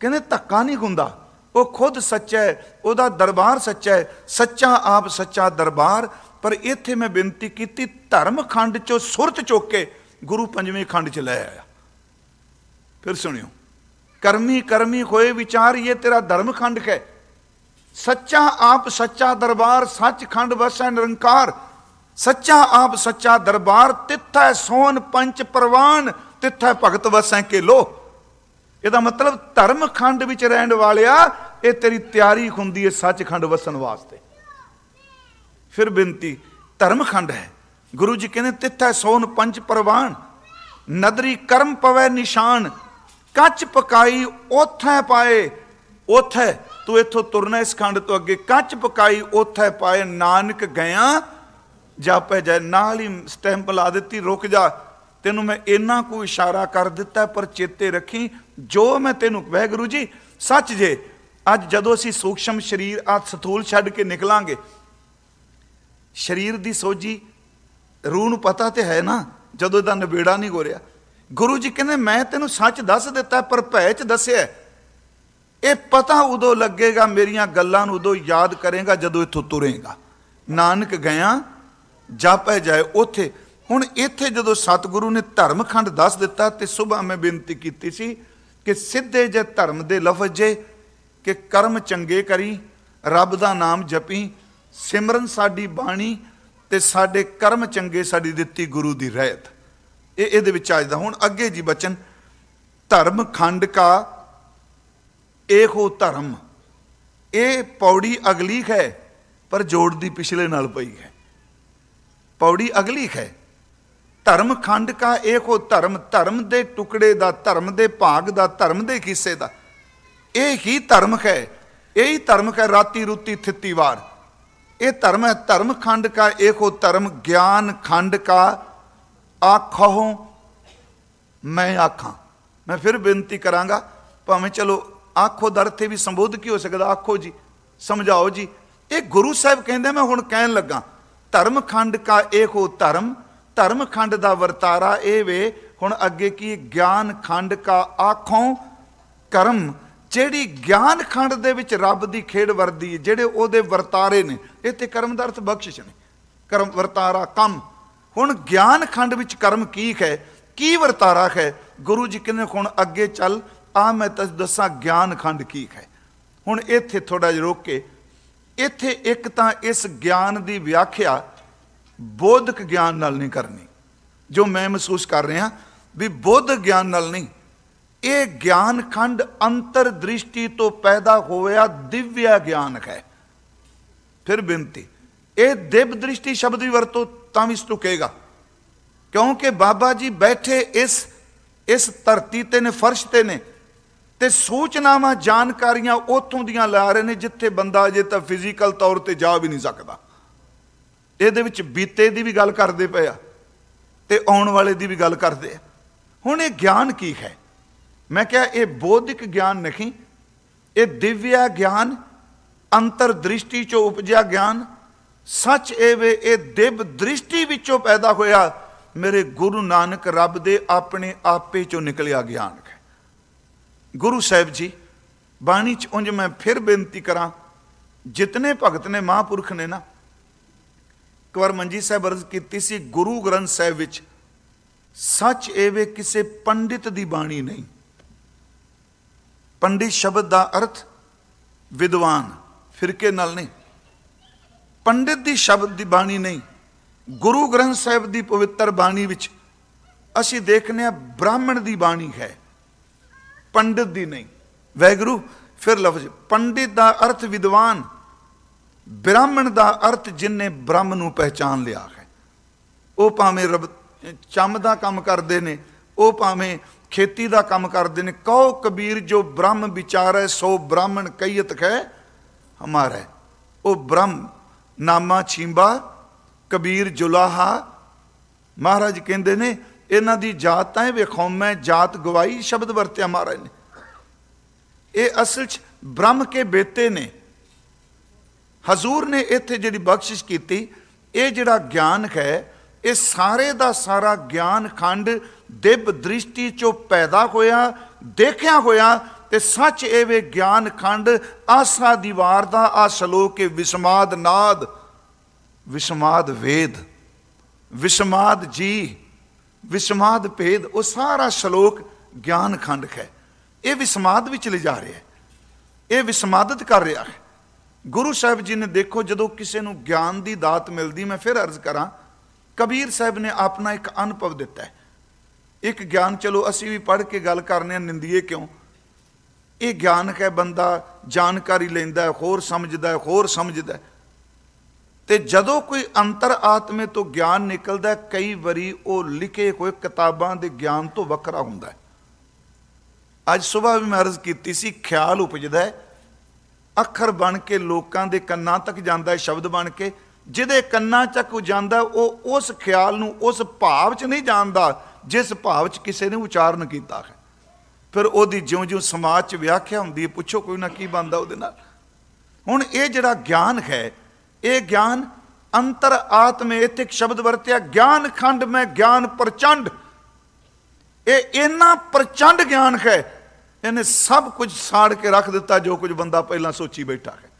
ਕਹਿੰਦੇ ਧੱਕਾ ਨਹੀਂ ਹੁੰਦਾ ਉਹ ਖੁਦ ਸੱਚਾ ਹੈ, ਉਹਦਾ ਦਰਬਾਰ ਸੱਚਾ ਹੈ। ਸੱਚਾ ਆਪ ਸੱਚਾ ਦਰਬਾਰ। ਪਰ ਇੱਥੇ ਮੈਂ ਬੇਨਤੀ ਕੀਤੀ, ਧਰਮ ਖੰਡ ਚੋਂ ਸੁਰਤ ਚੁੱਕ ਕੇ ਗੁਰੂ ਪੰਜਵੇਂ ਖੰਡ ਚ ਲੈ ਆਇਆ। ਫਿਰ ਸੁਣਿਓ, ਕਰਮੀ ਕਰਮੀ ਹੋਏ ਵਿਚਾਰ, ਇਹ ਤੇਰਾ ਧਰਮ ਖੰਡ ਹੈ। ਸੱਚਾ ਆਪ ਸੱਚਾ ਦਰਬਾਰ ਸੱਚ ਖੰਡ ਵਸੈ ਨਿਰੰਕਾਰ। ਸੱਚਾ ਆਪ ਸੱਚਾ ਦਰਬਾਰ, ਤਿੱਥੈ ਸੋਨ ਪੰਚ ਪ੍ਰਵਾਨ, ਤਿੱਥੈ ਭਗਤ ਵਸੈ ਕੇ ਲੋ ਇਹਦਾ ਮਤਲਬ ਧਰਮ ਖੰਡ ਵਿੱਚ ਰਹਿਣ ਵਾਲਿਆ, ਇਹ ਤੇਰੀ ਤਿਆਰੀ ਹੁੰਦੀ ਹੈ ਸੱਚਖੰਡ ਵਸਣ ਵਾਸਤੇ। ਫਿਰ ਬੇਨਤੀ, ਧਰਮ ਖੰਡ ਹੈ। ਗੁਰੂ ਜੀ ਕਹਿੰਦੇ, ਤਿੱਥੈ ਸੋਨ ਪੰਚ ਪ੍ਰਵਾਨ, ਨਦਰੀ ਕਰਮ ਪਵੈ ਨਿਸ਼ਾਨ, ਕੱਚ ਪਕਾਈ ਉਥੈ ਪਾਏ ਉਥੈ ਤੂੰ ਇੱਥੋਂ ਤੁਰਨਾ ਇਸ ਖੰਡ ਤੋਂ ਅੱਗੇ, ਕੱਚ ਪਕਾਈ ਉਥੈ ਪਾਏ, ਨਾਨਕ ਗਿਆ ਜਾਪੇ ਜੈ ਨਾਲ ਹੀ ਸਟੈਂਪ ਲਾ ਦਿੱਤੀ, ਰੁਕ ਜਾ। ਤੈਨੂੰ ਮੈਂ ਇੰਨਾ ਕੋ ਇਸ਼ਾਰਾ ਕਰ ਦਿੱਤਾ, ਪਰ ਚੇਤੇ ਰੱਖੀ, ਜੋ ਮੈਂ ਤੈਨੂੰ ਵਾਹਿਗੁਰੂ ਜੀ, ਸੱਚ ਜੇ, ਅੱਜ ਜਦੋਂ ਅਸੀਂ ਸੂਖਸ਼ਮ ਸਰੀਰ ਆ ਸਥੂਲ ਛੱਡ ਕੇ ਨਿਕਲਾਂਗੇ, ਸਰੀਰ ਦੀ ਸੋਜੀ ਰੂਹ ਨੂੰ ਪਤਾ ਤੇ ਹੈ ਨਾ, ਜਦੋਂ ਇਹਦਾ ਨਵੇੜਾ ਨਹੀਂ ਹੋ ਰਿਹਾ। ਗੁਰੂ ਜੀ ਕਹਿੰਦੇ, ਮੈਂ ਤੈਨੂੰ ਸੱਚ ਦੱਸ ਦਿੱਤਾ, ਪਰ ਭੈ ਚ ਦੱਸਿਆ ਇਹ ਪਤਾ ਉਦੋਂ ਲੱਗੇਗਾ, ਮੇਰੀਆਂ ਗੱਲਾਂ ਨੂੰ ਉਦੋਂ ਯਾਦ ਕਰੇਗਾ, ਜਦੋਂ ਇੱਥੋਂ ਤੁਰੇਗਾ। ਨਾਨਕ ਗਿਆ ਜਾਪੈ ਜਾਏ ਉਥੇ। ਹੁਣ ਇੱਥੇ ਜਦੋਂ ਸਤਿਗੁਰੂ ਨੇ ਧਰਮ ਖੰਡ ਦੱਸ ਦਿੱਤਾ ਤੇ ਸੁਬਾ ਮੈਂ ਬੇਨਤੀ ਕੀਤੀ ਸੀ ਕਿ ਸਿੱਧੇ ਜੇ ਧਰਮ ਦੇ ਲਫ਼ਜ਼ ਜੇ, ਕਿ ਕਰਮ ਚੰਗੇ ਕਰੀ, ਰੱਬ ਦਾ ਨਾਮ ਜਪੀ, ਸਿਮਰਨ ਸਾਡੀ ਬਾਣੀ ਤੇ ਸਾਡੇ ਕਰਮ ਚੰਗੇ ਸਾਡੀ ਦਿੱਤੀ ਗੁਰੂ ਦੀ ਰਹਿਤ। ਇਹ ਇਹਦੇ ਵਿੱਚ ਆਜਦਾ ਹੁਣ ਅੱਗੇ ਜੀ ਬਚਨ, ਧਰਮ ਖੰਡ ਕਾ ਇਹੋ ਧਰਮ। ਇਹ ਪੌੜੀ ਅਗਲੀ ਹੈ, ਪਰ ਜੋੜਦੀ ਪਿਛਲੇ ਨਾਲ ਪਈ ਹੈ। ਪੌੜੀ ਅਗਲੀ ਹੈ। ਧਰਮ ਖੰਡ ਕਾ ਏਕੋ ਧਰਮ ਧਰਮ ਦੇ ਟੁਕੜੇ ਦਾ, ਧਰਮ ਦੇ ਭਾਗ ਦਾ, ਧਰਮ ਦੇ ਹਿੱਸੇ ਦਾ। ਇਹ ਹੀ ਧਰਮ ਹੈ। ਇਹ ਹੀ ਧਰਮ ਹੈ ਰਾਤੀ ਰੁੱਤੀ ਥਿੱਤੀ ਵਾਰ। ਇਹ ਧਰਮ ਹੈ ਧਰਮ ਖੰਡ ਕਾ ਏਕੋ ਧਰਮ, ਗਿਆਨ ਖੰਡ ਕਾ। ਆਖੋ, ਮੈਂ ਆਖਾਂ। ਮੈਂ ਫਿਰ ਬੇਨਤੀ ਕਰਾਂਗਾ, ਭਾਵੇਂ ਚਲੋ ਆਖੋ ਦਰ ਤੇ ਵੀ ਸੰਬੋਧ ਕੀ ਹੋ ਸਕਦਾ? ਆਖੋ ਜੀ, ਸਮਝਾਓ ਜੀ। ਇਹ ਗੁਰੂ ਸਾਹਿਬ ਕਹਿੰਦੇ, ਮੈਂ ਹੁਣ ਕਹਿਣ ਲੱਗਾ। ਧਰਮ ਖੰਡ ਕਾ ਏਕੋ ਧਰਮ ਧਰਮ ਖੰਡ ਦਾ ਵਰਤਾਰਾ ਇਹ ਵੇ, ਹੁਣ ਅੱਗੇ ਕੀ ਗਿਆਨ ਖੰਡ ਕਾ ਆਖੋਂ ਕਰਮ, ਜਿਹੜੀ ਗਿਆਨ ਖੰਡ ਦੇ ਵਿੱਚ ਰੱਬ ਦੀ ਖੇਡ ਵਰਦੀ ਹੈ, ਜਿਹੜੇ ਉਹਦੇ ਵਰਤਾਰੇ ਨੇ, ਇਹ ਤੇ ਕਰਮ ਦਾ ਅਰਥ ਬਖਸ਼ਿਸ਼ ਨੇ। ਕਰਮ ਵਰਤਾਰਾ ਕੰਮ। ਹੁਣ ਗਿਆਨ ਖੰਡ ਵਿੱਚ ਕਰਮ ਕੀ ਹੈ, ਕੀ ਵਰਤਾਰਾ ਹੈ? ਗੁਰੂ ਜੀ ਕਹਿੰਦੇ ਹੁਣ ਅੱਗੇ ਚੱਲ, ਆ ਮੈਂ ਤੈਨੂੰ ਦੱਸਾਂ ਗਿਆਨ ਖੰਡ ਕੀ ਹੈ। ਹੁਣ ਇੱਥੇ ਥੋੜਾ ਜਿਹਾ ਰੋਕ ਕੇ ਇੱਥੇ ਇੱਕ ਤਾਂ ਇਸ ਗਿਆਨ ਦੀ ਵਿਆਖਿਆ ਬੋਧਕ ਗਿਆਨ ਨਾਲ ਨਹੀਂ ਕਰਨੀ, ਜੋ ਮੈਂ ਮਹਿਸੂਸ ਕਰ ਰਿਹਾ ਵੀ ਬੋਧ ਗਿਆਨ ਨਾਲ ਨਹੀਂ। ਇਹ ਗਿਆਨ ਖੰਡ ਅੰਤਰ ਦ੍ਰਿਸ਼ਟੀ ਤੋਂ ਪੈਦਾ ਹੋਇਆ ਦਿਵਿਆ ਗਿਆਨ ਹੈ। ਫਿਰ ਬੇਨਤੀ, ਇਹ ਦਿਵ ਦ੍ਰਿਸ਼ਟੀ ਸ਼ਬਦ ਦੀ ਵਰਤੋਂ ਤਾਂ ਵੀ ਸਟੁਕੇਗਾ, ਕਿਉਂਕਿ ਬਾਬਾ ਜੀ ਬੈਠੇ ਇਸ ਇਸ ਧਰਤੀ ਤੇ ਨੇ, ਫਰਸ਼ ਤੇ ਨੇ ਤੇ ਸੂਚਨਾਵਾਂ, ਜਾਣਕਾਰੀਆਂ ਉਥੋਂ ਦੀਆਂ ਲੈ ਰਹੇ ਨੇ, ਜਿੱਥੇ ਬੰਦਾ ਅਜੇ ਤਾਂ ਫਿਜ਼ੀਕਲ ਤੌਰ ਤੇ ਜਾ ਵੀ ਨਹੀਂ ਸਕਦਾ। ਇਹਦੇ ਵਿੱਚ ਬੀਤੇ ਦੀ ਵੀ ਗੱਲ ਕਰਦੇ ਪਏ ਆ, ਤੇ ਆਉਣ ਵਾਲੇ ਦੀ ਵੀ ਗੱਲ ਕਰਦੇ ਆ। ਹੁਣ ਇਹ ਗਿਆਨ ਕੀ ਹੈ? ਮੈਂ ਕਿਹਾ ਇਹ ਬੌਧਿਕ ਗਿਆਨ ਨਹੀਂ, ਇਹ ਦਿਵਿਆ ਗਿਆਨ ਅੰਤਰ ਦ੍ਰਿਸ਼ਟੀ ਚੋਂ ਉਪਜਿਆ ਗਿਆਨ, ਸੱਚ ਇਹ ਵੇ, ਇਹ ਦਿਵ ਦ੍ਰਿਸ਼ਟੀ ਵਿੱਚੋਂ ਪੈਦਾ ਹੋਇਆ, ਮੇਰੇ ਗੁਰੂ ਨਾਨਕ ਰੱਬ ਦੇ ਆਪਣੇ ਆਪੇ ਚੋਂ ਨਿਕਲਿਆ ਗਿਆਨ। ਗੁਰੂ ਸਾਹਿਬ ਜੀ, ਬਾਣੀ ਚ ਉਂਝ ਮੈਂ ਫਿਰ ਬੇਨਤੀ ਕਰਾਂ, ਜਿਤਨੇ ਭਗਤ ਨੇ ਮਹਾਂਪੁਰਖ ਨੇ ਨਾ, ਇੱਕ ਵਾਰ ਮੰਜੀ ਸਾਹਿਬ ਅਰਜ਼ ਕੀਤੀ ਸੀ, ਗੁਰੂ ਗ੍ਰੰਥ ਸਾਹਿਬ ਵਿੱਚ ਸੱਚ ਏਵੇਂ ਕਿਸੇ ਪੰਡਿਤ ਦੀ ਬਾਣੀ ਨਹੀਂ। ਪੰਡਿਤ ਸ਼ਬਦ ਦਾ ਅਰਥ ਵਿਦਵਾਨ, ਫਿਰਕੇ ਨਾਲ ਨਹੀਂ। ਪੰਡਿਤ ਦੀ ਸ਼ਬਦ ਦੀ ਬਾਣੀ ਨਹੀਂ, ਗੁਰੂ ਗ੍ਰੰਥ ਸਾਹਿਬ ਦੀ ਪਵਿੱਤਰ ਬਾਣੀ ਵਿੱਚ ਅਸੀਂ ਦੇਖਨੇ ਆ ਬ੍ਰਾਹਮਣ ਦੀ ਬਾਣੀ ਹੈ। ਪੰਡਿਤ ਦੀ ਨਹੀਂ। ਵੈਗਰੂ ਫਿਰ ਲਫ਼ਜ਼, ਪੰਡਿਤ ਦਾ ਅਰਥ ਵਿਦਵਾਨ, ਬ੍ਰਾਹਮਣ ਦਾ ਅਰਥ ਜਿਨਨੇ ਬ੍ਰਹਮ ਨੂੰ ਪਹਿਚਾਨ ਲਿਆ ਹੈ। ਉਹ ਭਾਵੇਂ ਰਬ, ਚੰਮ ਦਾ ਕੰਮ ਕਰਦੇ ਨੇ, ਉਹ ਭਾਵੇਂ ਖੇਤੀ ਦਾ ਕੰਮ ਕਰਦੇ ਨੇ, ਕਹੋ ਕਬੀਰ, ਜੋ ਬ੍ਰਹਮ ਵਿਚਾਰੈ, ਸੋ ਬ੍ਰਾਹਮਣ ਕਈਤ ਹੈ ਹਮਾਰਾ। ਉਹ ਬ੍ਰਹਮ, ਨਾਮਾ ਛਿੰਬਾ, ਕਬੀਰ ਜੁਲਾਹਾ, ਮਹਾਰਾਜ ਕਹਿੰਦੇ ਨੇ ਇਹਨਾਂ ਦੀ ਜਾਤ ਤਾਂ ਇਹ ਵੇਖੋ, ਮੈਂ ਜਾਤ ਗਵਾਈ ਸ਼ਬਦ ਵਰਤਿਆ ਮਹਾਰਾਜ ਨੇ। ਇਹ ਅਸਲ 'ਚ ਬ੍ਰਹਮ ਕੇ ਬੇਤੇ ਨੇ। ਹਜ਼ੂਰ ਨੇ ਇੱਥੇ ਜਿਹੜੀ ਬਖਸ਼ਿਸ਼ ਕੀਤੀ, ਇਹ ਜਿਹੜਾ ਗਿਆਨ ਹੈ, ਇਹ ਸਾਰੇ ਦਾ ਸਾਰਾ ਗਿਆਨ ਖੰਡ ਦਿਵ ਦ੍ਰਿਸ਼ਟੀ ਚੋਂ ਪੈਦਾ ਹੋਇਆ, ਦੇਖਿਆ ਹੋਇਆ ਤੇ ਸੱਚ ਇਹ ਵੇ ਗਿਆਨ ਖੰਡ ਆਸਾ ਦੀਵਾਰ ਦਾ ਆ ਸ਼ਲੋਕ ਕੇ ਵਿਸਮਾਦ ਨਾਦ, ਵਿਸਮਾਦ ਵੇਦ, ਵਿਸਮਾਦ ਜੀ। ਵਿਸਮਾਦ ਭੇਦ, ਉਹ ਸਾਰਾ ਸ਼ਲੋਕ ਗਿਆਨ ਖੰਡ ਹੈ। ਇਹ ਵਿਸਮਾਦ ਵਿੱਚ ਲੈ ਜਾ ਰਿਹਾ ਹੈ। ਇਹ ਵਿਸਮਾਦਤ ਕਰ ਰਿਹਾ ਹੈ। ਗੁਰੂ ਸਾਹਿਬ ਜੀ ਨੇ ਦੇਖੋ, ਜਦੋਂ ਕਿਸੇ ਨੂੰ ਗਿਆਨ ਦੀ ਦਾਤ ਮਿਲਦੀ, ਮੈਂ ਫਿਰ ਅਰਜ਼ ਕਰਾਂ, ਕਬੀਰ ਸਾਹਿਬ ਨੇ ਆਪਣਾ ਇੱਕ ਅਨੁਭਵ ਦਿੱਤਾ ਹੈ। ਇੱਕ ਗਿਆਨ, ਚਲੋ ਅਸੀਂ ਵੀ ਪੜ੍ਹ ਕੇ ਗੱਲ ਕਰਨੇ ਆ, ਨਿੰਦੀਏ ਕਿਉਂ? ਇਹ ਗਿਆਨ ਹੈ ਬੰਦਾ, ਜਾਣਕਾਰੀ ਲੈਂਦਾ ਹੋਰ ਸਮਝਦਾ ਹੋਰ ਸਮਝਦਾ ਤੇ ਜਦੋਂ ਕੋਈ ਅੰਤਰ ਆਤਮੇ ਤੋਂ ਗਿਆਨ ਨਿਕਲਦਾ ਕਈ ਵਾਰੀ ਉਹ ਲਿਖੇ ਹੋਏ ਕਿਤਾਬਾਂ ਦੇ ਗਿਆਨ ਤੋਂ ਵੱਖਰਾ ਹੁੰਦਾ ਹੈ। ਅੱਜ ਸਵੇਰ ਵੀ ਮੈਂ ਅਰਜ਼ ਕੀਤੀ ਸੀ, ਖਿਆਲ ਉਪਜਦਾ ਹੈ। ਅੱਖਰ ਬਣ ਕੇ ਲੋਕਾਂ ਦੇ ਕੰਨਾਂ ਤੱਕ ਜਾਂਦਾ ਹੈ, ਸ਼ਬਦ ਬਣ ਕੇ। ਜਿਹਦੇ ਕੰਨਾਂ ਤੱਕ ਉਹ ਜਾਂਦਾ, ਉਹ ਉਸ ਖਿਆਲ ਨੂੰ, ਉਸ ਭਾਵ 'ਚ ਨਹੀਂ ਜਾਣਦਾ, ਜਿਸ ਭਾਵ 'ਚ ਕਿਸੇ ਨੇ ਉਚਾਰਨ ਕੀਤਾ ਹੈ। ਫਿਰ ਉਹਦੀ ਜਿਉਂ-ਜਿਉਂ ਸਮਾਜ 'ਚ ਵਿਆਖਿਆ ਹੁੰਦੀ ਹੈ, ਪੁੱਛੋ ਕੋਈ ਨਾ ਕੀ ਬੰਦਾ ਉਹਦੇ ਨਾਲ। ਹੁਣ ਇਹ ਜਿਹੜਾ ਗਿਆਨ ਹੈ ਇਹ ਗਿਆਨ ਅੰਤਰ ਆਤਮੇ, ਇੱਥੇ ਇੱਕ ਸ਼ਬਦ ਵਰਤਿਆ, ਗਿਆਨ ਖੰਡ ਮੈਂ ਗਿਆਨ ਪ੍ਰਚੰਡ। ਇਹ ਇੰਨਾ ਪ੍ਰਚੰਡ ਗਿਆਨ ਹੈ, ਇਹਨੇ ਸਭ ਕੁਝ ਸਾੜ ਕੇ ਰੱਖ ਦਿੱਤਾ, ਜੋ ਕੁਝ ਬੰਦਾ ਪਹਿਲਾਂ ਸੋਚੀ ਬੈਠਾ ਹੈ।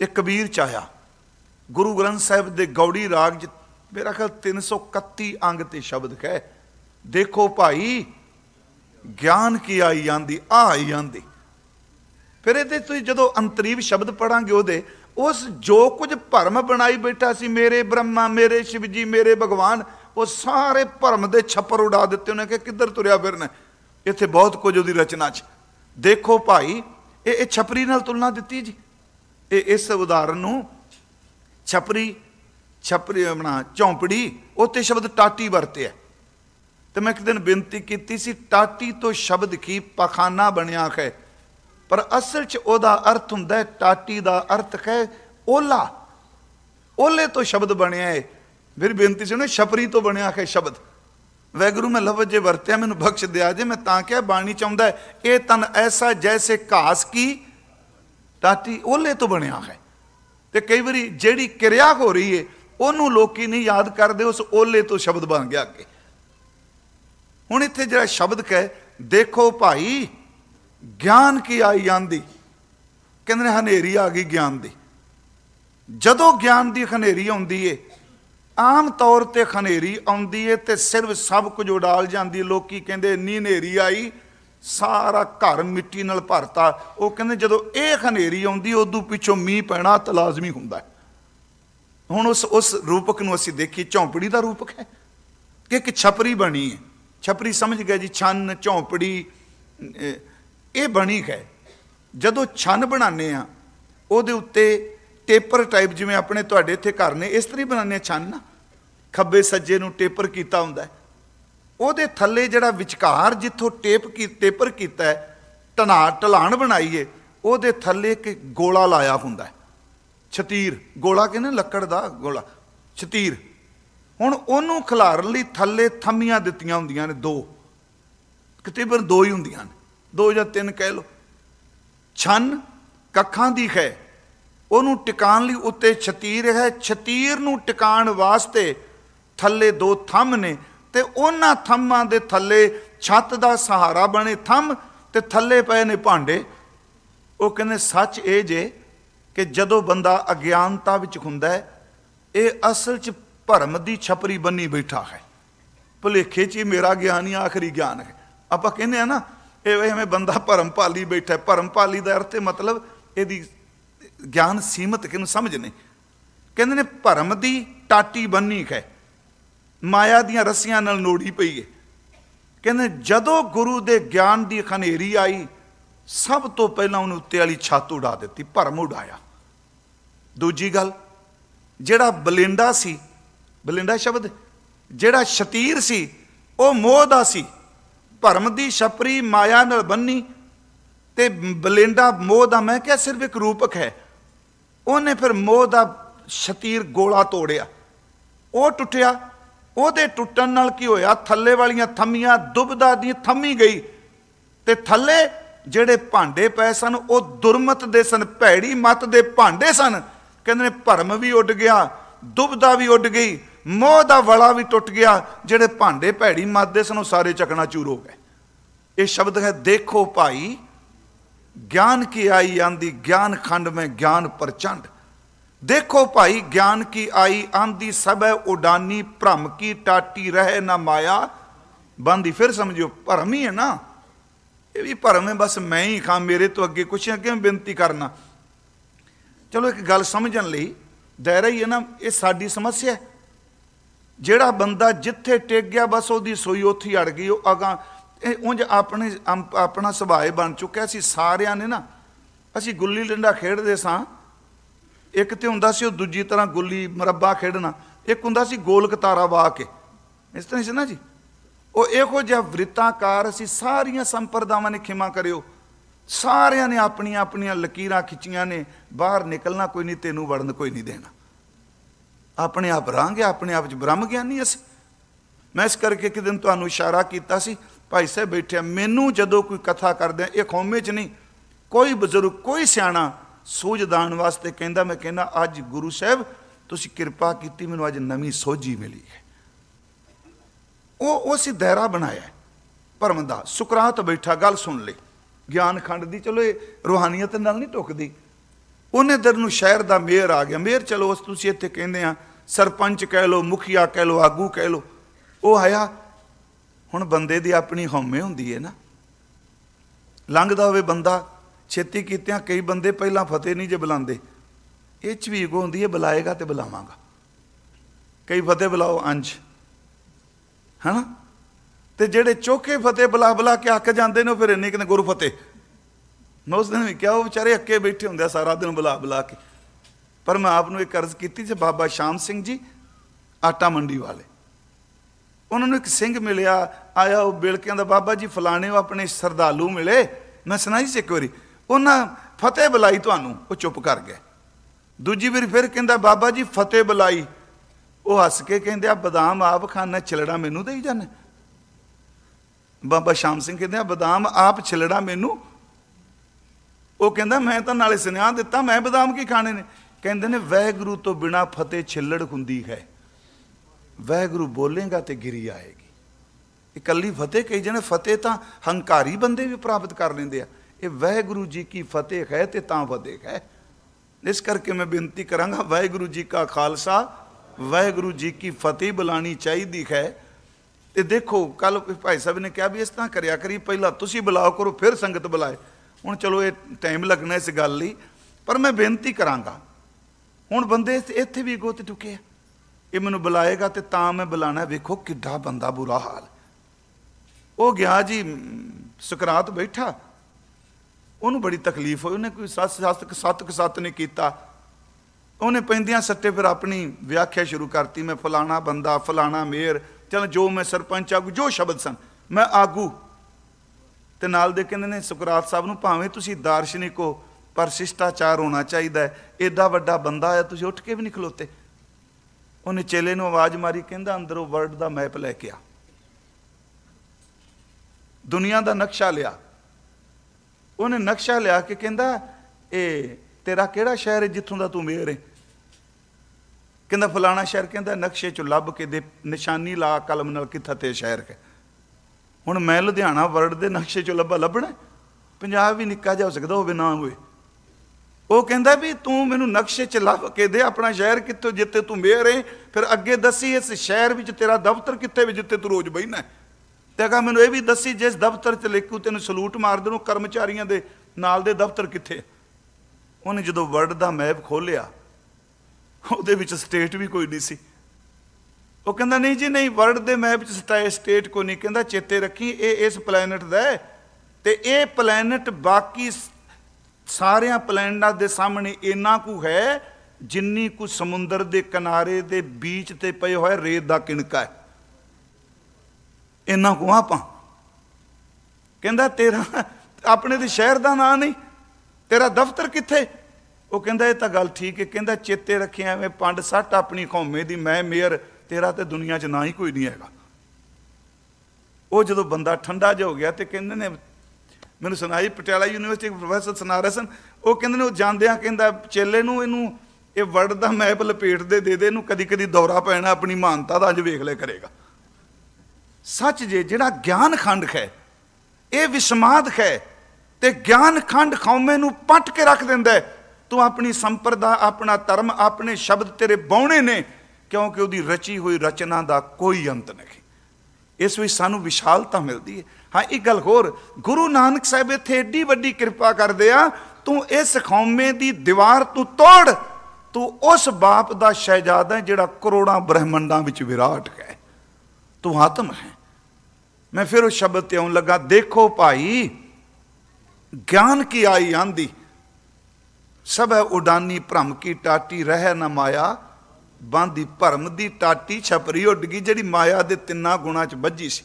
ਇਹ ਕਬੀਰ ਚਾਹਿਆ, ਗੁਰੂ ਗ੍ਰੰਥ ਸਾਹਿਬ ਦੇ ਗੌੜੀ ਰਾਗ 'ਚ ਮੇਰਾ ਖਿਆਲ 331 ਅੰਗ ਤੇ ਸ਼ਬਦ ਹੈ, ਦੇਖੋ ਭਾਈ, ਗਿਆਨ ਕੀ ਆਈ ਜਾਂਦੀ, ਆ ਆਈ ਜਾਂਦੀ। ਫਿਰ ਇਹਦੇ ਤੁਸੀਂ ਜਦੋਂ ਅੰਤਰੀਵ ਸ਼ਬਦ ਪੜਾਂਗੇ ਉਹਦੇ ਉਸ ਜੋ ਕੁਝ ਭਰਮ ਬਣਾਈ ਬੈਠਾ ਸੀ, ਮੇਰੇ ਬ੍ਰਹਮਾ, ਮੇਰੇ ਸ਼ਿਵ ਜੀ, ਮੇਰੇ ਭਗਵਾਨ, ਉਹ ਸਾਰੇ ਭਰਮ ਦੇ ਛੱਪਰ ਉਡਾ ਦਿੱਤੇ ਉਹਨੇ, ਕਿ ਕਿੱਧਰ ਤੁਰਿਆ ਫਿਰਨਾ? ਇੱਥੇ ਬਹੁਤ ਕੁਝ ਉਹਦੀ ਰਚਨਾ 'ਚ। ਦੇਖੋ ਭਾਈ, ਇਹ ਇਹ ਛਪਰੀ ਨਾਲ ਤੁਲਨਾ ਦਿੱਤੀ ਜੀ। ਇਹ ਇਸ ਉਦਾਹਰਨ ਨੂੰ ਛਪਰੀ ਛਪਰੀ ਆਪਣਾ ਝੌਂਪੜੀ ਉੱਥੇ ਸ਼ਬਦ ਟਾਟੀ ਵਰਤਿਆ। ਤੇ ਮੈਂ ਇੱਕ ਦਿਨ ਬੇਨਤੀ ਕੀਤੀ ਸੀ, ਟਾਟੀ ਤੋਂ ਸ਼ਬਦ ਕੀ ਪਖਾਨਾ ਬਣਿਆ ਹੈ? ਪਰ ਅਸਲ 'ਚ ਉਹਦਾ ਅਰਥ ਹੁੰਦਾ ਟਾਟੀ ਦਾ ਅਰਥ ਹੈ ਓਲਾ। ਓਲੇ ਤੋਂ ਸ਼ਬਦ ਬਣਿਆ ਹੈ ਮੇਰੀ ਬੇਨਤੀ ਸੁਣੋ, ਛਪਰੀ ਤੋਂ ਬਣਿਆ ਹੈ ਸ਼ਬਦ। ਵੈਗਰੂ, ਮੈਂ ਲਫ਼ਜ਼ ਜੇ ਵਰਤਿਆ, ਮੈਨੂੰ ਬਖਸ਼ ਦਿਆ ਜੇ, ਮੈਂ ਤਾਂ ਕਿਹਾ ਬਾਣੀ ਚਾਹੁੰਦਾ ਇਹ ਤਨ ਐਸਾ ਜੈਸੇ ਘਾਸ ਕੀ? ਟਾਟੀ ਓਲੇ ਤੋਂ ਬਣਿਆ ਹੈ। ਤੇ ਕਈ ਵਾਰੀ ਜਿਹੜੀ ਕਿਰਿਆ ਹੋ ਰਹੀ ਹੈ ਉਹਨੂੰ ਲੋਕੀ ਨਹੀਂ ਯਾਦ ਕਰਦੇ, ਉਸ ਓਲੇ ਤੋਂ ਸ਼ਬਦ ਬਣ ਗਿਆ ਅੱਗੇ। ਹੁਣ ਇੱਥੇ ਜਿਹੜਾ ਸ਼ਬਦ ਕਹੇ, ਦੇਖੋ ਭਾਈ ਗਿਆਨ ਕੀ ਆਈ ਜਾਂਦੀ? ਕਹਿੰਦੇ ਨੇ ਹਨੇਰੀ ਆ ਗਈ ਗਿਆਨ ਦੀ। ਜਦੋਂ ਗਿਆਨ ਦੀ ਹਨੇਰੀ ਆਉਂਦੀ ਏ, ਆਮ ਤੌਰ ਤੇ ਹਨੇਰੀ ਆਉਂਦੀ ਏ ਤੇ ਸਿਰਫ ਸਭ ਕੁਝ ਉਡਾਲ ਜਾਂਦੀ ਏ। ਲੋਕੀ ਕਹਿੰਦੇ ਇੰਨੀ ਹਨੇਰੀ ਆਈ, ਸਾਰਾ ਘਰ ਮਿੱਟੀ ਨਾਲ ਭਰਤਾ। ਉਹ ਕਹਿੰਦੇ ਜਦੋਂ ਇਹ ਹਨੇਰੀ ਆਉਂਦੀ, ਉਦੋਂ ਪਿੱਛੋਂ ਮੀਂਹ ਪੈਣਾ ਤਾਂ ਲਾਜ਼ਮੀ ਹੁੰਦਾ ਹੁਣ ਉਸ ਉਸ ਰੂਪਕ ਨੂੰ ਅਸੀਂ ਦੇਖੀ ਝੌਂਪੜੀ ਦਾ ਰੂਪਕ ਹੈ। ਕਿ ਇੱਕ ਛਪਰੀ ਬਣੀ ਹੈ ਛਪਰੀ ਸਮਝ ਗਿਆ ਜੀ, ਛੰਨ, ਝੌਂਪੜੀ ਇਹ ਬਣੀ ਹੈ। ਜਦੋਂ ਛੰਨ ਬਣਾਉਂਦੇ ਆ ਉਹਦੇ ਉੱਤੇ ਟੇਪਰ ਟਾਈਪ ਜਿਵੇਂ ਆਪਣੇ ਤੁਹਾਡੇ ਇੱਥੇ ਘਰ ਨੇ, ਇਸ ਤਰੀ ਬਣਾਉਂਦੇ ਆ ਛੰਨ ਨਾ। ਖੱਬੇ ਸੱਜੇ ਨੂੰ ਟੇਪਰ ਕੀਤਾ ਹੁੰਦਾ ਉਹਦੇ ਥੱਲੇ ਜਿਹੜਾ ਵਿਚਕਾਰ ਜਿੱਥੋਂ ਟੇਪ ਕੀ, ਟੇਪਰ ਕੀਤਾ ਹੈ ਢਨਾ ਢਲਾਣ ਬਣਾਈਏ, ਉਹਦੇ ਥੱਲੇ ਇੱਕ ਗੋਲਾ ਲਾਇਆ ਹੁੰਦਾ ਛਤੀਰ, ਗੋਲਾ ਕਹਿੰਦੇ ਲੱਕੜ ਦਾ ਗੋਲਾ। ਛਤੀਰ। ਹੁਣ ਉਹਨੂੰ ਖਿਲਾਰਨ ਲਈ ਥੱਲੇ ਥੰਮੀਆਂ ਦਿੱਤੀਆਂ ਹੁੰਦੀਆਂ ਨੇ ਦੋ। ਤਕਰੀਬਨ ਦੋ ਹੀ ਹੁੰਦੀਆਂ ਨੇ। ਦੋ ਜਾਂ ਤਿੰਨ ਕਹਿ ਲਓ। ਛੰਨ ਕੱਖਾਂ ਦੀ ਹੈ। ਉਹਨੂੰ ਟਿਕਾਣ ਲਈ ਉੱਤੇ ਛਤੀਰ ਹੈ। ਛਤੀਰ ਨੂੰ ਟਿਕਾਣ ਵਾਸਤੇ ਥੱਲੇ ਦੋ ਥੰਮ ਨੇ ਤੇ ਉਹਨਾਂ ਥੰਮਾਂ ਦੇ ਥੱਲੇ ਛੱਤ ਦਾ ਸਹਾਰਾ ਬਣੇ ਥੰਮ ਤੇ ਥੱਲੇ ਪਏ ਨੇ ਭਾਂਡੇ। ਉਹ ਕਹਿੰਦੇ, ਸੱਚ ਇਹ ਜੇ ਕਿ ਜਦੋਂ ਬੰਦਾ ਅਗਿਆਨਤਾ ਵਿੱਚ ਹੁੰਦਾ ਹੈ, ਇਹ ਅਸਲ 'ਚ ਭਰਮ ਦੀ ਛਪਰੀ ਬੰਨੀ ਬੈਠਾ ਹੈ। ਭੁਲੇਖੇ 'ਚ ਹੀ ਮੇਰਾ ਗਿਆਨ ਹੀ ਆਖਰੀ ਗਿਆਨ ਹੈ। ਆਪਾਂ ਕਹਿੰਦੇ ਆ ਨਾ ਇਹ ਐਵੇਂ ਬੰਦਾ ਭਰਮ ਭਾਲੀ ਬੈਠਾ ਭਰਮ ਭਾਲੀ ਦਾ ਅਰਥ ਹੈ ਮਤਲਬ ਇਹਦੀ ਗਿਆਨ ਸੀਮਤ ਕਿਨੂੰ ਸਮਝ ਨਹੀਂ ਕਹਿੰਦੇ ਨੇ ਭਰਮ ਦੀ ਟਾਟੀ ਬੰਨੀ ਹੈ ਮਾਇਆ ਦੀਆਂ ਰੱਸੀਆਂ ਨਾਲ ਨੋੜੀ ਪਈ ਹੈ ਕਹਿੰਦੇ ਜਦੋਂ ਗੁਰੂ ਦੇ ਗਿਆਨ ਦੀ ਖਨੇਰੀ ਆਈ, ਸਭ ਤੋਂ ਪਹਿਲਾਂ ਉਹਨੂੰ ਉੱਤੇ ਵਾਲੀ ਛੱਤ ਉਡਾ ਦਿੱਤੀ, ਭਰਮ ਉਡਾਇਆ। ਦੂਜੀ ਗੱਲ, ਜਿਹੜਾ ਬਲਿੰਡਾ ਸੀ, ਬਲਿੰਡਾ ਸ਼ਬਦ, ਜਿਹੜਾ ਸ਼ਤੀਰ ਸੀ, ਉਹ ਮੋਹ ਦਾ ਸੀ। ਭਰਮ ਦੀ ਛਪਰੀ ਮਾਇਆ ਨਾਲ ਬੰਨੀ ਤੇ ਬਲਿੰਡਾ ਮੋਹ ਦਾ ਮੈਂ ਕਿਹਾ ਸਿਰਫ ਇੱਕ ਰੂਪਕ ਹੈ। ਉਹਨੇ ਫਿਰ ਮੋਹ ਦਾ ਸ਼ਤੀਰ ਗੋਲਾ ਤੋੜਿਆ। ਉਹ ਟੁੱਟਿਆ। ਉਹਦੇ ਟੁੱਟਣ ਨਾਲ ਕੀ ਹੋਇਆ? ਥੱਲੇ ਵਾਲੀਆਂ ਥੰਮੀਆਂ ਦੁਬਦਾ ਦੀ ਥੰਮੀ ਗਈ ਤੇ ਥੱਲੇ ਜਿਹੜੇ ਭਾਂਡੇ ਪਏ ਸਨ, ਉਹ ਦੁਰਮਤ ਦੇ ਸਨ, ਭੈੜੀ ਮਤ ਦੇ ਭਾਂਡੇ ਸਨ। ਕਹਿੰਦੇ ਨੇ ਭਰਮ ਵੀ ਉੱਡ ਗਿਆ, ਦੁਬਦਾ ਵੀ ਉੱਡ ਗਈ। ਮੋਹ ਦਾ ਵਲਾ ਵੀ ਟੁੱਟ ਗਿਆ, ਜਿਹੜੇ ਭਾਂਡੇ ਭੈੜੀ ਮਤ ਸਨ, ਉਹ ਸਾਰੇ ਚਕਨਾ ਚੂਰ ਹੋ ਗਏ। ਇਹ ਸ਼ਬਦ ਹੈ, ਦੇਖੋ ਭਾਈ, ਗਿਆਨ ਕੀ ਆਈ ਆਂਦੀ, ਗਿਆਨ ਖੰਡ ਮੈਂ, ਗਿਆਨ ਪ੍ਰਚੰਡ। ਦੇਖੋ ਭਾਈ, ਗਿਆਨ ਕੀ ਆਈ ਆਂਦੀ, ਸਭੈ ਉਡਾਨੀ, ਭ੍ਰਮ ਕੀ ਟਾਟੀ ਰਹੇ ਨਾ ਮਾਇਆ। ਬੰਦੀ ਫਿਰ ਸਮਝਿਓ, ਭਰਮ ਹੀ ਹੈ ਨਾ। ਇਹ ਵੀ ਭਰਮ ਹੈ, ਬਸ ਮੈਂ ਹੀ ਖਾਂ, ਮੇਰੇ ਤੋਂ ਅੱਗੇ ਕੁਛ ਅੱਗੇ ਬੇਨਤੀ ਕਰਨਾ। ਚਲੋ ਇੱਕ ਗੱਲ ਸਮਝਣ ਲਈ, ਦਾਇਰਾ ਹੀ ਹੈ ਨਾ, ਇਹ ਸਾਡੀ ਸਮੱਸਿਆ ਹੈ। ਜਿਹੜਾ ਬੰਦਾ ਜਿੱਥੇ ਟਿਕ ਗਿਆ, ਬਸ ਉਹਦੀ ਸੋਈ ਉੱਥੇ ਅੜ ਗਈ, ਉਹ ਅਗਾਂ ਇਹ ਉਂਝ ਆਪਣੇ, ਅਮ- ਆਪਣਾ ਸੁਭਾਅ ਬਣ ਚੁੱਕਿਆ। ਸੀ ਸਾਰਿਆਂ ਨੇ ਨਾ, ਅਸੀਂ ਗੁੱਲੀ ਡੰਡਾ ਖੇਡਦੇ ਸਾਂ। ਇੱਕ ਤੇ ਹੁੰਦਾ ਸੀ ਉਹ ਦੂਜੀ ਤਰ੍ਹਾਂ ਗੁੱਲੀ ਮਰੱਬਾ ਖੇਡਣਾ, ਇੱਕ ਹੁੰਦਾ ਸੀ ਗੋਲ ਕਤਾਰਾ ਵਾ ਕੇ। ਇਸ ਤਰ੍ਹਾਂ ਸੀ ਨਾ ਜੀ? ਉਹ ਇਹੋ ਜਿਹਾ ਵ੍ਰਿਤਾਕਾਰ ਅਸੀਂ ਸਾਰੀਆਂ ਸੰਪਰਦਾਵਾਂ ਨੇ ਖਿਮਾ ਕਰਿਓ। ਸਾਰਿਆਂ ਨੇ ਆਪਣੀਆਂ ਆਪਣੀਆਂ ਲਕੀਰਾਂ ਖਿੱਚੀਆਂ ਨੇ, ਬਾਹਰ ਨਿਕਲਣਾ ਕੋਈ ਨਹੀਂ, ਤੈਨੂੰ ਵੜਨ ਕੋਈ ਨਹੀਂ ਦੇਣਾ। ਆਪਣੇ ਆਪ ਰਾਂਗੇ, ਆਪਣੇ ਆਪ ਚ ਬ੍ਰਹਮ ਗਿਆਨੀ ਅਸੀਂ। ਮੈਂ ਇਸ ਕਰਕੇ ਇੱਕ ਦਿਨ ਤੁਹਾਨੂੰ ਇਸ਼ਾਰਾ ਕੀਤਾ ਸੀ, ਭਾਈ ਸਾਹਿਬ ਬੈਠਿਆ, ਮੈਨੂੰ ਜਦੋਂ ਕੋਈ ਕਥਾ ਕਰਦੇ ਇਹ ਖੌਮੇ ਚ ਨਹੀਂ। ਕੋਈ ਬਜ਼ੁਰਗ, ਕੋਈ ਸਿਆਣਾ ਸੂਝਦਾਨ ਵਾਸਤੇ ਕਹਿੰਦਾ, ਮੈਂ ਕਹਿੰਦਾ, ਅੱਜ ਗੁਰੂ ਸਾਹਿਬ, ਤੁਸੀਂ ਕਿਰਪਾ ਕੀਤੀ, ਮੈਨੂੰ ਅੱਜ ਨਵੀਂ ਸੋਝੀ ਮਿਲੀ ਹੈ। ਉਹ ਉਸੇ ਦਾਇਰਾ ਬਣਾਇਆ ਭਰਮ ਦਾ ਸੁਕਰਾਤ ਬੈਠਾ, ਗੱਲ ਸੁਣ ਲਈ। ਗਿਆਨ ਖੰਡ ਦੀ, ਚਲੋ ਇਹ ਰੂਹਾਨੀਅਤ ਨਾਲ ਨਹੀਂ ਟੁਕਦੀ। ਉਹਨੇ ਦਰ ਨੂੰ ਸ਼ਹਿਰ ਦਾ ਮੇਅਰ ਆ ਗਿਆ। ਮੇਅਰ, ਚਲੋ, ਉਸ ਤੁਸੀਂ ਇੱਥੇ ਕਹਿੰਦੇ ਆ ਸਰਪੰਚ ਕਹਿ ਲੋ ਮੁਖੀਆ ਕਹਿ ਲੋ ਆਗੂ ਕਹਿ ਲੋ ਉਹ ਆਇਆ। ਹੁਣ ਬੰਦੇ ਦੀ ਆਪਣੀ ਹਉਮੈ ਹੁੰਦੀ ਹੈ ਨਾ। ਲੰਘਦਾ ਹੋਵੇ ਬੰਦਾ, ਛੇਤੀ ਕੀਤਿਆਂ ਕਈ ਬੰਦੇ ਪਹਿਲਾਂ ਫਤਿਹ ਨਹੀਂ ਜੇ ਬੁਲਾਉਂਦੇ। ਇਹ ਚ ਹੁੰਦੀ ਹੈ ਬੁਲਾਏਗਾ ਤੇ ਬੁਲਾਵਾਂਗਾ। ਕਈ ਫਤਿਹ ਬੁਲਾਓ ਅੰਜ ਹਨਾ? ਤੇ ਜਿਹੜੇ ਚੋਖੇ ਫਤਿਹ ਬੁਲਾ ਬੁਲਾ ਕੇ ਅੱਕ ਜਾਂਦੇ ਨੇ, ਉਹ ਫਿਰ ਇੰਨੇ ਕਿਨੇ ਗੁਰੂ ਫਤਿਹ ਮੈਂ ਉਸ ਦਿਨ ਵੀ ਕਿਹਾ, ਉਹ ਵਿਚਾਰੇ ਅੱਕੇ ਬੈਠੇ ਹੁੰਦੇ ਆ ਸਾਰਾ ਦਿਨ ਬੁਲਾ ਬੁਲਾ ਕੇ। ਪਰ ਮੈਂ ਆਪ ਨੂੰ ਇੱਕ ਅਰਜ਼ ਕੀਤੀ ਸੀ ਬਾਬਾ ਸ਼ਾਮ ਸਿੰਘ ਜੀ ਆਟਾ ਮੰਡੀ ਵਾਲੇ। ਉਹਨਾਂ ਨੂੰ ਇੱਕ ਸਿੰਘ ਮਿਲਿਆ, ਆਇਆ ਉਹ ਬਿਲਕਿਆਂ ਦਾ ਬਾਬਾ ਜੀ, ਫਲਾਣੇ ਉਹ ਆਪਣੇ ਸਰਦਾਲੂ ਮਿਲੇ। ਮੈਂ ਸੁਣਾਈ ਸੀ ਇੱਕ ਵਾਰੀ। ਉਹਨਾਂ ਫਤਿਹ ਬੁਲਾਈ ਤੁਹਾਨੂੰ, ਉਹ ਚੁੱਪ ਕਰ ਗਏ। ਦੂਜੀ ਵਾਰੀ ਫਿਰ ਕਹਿੰਦਾ, ਬਾਬਾ ਜੀ, ਫਤਿਹ ਬੁਲਾਈ। ਉਹ ਹੱਸ ਕੇ ਕਹਿੰਦੇ ਆ ਬਦਾਮ ਆਪ ਖਾਣਾ ਛਿਲੜਾ ਮੈਨੂੰ ਦੇਈ ਜਾਂਦੇ ਬਾਬਾ ਸ਼ਾਮ ਸਿੰਘ ਕਹਿੰਦੇ ਆ ਬਦਾਮ ਆਪ, ਛਿਲੜਾ ਮੈਨੂੰ? ਉਹ ਕਹਿੰਦਾ, ਮੈਂ ਤਾਂ ਨਾਲੇ ਸੁਨੇਹਾ ਦਿੱਤਾ, ਮੈਂ ਬਦਾਮ ਕੀ ਖਾਣੇ ਨੇ? ਕਹਿੰਦੇ ਨੇ ਵਹਿਗੁਰੂ ਤੋਂ ਬਿਨਾ ਫਤਿਹ ਛਿੱਲੜ ਹੁੰਦੀ ਹੈ। ਵਹਿਗੁਰੂ ਬੋਲੇਗਾ ਤੇ ਗਿਰੀ ਆਏਗੀ। ਇਕੱਲੀ ਫਤਿਹ ਕਹੀ ਜਣੇ, ਫਤਿਹ ਤਾਂ ਹੰਕਾਰੀ ਬੰਦੇ ਵੀ ਪ੍ਰਾਪਤ ਕਰ ਲੈਂਦੇ ਆ। ਇਹ ਵੈਗੁਰੂ ਜੀ ਕੀ ਫਤਿਹ ਹੈ ਤੇ ਤਾਂ ਫਤਿਹ ਹੈ। ਇਸ ਕਰਕੇ ਮੈਂ ਬੇਨਤੀ ਕਰਾਂਗਾ ਵਾਹਿਗੁਰੂ ਜੀ ਕਾ ਖਾਲਸਾ ਵਾਹਿਗੁਰੂ ਜੀ ਕੀ ਫਤਿਹ ਬੁਲਾਣੀ ਚਾਹੀਦੀ ਹੈ। ਤੇ ਦੇਖੋ, ਕੱਲ ਭਾਈ ਸਾਹਿਬ ਨੇ ਕਿਹਾ ਵੀ ਇਸ ਤਰ੍ਹਾਂ ਕਰਿਆ ਕਰੀ, ਪਹਿਲਾਂ ਤੁਸੀਂ ਬੁਲਾਓ, ਕਰੋ, ਫਿਰ ਸੰਗਤ ਬੁਲਾਏ। ਹੁਣ ਚਲੋ, ਇਹ ਟਾਈਮ ਲੱਗਣਾ ਇਸ ਗੱਲ ਲਈ। ਪਰ ਮੈਂ ਬੇਨਤੀ ਕਰਾਂਗਾ ਹੁਣ ਬੰਦੇ ਇੱਥੇ- ਵੀ ਗੋਤ ਟੁਕੇ ਆ। ਇਹ ਮੈਨੂੰ ਬੁਲਾਏਗਾ ਤੇ ਤਾਂ ਮੈਂ ਬੁਲਾਣਾ ਵੇਖੋ ਕਿੱਡਾ ਬੰਦਾ ਬੁਰਾ ਹਾਲ। ਉਹ ਗਿਆ ਜੀ ਮ, ਸੁਕਰਾਤ ਬੈਠਾ। ਉਹਨੂੰ ਬੜੀ ਤਕਲੀਫ ਹੋਈ। ਉਹਨੇ ਕੋਈ ਸੱਤ ਸੱਤ ਸੱਤ ਸੱਤ ਨੇ ਕੀਤਾ। ਉਹਨੇ ਪੈਂਦੀਆਂ ਸੱਟੇ ਫਿਰ ਆਪਣੀ ਵਿਆਖਿਆ ਸ਼ੁਰੂ ਕਰਤੀ। ਮੈਂ ਫਲਾਣਾ ਬੰਦਾ ਫਲਾਣਾ ਮੇਅਰ। ਚਲ ਜੋ ਮੈਂ ਸਰਪੰਚ ਆਗੂ ਜੋ ਸ਼ਬਦ ਸਨ ਮੈਂ ਆਗੂ। ਤੇ ਨਾਲ ਦੇ ਕਹਿੰਦੇ ਨੇ ਸੁਕਰਾਤ ਸਾਹਿਬ ਨੂੰ ਭਾਵੇਂ ਤੁਸੀਂ ਦਾਰਸ਼ਨਿਕ ਹੋ ਪਰ ਸ਼ਿਸ਼ਟਾਚਾਰ ਹੋਣਾ ਚਾਹੀਦਾ ਹੈ। ਏਡਾ ਵੱਡਾ ਬੰਦਾ ਆ ਤੁਸੀਂ ਉੱਠ ਕੇ ਵੀ ਨਹੀਂ ਖਲੋਤੇ। ਉਹਨੇ ਚੇਲੇ ਨੂੰ ਆਵਾਜ਼ ਮਾਰੀ, ਕਹਿੰਦਾ, ਅੰਦਰੋਂ ਵਰਲਡ ਦਾ ਮੈਪ ਲੈ ਕੇ ਆ। ਦੁਨੀਆ ਦਾ ਨਕਸ਼ਾ ਲਿਆ। ਉਹਨੇ ਨਕਸ਼ਾ ਲਿਆ ਕੇ ਕਹਿੰਦਾ ਇਹ ਤੇਰਾ ਕਿਹੜਾ ਸ਼ਹਿਰ ਹੈ ਜਿੱਥੋਂ ਦਾ ਤੂੰ ਮੇਰ ਹੈ ਕਹਿੰਦਾ, ਫਲਾਣਾ ਸ਼ਹਿਰ। ਕਹਿੰਦਾ, ਨਕਸ਼ੇ 'ਚੋਂ ਲੱਭ ਕੇ ਦੇ, ਨਿਸ਼ਾਨੀ ਲਾ ਕਲਮ ਨਾਲ ਕਿੱਥਾ ਤੇ ਸ਼ਹਿਰ ਹੈ? ਹੁਣ ਮੈਂ ਲੁਧਿਆਣਾ ਵਰਡ ਦੇ ਨਕਸ਼ੇ ਚੋਂ ਲੱਭਾ ਲੱਭਣਾ ਪੰਜਾਬ ਵੀ ਨਿੱਕਾ ਜਿਹਾ ਹੋ ਸਕਦਾ ਹੋਵੇ ਨਾ ਹੋਵੇ। ਉਹ ਕਹਿੰਦਾ ਵੀ ਤੂੰ ਮੈਨੂੰ ਨਕਸ਼ੇ 'ਚ ਲੱਭ ਕੇ ਦੇ, ਆਪਣਾ ਸ਼ਹਿਰ ਕਿੱਥੋਂ, ਜਿੱਥੇ ਤੂੰ ਮੇਅਰ ਹੈ ਫਿਰ ਅੱਗੇ ਦੱਸੀ ਇਸ ਸ਼ਹਿਰ ਵਿੱਚ ਤੇਰਾ ਦਫ਼ਤਰ ਕਿੱਥੇ ਵੀ, ਜਿੱਥੇ ਤੂੰ ਰੋਜ਼ ਬਹਿਣਾ ਤੇ ਅਗਾ ਮੈਨੂੰ ਇਹ ਵੀ ਦੱਸੀ, ਜਿਸ ਦਫ਼ਤਰ 'ਚ ਲਿਖੂ ਤੈਨੂੰ ਸਲੂਟ ਮਾਰ ਦੇਣੋ, ਕਰਮਚਾਰੀਆਂ ਦੇ ਨਾਲ ਦੇ ਦਫ਼ਤਰ ਕਿੱਥੇ ਉਹਨੇ ਜਦੋਂ ਵਰਡ ਦਾ ਮੈਪ ਖੋਲਿਆ ਉਹਦੇ ਵਿੱਚ ਸਟੇਟ ਵੀ ਕੋਈ ਨਹੀਂ ਸੀ। ਉਹ ਕਹਿੰਦਾ, ਨਹੀਂ ਜੀ, ਨਹੀਂ ਵਰਲਡ ਦੇ ਮੈਪ 'ਚ ਸਟਾ- ਸਟੇਟ ਕੋਈ ਨਹੀਂ। ਕਹਿੰਦਾ, ਚੇਤੇ ਰੱਖੀ, ਇਹ ਇਸ ਪਲੈਨਟ ਦਾ ਹੈ। ਤੇ ਇਹ ਪਲੈਨਟ ਬਾਕੀ ਸਾਰਿਆਂ ਪਲੈਨਟਾਂ ਦੇ ਸਾਹਮਣੇ ਇੰਨਾ ਕੁ ਹੈ, ਜਿੰਨੀ ਕੁ ਸਮੁੰਦਰ ਦੇ ਕਿਨਾਰੇ ਦੇ ਬੀਚ ਤੇ ਪਏ ਹੋਏ ਰੇਤ ਦਾ ਕਿਣਕਾ ਹੈ। ਇੰਨਾ ਕੁ ਆਪਾਂ। ਕਹਿੰਦਾ, ਤੇਰਾ, ਆਪਣੇ ਦੇ ਸ਼ਹਿਰ ਦਾ ਨਾਂ ਨਹੀਂ, ਤੇਰਾ ਦਫ਼ਤਰ ਕਿੱਥੇ? ਉਹ ਕਹਿੰਦਾ, ਇਹ ਤਾਂ ਗੱਲ ਠੀਕ ਹੈ। ਕਹਿੰਦਾ, ਚੇਤੇ ਰੱਖਿਆ ਐਵੇਂ ਪੰਡ ਸੱਟ ਆਪਣੀ ਕੌਮੇ ਦੀ, ਮੈਂ ਮੇਅਰ, ਤੇਰਾ ਤੇ ਦੁਨੀਆ 'ਚ ਨਾ ਹੀ ਕੋਈ ਨਹੀਂ ਹੈਗਾ। ਉਹ ਜਦੋਂ ਬੰਦਾ ਠੰਡਾ ਜਿਹਾ ਹੋ ਗਿਆ ਤੇ ਕਹਿੰਦੇ ਨੇ ਮੈਨੂੰ ਸੁਣਾਈ, ਪਟਿਆਲਾ ਯੂਨੀਵਰਸਿਟੀ ਦੇ ਪ੍ਰੋਫੈਸਰ ਸੁਣਾ ਰਹੇ ਸਨ ਉਹ ਕਹਿੰਦੇ ਨੇ, ਉਹ ਜਾਂਦਿਆਂ ਕਹਿੰਦਾ, ਚੇਲੇ ਨੂੰ ਇਹਨੂੰ, ਇਹ ਵਰਡ ਦਾ ਮੈਪ ਲਪੇਟ ਦੇ ਦੇ ਦੇ, ਇਹਨੂੰ ਕਦੀ ਕਦੀ ਦੌਰਾ ਪੈਣਾ, ਆਪਣੀ ਮਾਨਤਾ ਦਾ ਅੱਜ ਵੇਖ ਲੈ ਕਰੇਗਾ ਸੱਚ ਜੇ, ਜਿਹੜਾ ਗਿਆਨ ਖੰਡ ਹੈ ਇਹ ਵਿਸਮਾਦ ਹੈ ਤੇ ਗਿਆਨ ਖੰਡ ਖੌਮੇ ਨੂੰ ਪੱਟ ਕੇ ਰੱਖ ਦਿੰਦਾ ਹੈ। ਤੂੰ ਆਪਣੀ ਸੰਪਰਦਾ, ਆਪਣਾ ਧਰਮ, ਆਪਣੇ ਸ਼ਬਦ ਤੇਰੇ ਬਾਉਣੇ ਨੇ, ਕਿਉਂਕਿ ਉਹਦੀ ਰਚੀ ਹੋਈ ਰਚਨਾ ਦਾ ਕੋਈ ਅੰਤ ਨਹੀਂ ਇਸ ਵਿੱਚ ਸਾਨੂੰ ਵਿਸ਼ਾਲਤਾ ਮਿਲਦੀ ਹੈ ਹਾਂ, ਇੱਕ ਗੱਲ ਹੋਰ, ਗੁਰੂ ਨਾਨਕ ਸਾਹਿਬ ਇੱਥੇ ਏਡੀ ਵੱਡੀ ਕਿਰਪਾ ਕਰਦੇ ਆ, ਤੂੰ ਇਸ ਖੌਮੇ ਦੀ ਦੀਵਾਰ ਤੂੰ ਤੋੜ, ਤੂੰ ਉਸ ਬਾਪ ਦਾ ਸ਼ਹਿਜ਼ਾਦਾ ਹੈ ਜਿਹੜਾ ਕਰੋੜਾਂ ਬ੍ਰਹਿਮੰਡਾਂ ਵਿੱਚ ਵਿਰਾਟ ਹੈ। ਤੂੰ ਆਤਮ ਹੈ। ਮੈਂ ਫਿਰ ਉਹ ਸ਼ਬਦ ਤੇ ਆਉਣ ਲੱਗਾ, ਦੇਖੋ ਭਾਈ, ਗਿਆਨ ਕੀ ਆਈ ਆਂਦੀ? ਸਭ ਹੈ ਉਡਾਨੀ ਭ੍ਰਮ ਕੀ ਟਾਟੀ, ਰਹਿ ਨਾ ਮਾਇਆ। ਬਾਂਦੀ ਭਰਮ ਦੀ ਟਾਟੀ ਛਪਰੀ ਉੱਡ ਗਈ, ਜਿਹੜੀ ਮਾਇਆ ਦੇ ਤਿੰਨਾਂ ਗੁਣਾਂ ਚ ਵੱਜੀ ਸੀ।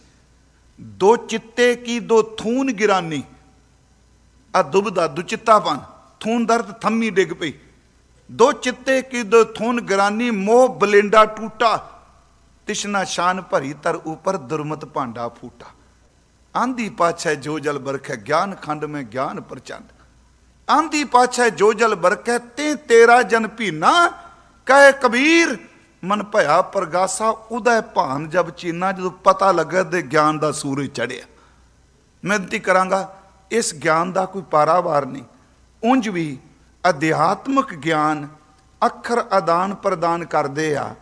ਦੋ ਚਿੱਤੇ ਕੀ, ਦੋ ਥੂਨ ਗਿਰਾਨੀ। ਆ ਦੁਬਦਾ ਦੁਚਿੱਤਾਪਨ ਥੂਨ ਦਰਦ ਥੰਮੀ ਡਿੱਗ ਪਈ। ਦੋ ਚਿੱਤੇ ਕੀ, ਦੋ ਥੂਨ ਗਿਰਾਨੀ, ਮੋਹ ਬਲਿੰਡਾ ਟੂਟਾ। ਤਿਸ਼ਨਾ ਸ਼ਾਨ ਭਰੀ ਤਰ ਉਪਰ ਦੁਰਮਤ ਭਾਂਡਾ ਫੂਟਾ। ਆਂਦੀ ਪਾਛੈ ਜੋ ਜਲ ਬਰਖੈ, ਗਿਆਨ ਖੰਡ ਮੈਂ ਗਿਆਨ ਪ੍ਰਚੰਡ। ਆਂਦੀ ਪਾਛੈ ਜੋ ਜਲ ਬਰਖੈ, ਤੇ ਤੇਰਾ ਜਨ ਭੀਨਾ। ਕਹੇ ਕਬੀਰ ਮਨ ਭਇਆ ਪ੍ਰਗਾਸਾ, ਉਹਦਾ ਭਾਨ ਜਬ ਚੀਨਾ, ਜਦੋਂ ਪਤਾ ਲੱਗਾ ਤੇ ਗਿਆਨ ਦਾ ਸੂਰਜ ਚੜਿਆ। ਮੈਂ ਬੇਨਤੀ ਕਰਾਂਗਾ, ਇਸ ਗਿਆਨ ਦਾ ਕੋਈ ਪਾਰਾਵਾਰ ਨਹੀਂ। ਉਂਝ ਵੀ ਅਧਿਆਤਮਕ ਗਿਆਨ ਅੱਖਰ ਆਦਾਨ ਪ੍ਰਦਾਨ ਕਰਦੇ ਆ।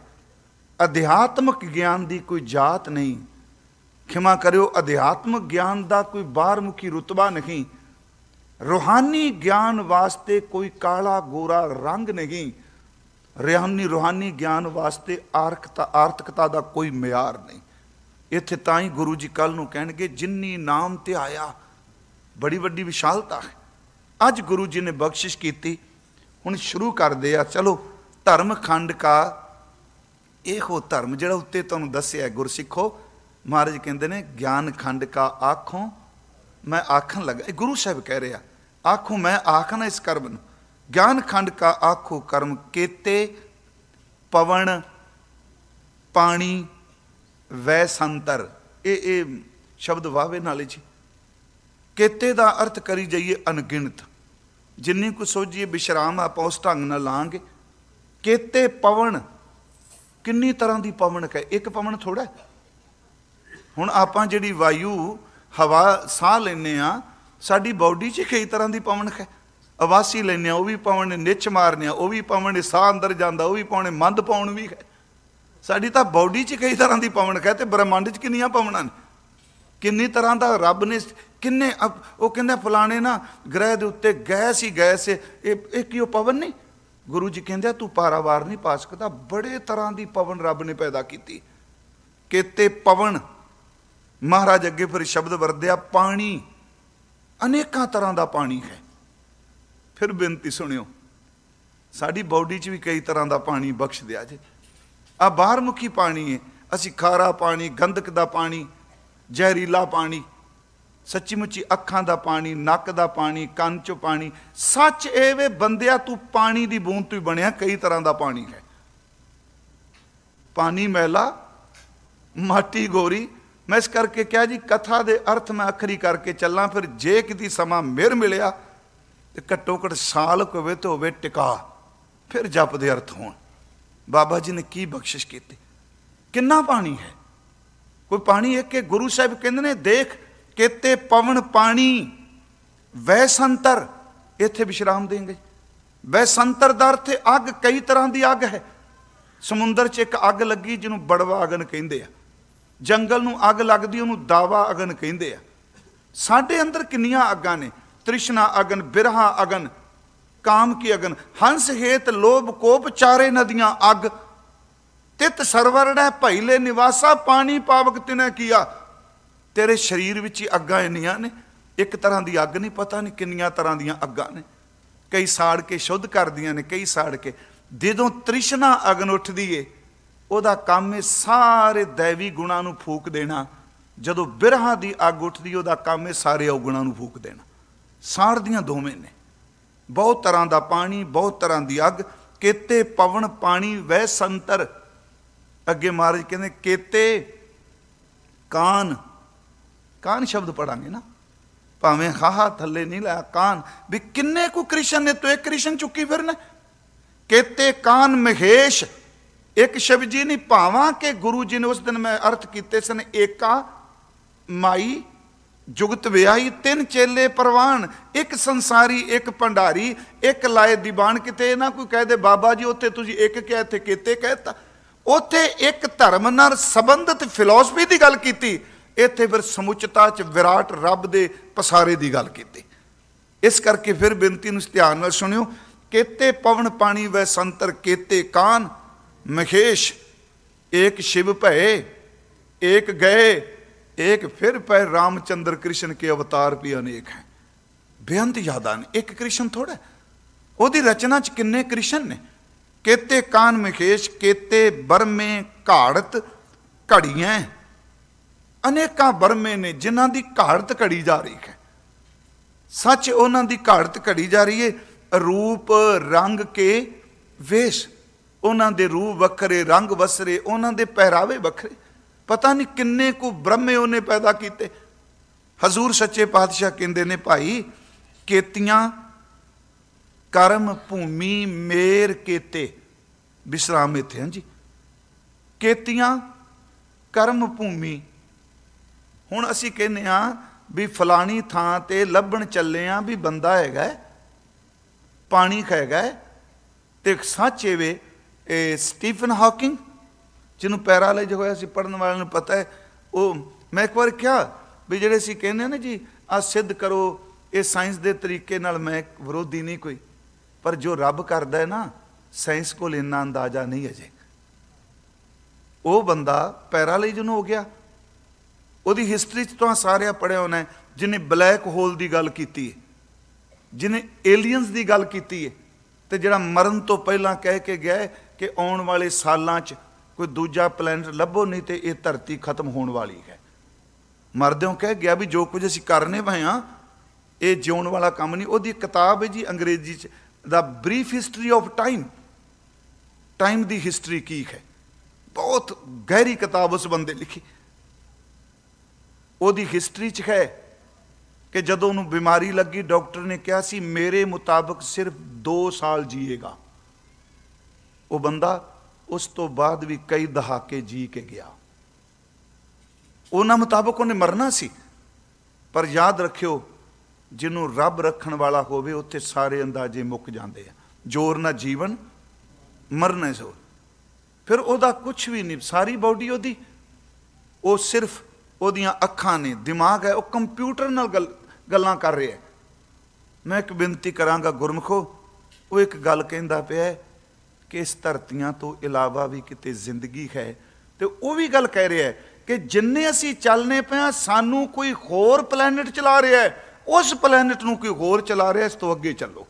ਅਧਿਆਤਮਕ ਗਿਆਨ ਦੀ ਕੋਈ ਜਾਤ ਨਹੀਂ। ਖਿਮਾ ਕਰਿਓ, ਅਧਿਆਤਮਕ ਗਿਆਨ ਦਾ ਕੋਈ ਬਾਹਰਮੁਖੀ ਰੁਤਬਾ ਨਹੀਂ। ਰੂਹਾਨੀ ਗਿਆਨ ਵਾਸਤੇ ਕੋਈ ਕਾਲਾ ਗੋਰਾ ਰੰਗ ਨਹੀਂ। ਰਿਹਾਨੀ ਰੂਹਾਨੀ ਗਿਆਨ ਵਾਸਤੇ ਆਰਕਤਾ ਆਰਤਕਤਾ ਦਾ ਕੋਈ ਮਿਆਰ ਨਹੀਂ। ਇੱਥੇ ਤਾਂ ਹੀ ਗੁਰੂ ਜੀ ਕੱਲ ਨੂੰ ਕਹਿਣਗੇ, ਜਿੰਨੀ ਨਾਮ ਤੇ ਆਇਆ, ਬੜੀ ਵੱਡੀ ਵਿਸ਼ਾਲਤਾ ਹੈ। ਅੱਜ ਗੁਰੂ ਜੀ ਨੇ ਬਖਸ਼ਿਸ਼ ਕੀਤੀ। ਹੁਣ ਸ਼ੁਰੂ ਕਰਦੇ ਆ। ਚਲੋ, ਧਰਮ ਖੰਡ ਕਾ ਇਹੋ ਧਰਮ ਜਿਹੜਾ ਉੱਤੇ ਤੁਹਾਨੂੰ ਦੱਸਿਆ ਗੁਰਸਿੱਖੋ। ਮਹਾਰਾਜ ਕਹਿੰਦੇ ਨੇ, ਗਿਆਨ ਖੰਡ ਕਾ ਆਖੋਂ, ਮੈਂ ਆਖਣ ਲੱਗਾ। ਇਹ ਗੁਰੂ ਸਾਹਿਬ ਕਹਿ ਰਿਹਾ ਆਖੋਂ, ਮੈਂ ਆਖਣਾ ਇਸ ਕਰਮ ਨੂੰ। ਗਿਆਨ ਖੰਡ ਕਾ ਆਖੋ ਕਰਮ ਕੇਤੇ, ਪਵਨ, ਪਾਣੀ, ਵੈ ਸੰਤਰ। ਇਹ ਇਹ ਸ਼ਬਦ ਵਾਵੇ ਨਾਲੇ ਜੀ। ਕੇਤੇ ਦਾ ਅਰਥ ਕਰੀ ਜਾਈਏ ਅਣਗਿਣਤ। ਜਿੰਨੀ ਕੁ ਸੋਝੀਏ ਵਿਸ਼ਰਾਮ ਆਪਾਂ ਉਸ ਢੰਗ ਨਾਲ ਲਾਂਗੇ। ਕੇਤੇ ਪਵਨ, ਕਿੰਨੀ ਤਰ੍ਹਾਂ ਦੀ ਪਵਨ ਹੈ ਇੱਕ ਪਵਨ ਥੋੜਾ ਹੁਣ ਆਪਾਂ ਜਿਹੜੀ ਵਾਯੂ, ਹਵਾ ਸਾਹ ਲੈਨੇ ਆ ਸਾਡੀ ਬਾਡੀ 'ਚ ਕਈ ਤਰ੍ਹਾਂ ਦੀ ਪਵਨ ਹੈ ਅਵਾਸੀ ਲੈਨੇ ਆ, ਉਹ ਵੀ ਪਵਨ ਨਿੱਛ ਮਾਰਨੇ ਆ, ਉਹ ਵੀ ਪਵਨ ਸਾਹ ਅੰਦਰ ਜਾਂਦਾ, ਉਹ ਵੀ ਪਾਉਣੇ ਮੰਦ ਪਾਉਣ ਵੀ ਹੈ। ਸਾਡੀ ਤਾਂ ਬਾਡੀ 'ਚ ਕਈ ਤਰ੍ਹਾਂ ਦੀ ਪਵਨ ਹੈ ਤੇ ਬ੍ਰਹਮੰਡ 'ਚ ਕਿੰਨੀਆਂ ਪਵਨਾਂ ਨੇ। ਕਿੰਨੀ ਤਰ੍ਹਾਂ ਦਾ ਰੱਬ ਨੇ, ਕਿੰਨੇ ਅਪ- ਉਹ ਕਹਿੰਦਾ ਫਲਾਣੇ ਨਾ ਗ੍ਰਹਿ ਦੇ ਉੱਤੇ ਗੈਸ ਹੀ ਗੈਸ ਇਹ ਇਹ ਕੀ ਉਹ ਪਵਨ ਨਹੀਂ? ਗੁਰੂ ਜੀ ਕਹਿੰਦੇ ਤੂੰ ਪਾਰਾਵਾਰ ਨਹੀਂ ਪਾ ਸਕਦਾ, ਬੜੇ ਤਰ੍ਹਾਂ ਦੀ ਪਵਨ ਰੱਬ ਨੇ ਪੈਦਾ ਕੀਤੀ। ਕੇਤੇ ਪਵਨ, ਮਹਾਰਾਜ ਅੱਗੇ ਫਿਰ ਸ਼ਬਦ ਵਰਦਿਆ ਪਾਣੀ। ਅਨੇਕਾਂ ਤਰ੍ਹਾਂ ਦਾ ਪਾਣੀ ਹੈ। ਫਿਰ ਬੇਨਤੀ ਸੁਣਿਓ, ਸਾਡੀ ਬਾਡੀ 'ਚ ਵੀ ਕਈ ਤਰ੍ਹਾਂ ਦਾ ਪਾਣੀ ਬਖਸ਼ ਦਿਆ ਜੇ। ਆ ਬਾਹਰਮੁਖੀ ਪਾਣੀ ਹੈ ਅਸੀਂ ਖਾਰਾ ਪਾਣੀ, ਗੰਧਕ ਦਾ ਪਾਣੀ, ਜ਼ਹਿਰੀਲਾ ਪਾਣੀ ਸੱਚੀ ਮੁੱਚੀ ਅੱਖਾਂ ਦਾ ਪਾਣੀ, ਨੱਕ ਦਾ ਪਾਣੀ, ਕੰਨ 'ਚੋਂ ਪਾਣੀ, ਸੱਚ ਇਹ ਵੇ ਬੰਦਿਆ, ਤੂੰ ਪਾਣੀ ਦੀ ਬੂੰਦ ਤੋਂ ਹੀ ਬਣਿਆ, ਕਈ ਤਰ੍ਹਾਂ ਦਾ ਪਾਣੀ ਹੈ। ਪਾਣੀ ਮੈਲਾ, ਮਾਟੀ ਗੋਰੀ, ਮੈਂ ਇਸ ਕਰਕੇ ਕਿਹਾ ਜੀ, ਕਥਾ ਦੇ ਅਰਥ ਮੈਂ ਅਖਰੀ ਕਰਕੇ ਚੱਲਾਂ, ਫਿਰ ਜੇ ਕਿਤੇ ਸਮਾਂ ਮਿਰ ਮਿਲਿਆ ਤੇ ਘੱਟੋ ਘੱਟ ਸਾਲ ਕੁ ਹੋਵੇ ਤੇ ਹੋਵੇ ਟਿਕਾ, ਫਿਰ ਜਪ ਦੇ ਅਰਥ ਹੋਣ। ਬਾਬਾ ਜੀ ਨੇ ਕੀ ਬਖਸ਼ਿਸ਼ ਕੀਤੀ? ਕਿੰਨਾ ਪਾਣੀ ਹੈ? ਕੋਈ ਪਾਣੀ ਇੱਕ ਕਿ ਗੁਰੂ ਸਾਹਿਬ ਕਹਿੰਦੇ ਨੇ, ਦੇਖ ਕਿਤੇ ਪਵਨ ਪਾਣੀ ਵੈਸੰਤਰ ਇੱਥੇ ਵਿਸ਼ਰਾਮ ਦੇਂਗੇ ਵੈ ਸੰਤਰ ਦਾ ਅਰਥ ਅੱਗ ਕਈ ਤਰ੍ਹਾਂ ਦੀ ਅੱਗ ਹੈ। ਸਮੁੰਦਰ 'ਚ ਇੱਕ ਅੱਗ ਲੱਗੀ ਜਿਹਨੂੰ ਬੜਵਾ ਅਗਨ ਕਹਿੰਦੇ ਆ। ਜੰਗਲ ਨੂੰ ਅੱਗ ਲੱਗਦੀ, ਉਹਨੂੰ ਦਾਵਾ ਅਗਨ ਕਹਿੰਦੇ ਆ। ਸਾਡੇ ਅੰਦਰ ਕਿੰਨੀਆਂ ਅੱਗਾਂ ਨੇ? ਤ੍ਰਿਸ਼ਨਾ ਅਗਨ, ਬਿਰਹਾ ਅਗਨ, ਕਾਮ ਕੀ ਅਗਨ, ਹੰਸ ਹੇਤ ਲੋਭ ਕੋਪ ਚਾਰੇ ਨਦੀਆਂ ਅੱਗ। ਤਿਤ ਸਰਵਰੜੈ ਭਈਲੇ ਨਿਵਾਸਾ, ਪਾਣੀ ਪਾਵਕ ਤਿਨੈ ਕੀਆ। ਤੇਰੇ ਸਰੀਰ ਵਿੱਚ ਹੀ ਅੱਗਾਂ ਇੰਨੀਆਂ ਨੇ, ਇੱਕ ਤਰ੍ਹਾਂ ਦੀ ਅੱਗ ਨਹੀਂ, ਪਤਾ ਨਹੀਂ ਕਿੰਨੀਆਂ ਤਰ੍ਹਾਂ ਦੀਆਂ ਅੱਗਾਂ ਨੇ। ਕਈ ਸਾੜ ਕੇ ਸ਼ੁੱਧ ਕਰਦੀਆਂ ਨੇ, ਕਈ ਸਾੜ ਕੇ। ਜਦੋਂ ਤ੍ਰਿਸ਼ਨਾ ਅਗਨ ਉੱਠਦੀ ਏ, ਉਹਦਾ ਕੰਮ ਏ ਸਾਰੇ ਦੇਵੀ ਗੁਣਾਂ ਨੂੰ ਫੂਕ ਦੇਣਾ। ਜਦੋਂ ਬਿਰਹਾ ਦੀ ਅੱਗ ਉੱਠਦੀ, ਉਹਦਾ ਕੰਮ ਏ ਸਾਰੇ ਔਗੁਣਾਂ ਨੂੰ ਫੂਕ ਦੇਣਾ। ਸਾੜਦੀਆਂ ਦੋਵੇਂ ਨੇ। ਬਹੁਤ ਤਰ੍ਹਾਂ ਦਾ ਪਾਣੀ, ਬਹੁਤ ਤਰ੍ਹਾਂ ਦੀ ਅੱਗ। ਕੇਤੇ ਪਵਨ ਪਾਣੀ ਵਹਿ ਸੰਤਰ। ਅੱਗੇ ਮਹਾਰਾਜ ਕਹਿੰਦੇ, ਕੇਤੇ ਕਾਨ। ਕਾਨ ਸ਼ਬਦ ਪੜਾਂਗੇ ਨਾ। ਭਾਵੇਂ ਹਾਹਾ ਥੱਲੇ ਨਹੀਂ ਲਾਇਆ, ਕਾਨ। ਵੀ ਕਿੰਨੇ ਕੁ ਕ੍ਰਿਸ਼ਨ ਨੇ ਤੋ, ਇੱਕ ਕ੍ਰਿਸ਼ਨ ਚੁੱਕੀ ਫਿਰਨ। ਕੇਤੇ ਕਾਨ ਮਹੇਸ਼। ਇੱਕ ਸ਼ਬਦ ਜੀ ਨਹੀਂ, ਭਾਵਾਂ ਕਿ ਗੁਰੂ ਜੀ ਨੇ ਉਸ ਦਿਨ ਮੈਂ ਅਰਥ ਕੀਤੇ ਸਨ, ਏਕਾ ਮਾਈ ਜੁਗਤ ਵਿਆਹੀ, ਤਿੰਨ ਚੇਲੇ ਪ੍ਰਵਾਨ, ਇੱਕ ਸੰਸਾਰੀ, ਇੱਕ ਭੰਡਾਰੀ, ਇੱਕ ਲਾਏ ਦੀਵਾਨ ਕਿਤੇ ਨਾ ਕੋਈ ਕਹਦੇ ਬਾਬਾ ਜੀ, ਉੱਥੇ ਤੁਸੀਂ ਇੱਕ ਕਹਿ, ਇੱਥੇ ਕੀਤੇ ਕਹਿਤਾ। ਉੱਥੇ ਇੱਕ ਧਰਮ ਨਾਲ ਸੰਬੰਧਿਤ ਫਿਲਾਸਫੀ ਦੀ ਗੱਲ ਕੀਤੀ, ਇੱਥੇ ਫਿਰ ਸਮੁੱਚਤਾ ਚ ਵਿਰਾਟ ਰੱਬ ਦੇ ਪਸਾਰੇ ਦੀ ਗੱਲ ਕੀਤੀ। ਇਸ ਕਰਕੇ ਫਿਰ ਬੇਨਤੀ ਨੂੰ ਧਿਆਨ ਨਾਲ ਸੁਣਿਓ, ਕੇਤੇ ਪਵਨ ਪਾਣੀ ਵੈ ਸੰਤਰ, ਕੇਤੇ ਕਾਨ ਮਖੇਸ਼, ਏਕ ਸ਼ਿਵ ਭਏ, ਏਕ ਗਏ ਏਕ ਫਿਰ ਪੈ ਰਾਮਚੰਦਰ ਕ੍ਰਿਸ਼ਨ ਕੇ ਅਵਤਾਰ ਵੀ ਅਨੇਕ ਹੈ ਬੇਅੰਤ ਯਾਦਾਂ ਨੇ ਇੱਕ ਕ੍ਰਿਸ਼ਨ ਥੋੜਾ ਉਹਦੀ ਰਚਨਾ ਚ ਕਿੰਨੇ ਕ੍ਰਿਸ਼ਨ ਨੇ ਕੇਤੇ ਕਾਨ ਮਖੇਸ਼ ਕੇਤੇ ਬਰਮੇ ਘਾੜਤ ਘੜੀਆਂ ਅਨੇਕਾਂ ਬਰਮੇ ਨੇ ਜਿਨ੍ਹਾਂ ਦੀ ਘਾੜਤ ਘੜੀ ਜਾ ਰਹੀ ਹੈ ਸੱਚ ਉਹਨਾਂ ਦੀ ਘਾੜਤ ਘੜੀ ਜਾ ਰਹੀ ਹੈ ਰੂਪ ਰੰਗ ਕੇ ਵੇਸ਼ ਉਹਨਾਂ ਦੇ ਰੂਪ ਵੱਖਰੇ ਰੰਗ ਵਸਰੇ ਉਹਨਾਂ ਦੇ ਪਹਿਰਾਵੇ ਵੱਖਰੇ ਪਤਾ ਨਹੀਂ ਕਿੰਨੇ ਕੁ ਬ੍ਰਹਮੇ ਉਹਨੇ ਪੈਦਾ ਕੀਤੇ। ਹਜ਼ੂਰ ਸੱਚੇ ਪਾਤਸ਼ਾਹ ਕਹਿੰਦੇ ਨੇ ਭਾਈ ਕੇਤੀਆਂ ਕਰਮ ਭੂਮੀ ਮੇਰ ਕੇਤੇ। ਵਿਸਰਾਮ ਇੱਥੇ ਹਾਂਜੀ ਕੇਤੀਆਂ ਕਰਮ ਭੂਮੀ। ਹੁਣ ਅਸੀਂ ਕਹਿੰਦੇ ਆ ਵੀ ਫਲਾਣੀ ਥਾਂ ਤੇ ਲੱਭਣ ਚੱਲੇ ਆ ਵੀ ਬੰਦਾ ਹੈਗਾ ਪਾਣੀ ਹੈਗਾ ਹੈ, ਤੇ ਸੱਚ ਇਹ ਵੇ ਇਹ ਸਟੀਫਨ ਹਾਕਿੰਗ ਜਿਹਨੂੰ ਪੈਰਾਲਾਈਜ਼ ਹੋਇਆ ਸੀ ਪੜਨ ਵਾਲਿਆਂ ਨੂੰ ਪਤਾ ਹੈ ਉਹ ਮੈਂ ਇੱਕ ਵਾਰ ਕਿਹਾ ਵੀ ਜਿਹੜੇ ਸੀ ਕਹਿੰਦੇ ਆ ਨਾ ਜੀ ਆ ਸਿੱਧ ਕਰੋ ਇਹ ਸਾਇੰਸ ਦੇ ਤਰੀਕੇ ਨਾਲ ਮੈਂ ਵਿਰੋਧੀ ਨਹੀਂ ਕੋਈ। ਪਰ ਜੋ ਰੱਬ ਕਰਦਾ ਹੈ ਨਾ ਸਾਇੰਸ ਕੋਲ ਇੰਨਾ ਅੰਦਾਜ਼ਾ ਨਹੀਂ ਅਜੇ। ਉਹ ਬੰਦਾ ਪੈਰਾਲਾਈਜ਼ ਨੂੰ ਹੋ ਗਿਆ ਉਹਦੀ ਹਿਸਟਰੀ ਚ ਤਾਂ ਸਾਰਿਆਂ ਪੜਿਆ ਹੋਣਾ ਹੈ, ਜਿਹਨੇ ਬਲੈਕ ਹੋਲ ਦੀ ਗੱਲ ਕੀਤੀ ਹੈ ਜਿਹਨੇ ਏਲੀਅਨਸ ਦੀ ਗੱਲ ਕੀਤੀ ਹੈ ਤੇ ਜਿਹੜਾ ਮਰਨ ਤੋਂ ਪਹਿਲਾਂ ਕਹਿ ਕੇ ਗਿਆ ਹੈ ਕਿ ਆਉਣ ਵਾਲੇ ਸਾਲਾਂ 'ਚ ਕੋਈ ਦੂਜਾ ਪਲੈਨਟ ਲੱਭੋ, ਨਹੀਂ ਤੇ ਇਹ ਧਰਤੀ ਖਤਮ ਹੋਣ ਵਾਲੀ ਹੈ। ਮਰਦਿਓ ਕਹਿ ਗਿਆ ਵੀ ਜੋ ਕੁਝ ਅਸੀਂ ਕਰਨੇ ਪਏ ਆ ਇਹ ਜਿਉਣ ਵਾਲਾ ਕੰਮ ਨਹੀਂ। ਉਹਦੀ ਕਿਤਾਬ ਹੈ ਜੀ ਅੰਗਰੇਜ਼ੀ 'ਚ ਦਾ brief history of time time the history ਕੀ ਹੈ? ਬਹੁਤ ਗਹਿਰੀ ਕਿਤਾਬ ਉਸ ਬੰਦੇ ਲਿਖੀ। ਉਹਦੀ ਹਿਸਟਰੀ 'ਚ ਹੈ ਕਿ ਜਦੋਂ ਉਹਨੂੰ ਬਿਮਾਰੀ ਲੱਗੀ, ਡਾਕਟਰ ਨੇ ਕਿਹਾ ਸੀ, ਮੇਰੇ ਮੁਤਾਬਕ ਸਿਰਫ 2 ਸਾਲ ਜੀਏਗਾ। ਉਹ ਬੰਦਾ ਉਸ ਤੋਂ ਬਾਅਦ ਵੀ ਕਈ ਦਹਾਕੇ ਜੀ ਕੇ ਗਿਆ। ਉਹਨਾਂ ਮੁਤਾਬਕ ਉਹਨੇ ਮਰਨਾ ਸੀ। ਪਰ ਯਾਦ ਰੱਖਿਓ, ਜਿਹਨੂੰ ਰੱਬ ਰੱਖਣ ਵਾਲਾ ਹੋਵੇ, ਉੱਥੇ ਸਾਰੇ ਅੰਦਾਜ਼ੇ ਮੁੱਕ ਜਾਂਦੇ ਆ। ਜੋਰ ਨਾ ਜੀਵਨ ਮਰਨੇ ਜ਼ੋਰ। ਫਿਰ ਉਹਦਾ ਕੁਝ ਵੀ ਨਹੀਂ, ਸਾਰੀ ਬਾਡੀ ਉਹਦੀ, ਉਹ ਸਿਰਫ ਉਹਦੀਆਂ ਅੱਖਾਂ ਨੇ, ਦਿਮਾਗ ਹੈ, ਉਹ ਕੰਪਿਊਟਰ ਨਾਲ ਗੱਲ, ਗੱਲਾਂ ਕਰ ਰਿਹਾ ਮੈਂ ਇੱਕ ਬੇਨਤੀ ਕਰਾਂਗਾ ਗੁਰਮਖੋ, ਉਹ ਇੱਕ ਗੱਲ ਕਹਿੰਦਾ ਪਿਆ ਹੈ ਕਿ ਇਸ ਧਰਤੀਆਂ ਤੋਂ ਇਲਾਵਾ ਵੀ ਕਿਤੇ ਜ਼ਿੰਦਗੀ ਹੈ। ਤੇ ਉਹ ਵੀ ਗੱਲ ਕਹਿ ਰਿਹਾ ਕਿ ਜਿੰਨੇ ਅਸੀਂ ਚੱਲਨੇ ਪਿਆ ਸਾਨੂੰ ਕੋਈ ਹੋਰ ਪਲੈਨਟ ਚਲਾ ਰਿਹਾ ਹੈ। ਉਸ ਪਲੈਨਟ ਨੂੰ ਕੋਈ ਹੋਰ ਚਲਾ ਰਿਹਾ ਇਸ ਤੋਂ ਅੱਗੇ ਚੱਲੋ।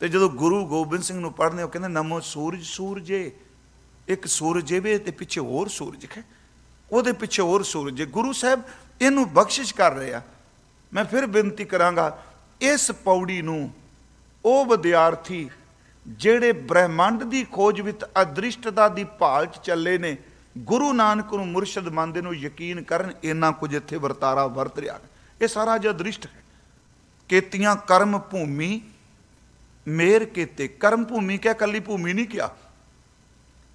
ਤੇ ਜਦੋਂ ਗੁਰੂ ਗੋਬਿੰਦ ਸਿੰਘ ਨੂੰ ਪੜ੍ਹਨੇ ਉਹ ਕਹਿੰਦੇ, ਨਮੋ ਸੂਰਜ, ਸੂਰਜੇ ਇੱਕ ਸੂਰਜ ਵੇ ਤੇ ਪਿੱਛੇ ਹੋਰ ਸੂਰਜ ਹੈ। ਉਹਦੇ ਪਿੱਛੇ ਹੋਰ ਸੂਰਜ ਗੁਰੂ ਸਾਹਿਬ ਇਹਨੂੰ ਬਖਸ਼ਿਸ਼ ਕਰ ਰਹੇ ਆ। ਮੈਂ ਫਿਰ ਬੇਨਤੀ ਕਰਾਂਗਾ, ਇਸ ਪੌੜੀ ਨੂੰ ਉਹ ਵਿਦਿਆਰਥੀ ਜਿਹੜੇ ਬ੍ਰਹਿਮੰਡ ਦੀ ਖੋਜ ਵਿੱਚ ਅਦ੍ਰਿਸ਼ਟਤਾ ਦੀ ਭਾਲ 'ਚ ਚੱਲੇ ਨੇ, ਗੁਰੂ ਨਾਨਕ ਨੂੰ ਮੁਰਸ਼ਿਦ ਮੰਨਦੇ ਨੂੰ ਯਕੀਨ ਕਰਨ ਇੰਨਾ ਕੁਝ ਇੱਥੇ ਵਰਤਾਰਾ ਵਰਤ ਰਿਹਾ ਇਹ ਸਾਰਾ ਜੋ ਦ੍ਰਿਸ਼ਟ ਹੈ। ਕੇਤੀਆਂ ਕਰਮ ਭੂਮੀ, ਮੇਰ ਕੇਤੇ। ਕਰਮ ਭੂਮੀ ਕਿਆ, ਕੱਲੀ ਭੂਮੀ ਨਹੀਂ ਕਿਹਾ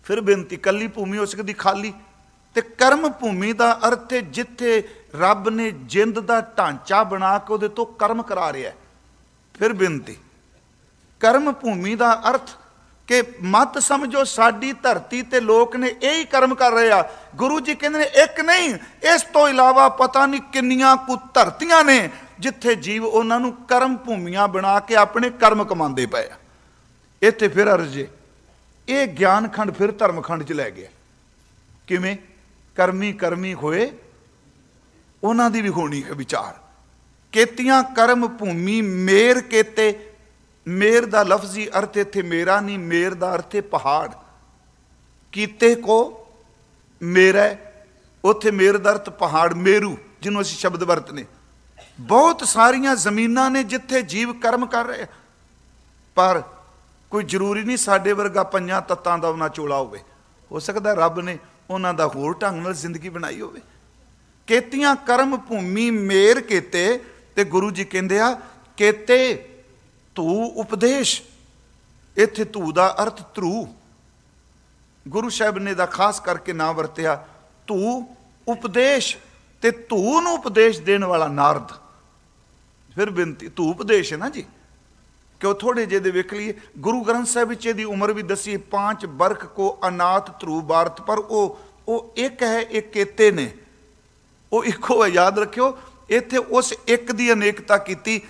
ਫਿਰ ਬੇਨਤੀ, ਕੱਲੀ ਭੂਮੀ ਹੋ ਸਕਦੀ ਖਾਲੀ। ਤੇ ਕਰਮ ਭੂਮੀ ਦਾ ਅਰਥ ਹੈ ਜਿੱਥੇ ਰੱਬ ਨੇ ਜਿੰਦ ਦਾ ਢਾਂਚਾ ਬਣਾ ਕੇ ਉਹਦੇ ਤੋਂ ਕਰਮ ਕਰਾ ਰਿਹਾ ਫਿਰ ਬੇਨਤੀ ਕਰਮ ਭੂਮੀ ਦਾ ਅਰਥ ਕਿ ਮਤ ਸਮਝੋ ਸਾਡੀ ਧਰਤੀ ਤੇ ਲੋਕ ਨੇ ਇਹੀ ਕਰਮ ਕਰ ਰਹੇ ਆ। ਗੁਰੂ ਜੀ ਕਹਿੰਦੇ ਨੇ, ਇੱਕ ਨਹੀਂ, ਇਸ ਤੋਂ ਇਲਾਵਾ ਪਤਾ ਨਹੀਂ ਕਿੰਨੀਆਂ ਕੁ ਧਰਤੀਆਂ ਨੇ ਜਿੱਥੇ ਜੀਵ ਉਹਨਾਂ ਨੂੰ ਕਰਮ ਭੂਮੀਆਂ ਬਣਾ ਕੇ ਆਪਣੇ ਕਰਮ ਕਮਾਉਂਦੇ ਪਏ ਆ। ਇੱਥੇ ਫਿਰ ਅਰਜੇ ਇਹ ਗਿਆਨ ਖੰਡ ਫਿਰ ਧਰਮ ਖੰਡ ਚ ਲੈ ਗਿਆ। ਕਿਵੇਂ? ਕਰਮੀ ਕਰਮੀ ਹੋਏ, ਉਹਨਾਂ ਦੀ ਵੀ ਹੋਣੀ ਹੈ ਵਿਚਾਰ। ਕੇਤੀਆਂ ਕਰਮ ਭੂਮੀ ਮੇਰ ਕੇਤੇ ਮੇਰ ਦਾ ਲਫ਼ਜ਼ੀ ਅਰਥ ਇੱਥੇ ਮੇਰਾ ਨਹੀਂ, ਮੇਰ ਦਾ ਅਰਥ ਹੈ ਪਹਾੜ। ਕੀਤੇ ਕੋ ਮੇਰਾ ਉੱਥੇ ਮੇਰ ਦਾ ਅਰਥ ਪਹਾੜ, ਮੇਰੂ, ਜਿਹਨੂੰ ਅਸੀਂ ਸ਼ਬਦ ਵਰਤਨੇ ਬਹੁਤ ਸਾਰੀਆਂ ਜ਼ਮੀਨਾਂ ਨੇ ਜਿੱਥੇ ਜੀਵ ਕਰਮ ਕਰ ਰਹੇ ਪਰ ਕੋਈ ਜ਼ਰੂਰੀ ਨਹੀਂ ਸਾਡੇ ਵਰਗਾ ਪੰਜਾਂ ਤੱਤਾਂ ਦਾ ਉਹਨਾਂ ਚੋਲਾ ਹੋਵੇ। ਹੋ ਸਕਦਾ ਰੱਬ ਨੇ ਉਹਨਾਂ ਦਾ ਹੋਰ ਢੰਗ ਨਾਲ ਜ਼ਿੰਦਗੀ ਬਣਾਈ ਹੋਵੇ। ਕੇਤੀਆਂ ਕਰਮ ਭੂਮੀ ਮੇਰ ਕੇਤੇ ਤੇ ਗੁਰੂ ਜੀ ਕਹਿੰਦੇ ਆ, ਕੇਤੇ ਧੂ ਉਪਦੇਸ਼। ਇੱਥੇ ਧੂ ਦਾ ਅਰਥ ਧਰੂ। ਗੁਰੂ ਸਾਹਿਬ ਨੇ ਦਾ ਖਾਸ ਕਰਕੇ ਨਾਂ ਵਰਤਿਆ, ਧੂ ਉਪਦੇਸ਼ ਤੇ ਧੂ ਨੂੰ ਉਪਦੇਸ਼ ਦੇਣ ਵਾਲਾ ਨਾਰਦ। ਫਿਰ ਬੇਨਤੀ, ਧੂ ਉਪਦੇਸ਼ ਹੈ ਨਾ ਜੀ? ਕਿਉਂ ਥੋੜੇ ਜਿਹੇ ਦੇ ਵੇਖ ਲਈਏ, ਗੁਰੂ ਗ੍ਰੰਥ ਸਾਹਿਬ ਵਿੱਚ ਇਹਦੀ ਉਮਰ ਵੀ ਦੱਸੀ ਪੰਜ ਬਰਖ ਕੋ ਅਨਾਥ ਧਰੂ ਭਾਰਤ ਪਰ ਉਹ ਉਹ ਇੱਕ ਹੈ, ਇੱਕ ਕੇਤੇ ਨੇ। ਉਹ ਇੱਕੋ ਹੈ, ਯਾਦ ਰੱਖਿਓ, ਇੱਥੇ ਉਸ ਇੱਕ ਦੀ ਅਨੇਕਤਾ ਕੀਤੀ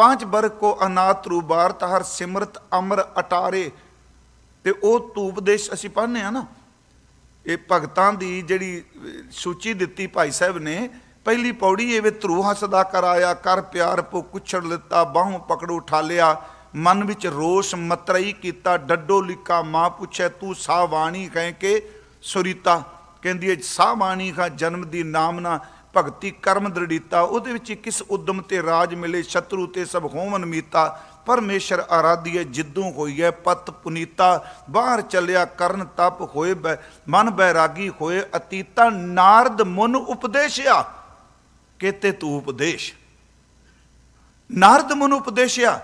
ਪੰਜ ਬਰਖ ਕੋ ਅਨਾਥ ਧਰੂ ਭਾਰਤ ਸਿਮਰਤ ਅਮਰ ਅਟਾਰੇ। ਤੇ ਉਹ ਧੂਪਦੇਸ਼ ਅਸੀਂ ਪੜ੍ਹਨੇ ਆ ਨਾ। ਇਹ ਭਗਤਾਂ ਦੀ ਜਿਹੜੀ ਸੂਚੀ ਦਿੱਤੀ ਭਾਈ ਸਾਹਿਬ ਨੇ, ਪਹਿਲੀ ਪੌੜੀ ਇਹ ਵੇ ਧਰੂ ਹਸਦਾ ਕਰਾਇਆ ਕਰ ਪਿਆਰ ਪੋ ਕੁਛੜ ਲਿੱਤਾ, ਬਾਹੋਂ ਪਕੜ ਉਠਾਲਿਆ ਮਨ ਵਿੱਚ ਰੋਸ਼ ਮਤਰਈ ਕੀਤਾ, ਡੱਡੋ ਲਿਕਾ, ਮਾਂ ਪੁੱਛੇ ਤੂੰ ਸਾ ਕਹਿ ਕੇ ਸੁਰੀਤਾ। ਕਹਿੰਦੀ ਹੈ ਸਾ ਖਾ ਜਨਮ ਦੀ ਨਾਮਨਾ ਭਗਤੀ ਕਰਮ ਦ੍ਰਿੜੀਤਾ, ਉਹਦੇ ਵਿੱਚ ਕਿਸ ਉਦਮ ਤੇ ਰਾਜ ਮਿਲੇ, ਸ਼ਤਰੂ ਤੇ ਸਭ ਹੋਵਨ ਮੀਤਾ। ਪਰਮੇਸ਼ਰ ਆਰਾਧੀਏ ਜਿੱਦੋਂ ਹੋਈ ਹੈ, ਪਤ ਪੁਨੀਤਾ। ਬਾਹਰ ਚੱਲਿਆ, ਕਰਨ ਤਪ ਹੋਏ ਮਨ ਬੈਰਾਗੀ ਹੋਏ, ਅਤੀਤਾ ਨਾਰਦ ਮਨ ਉਪਦੇਸ਼ਿਆ। ਕੇਤੇ ਤੂੰ ਉਪਦੇਸ਼। ਨਾਰਦ ਮਨ ਉਪਦੇਸ਼ਿਆ।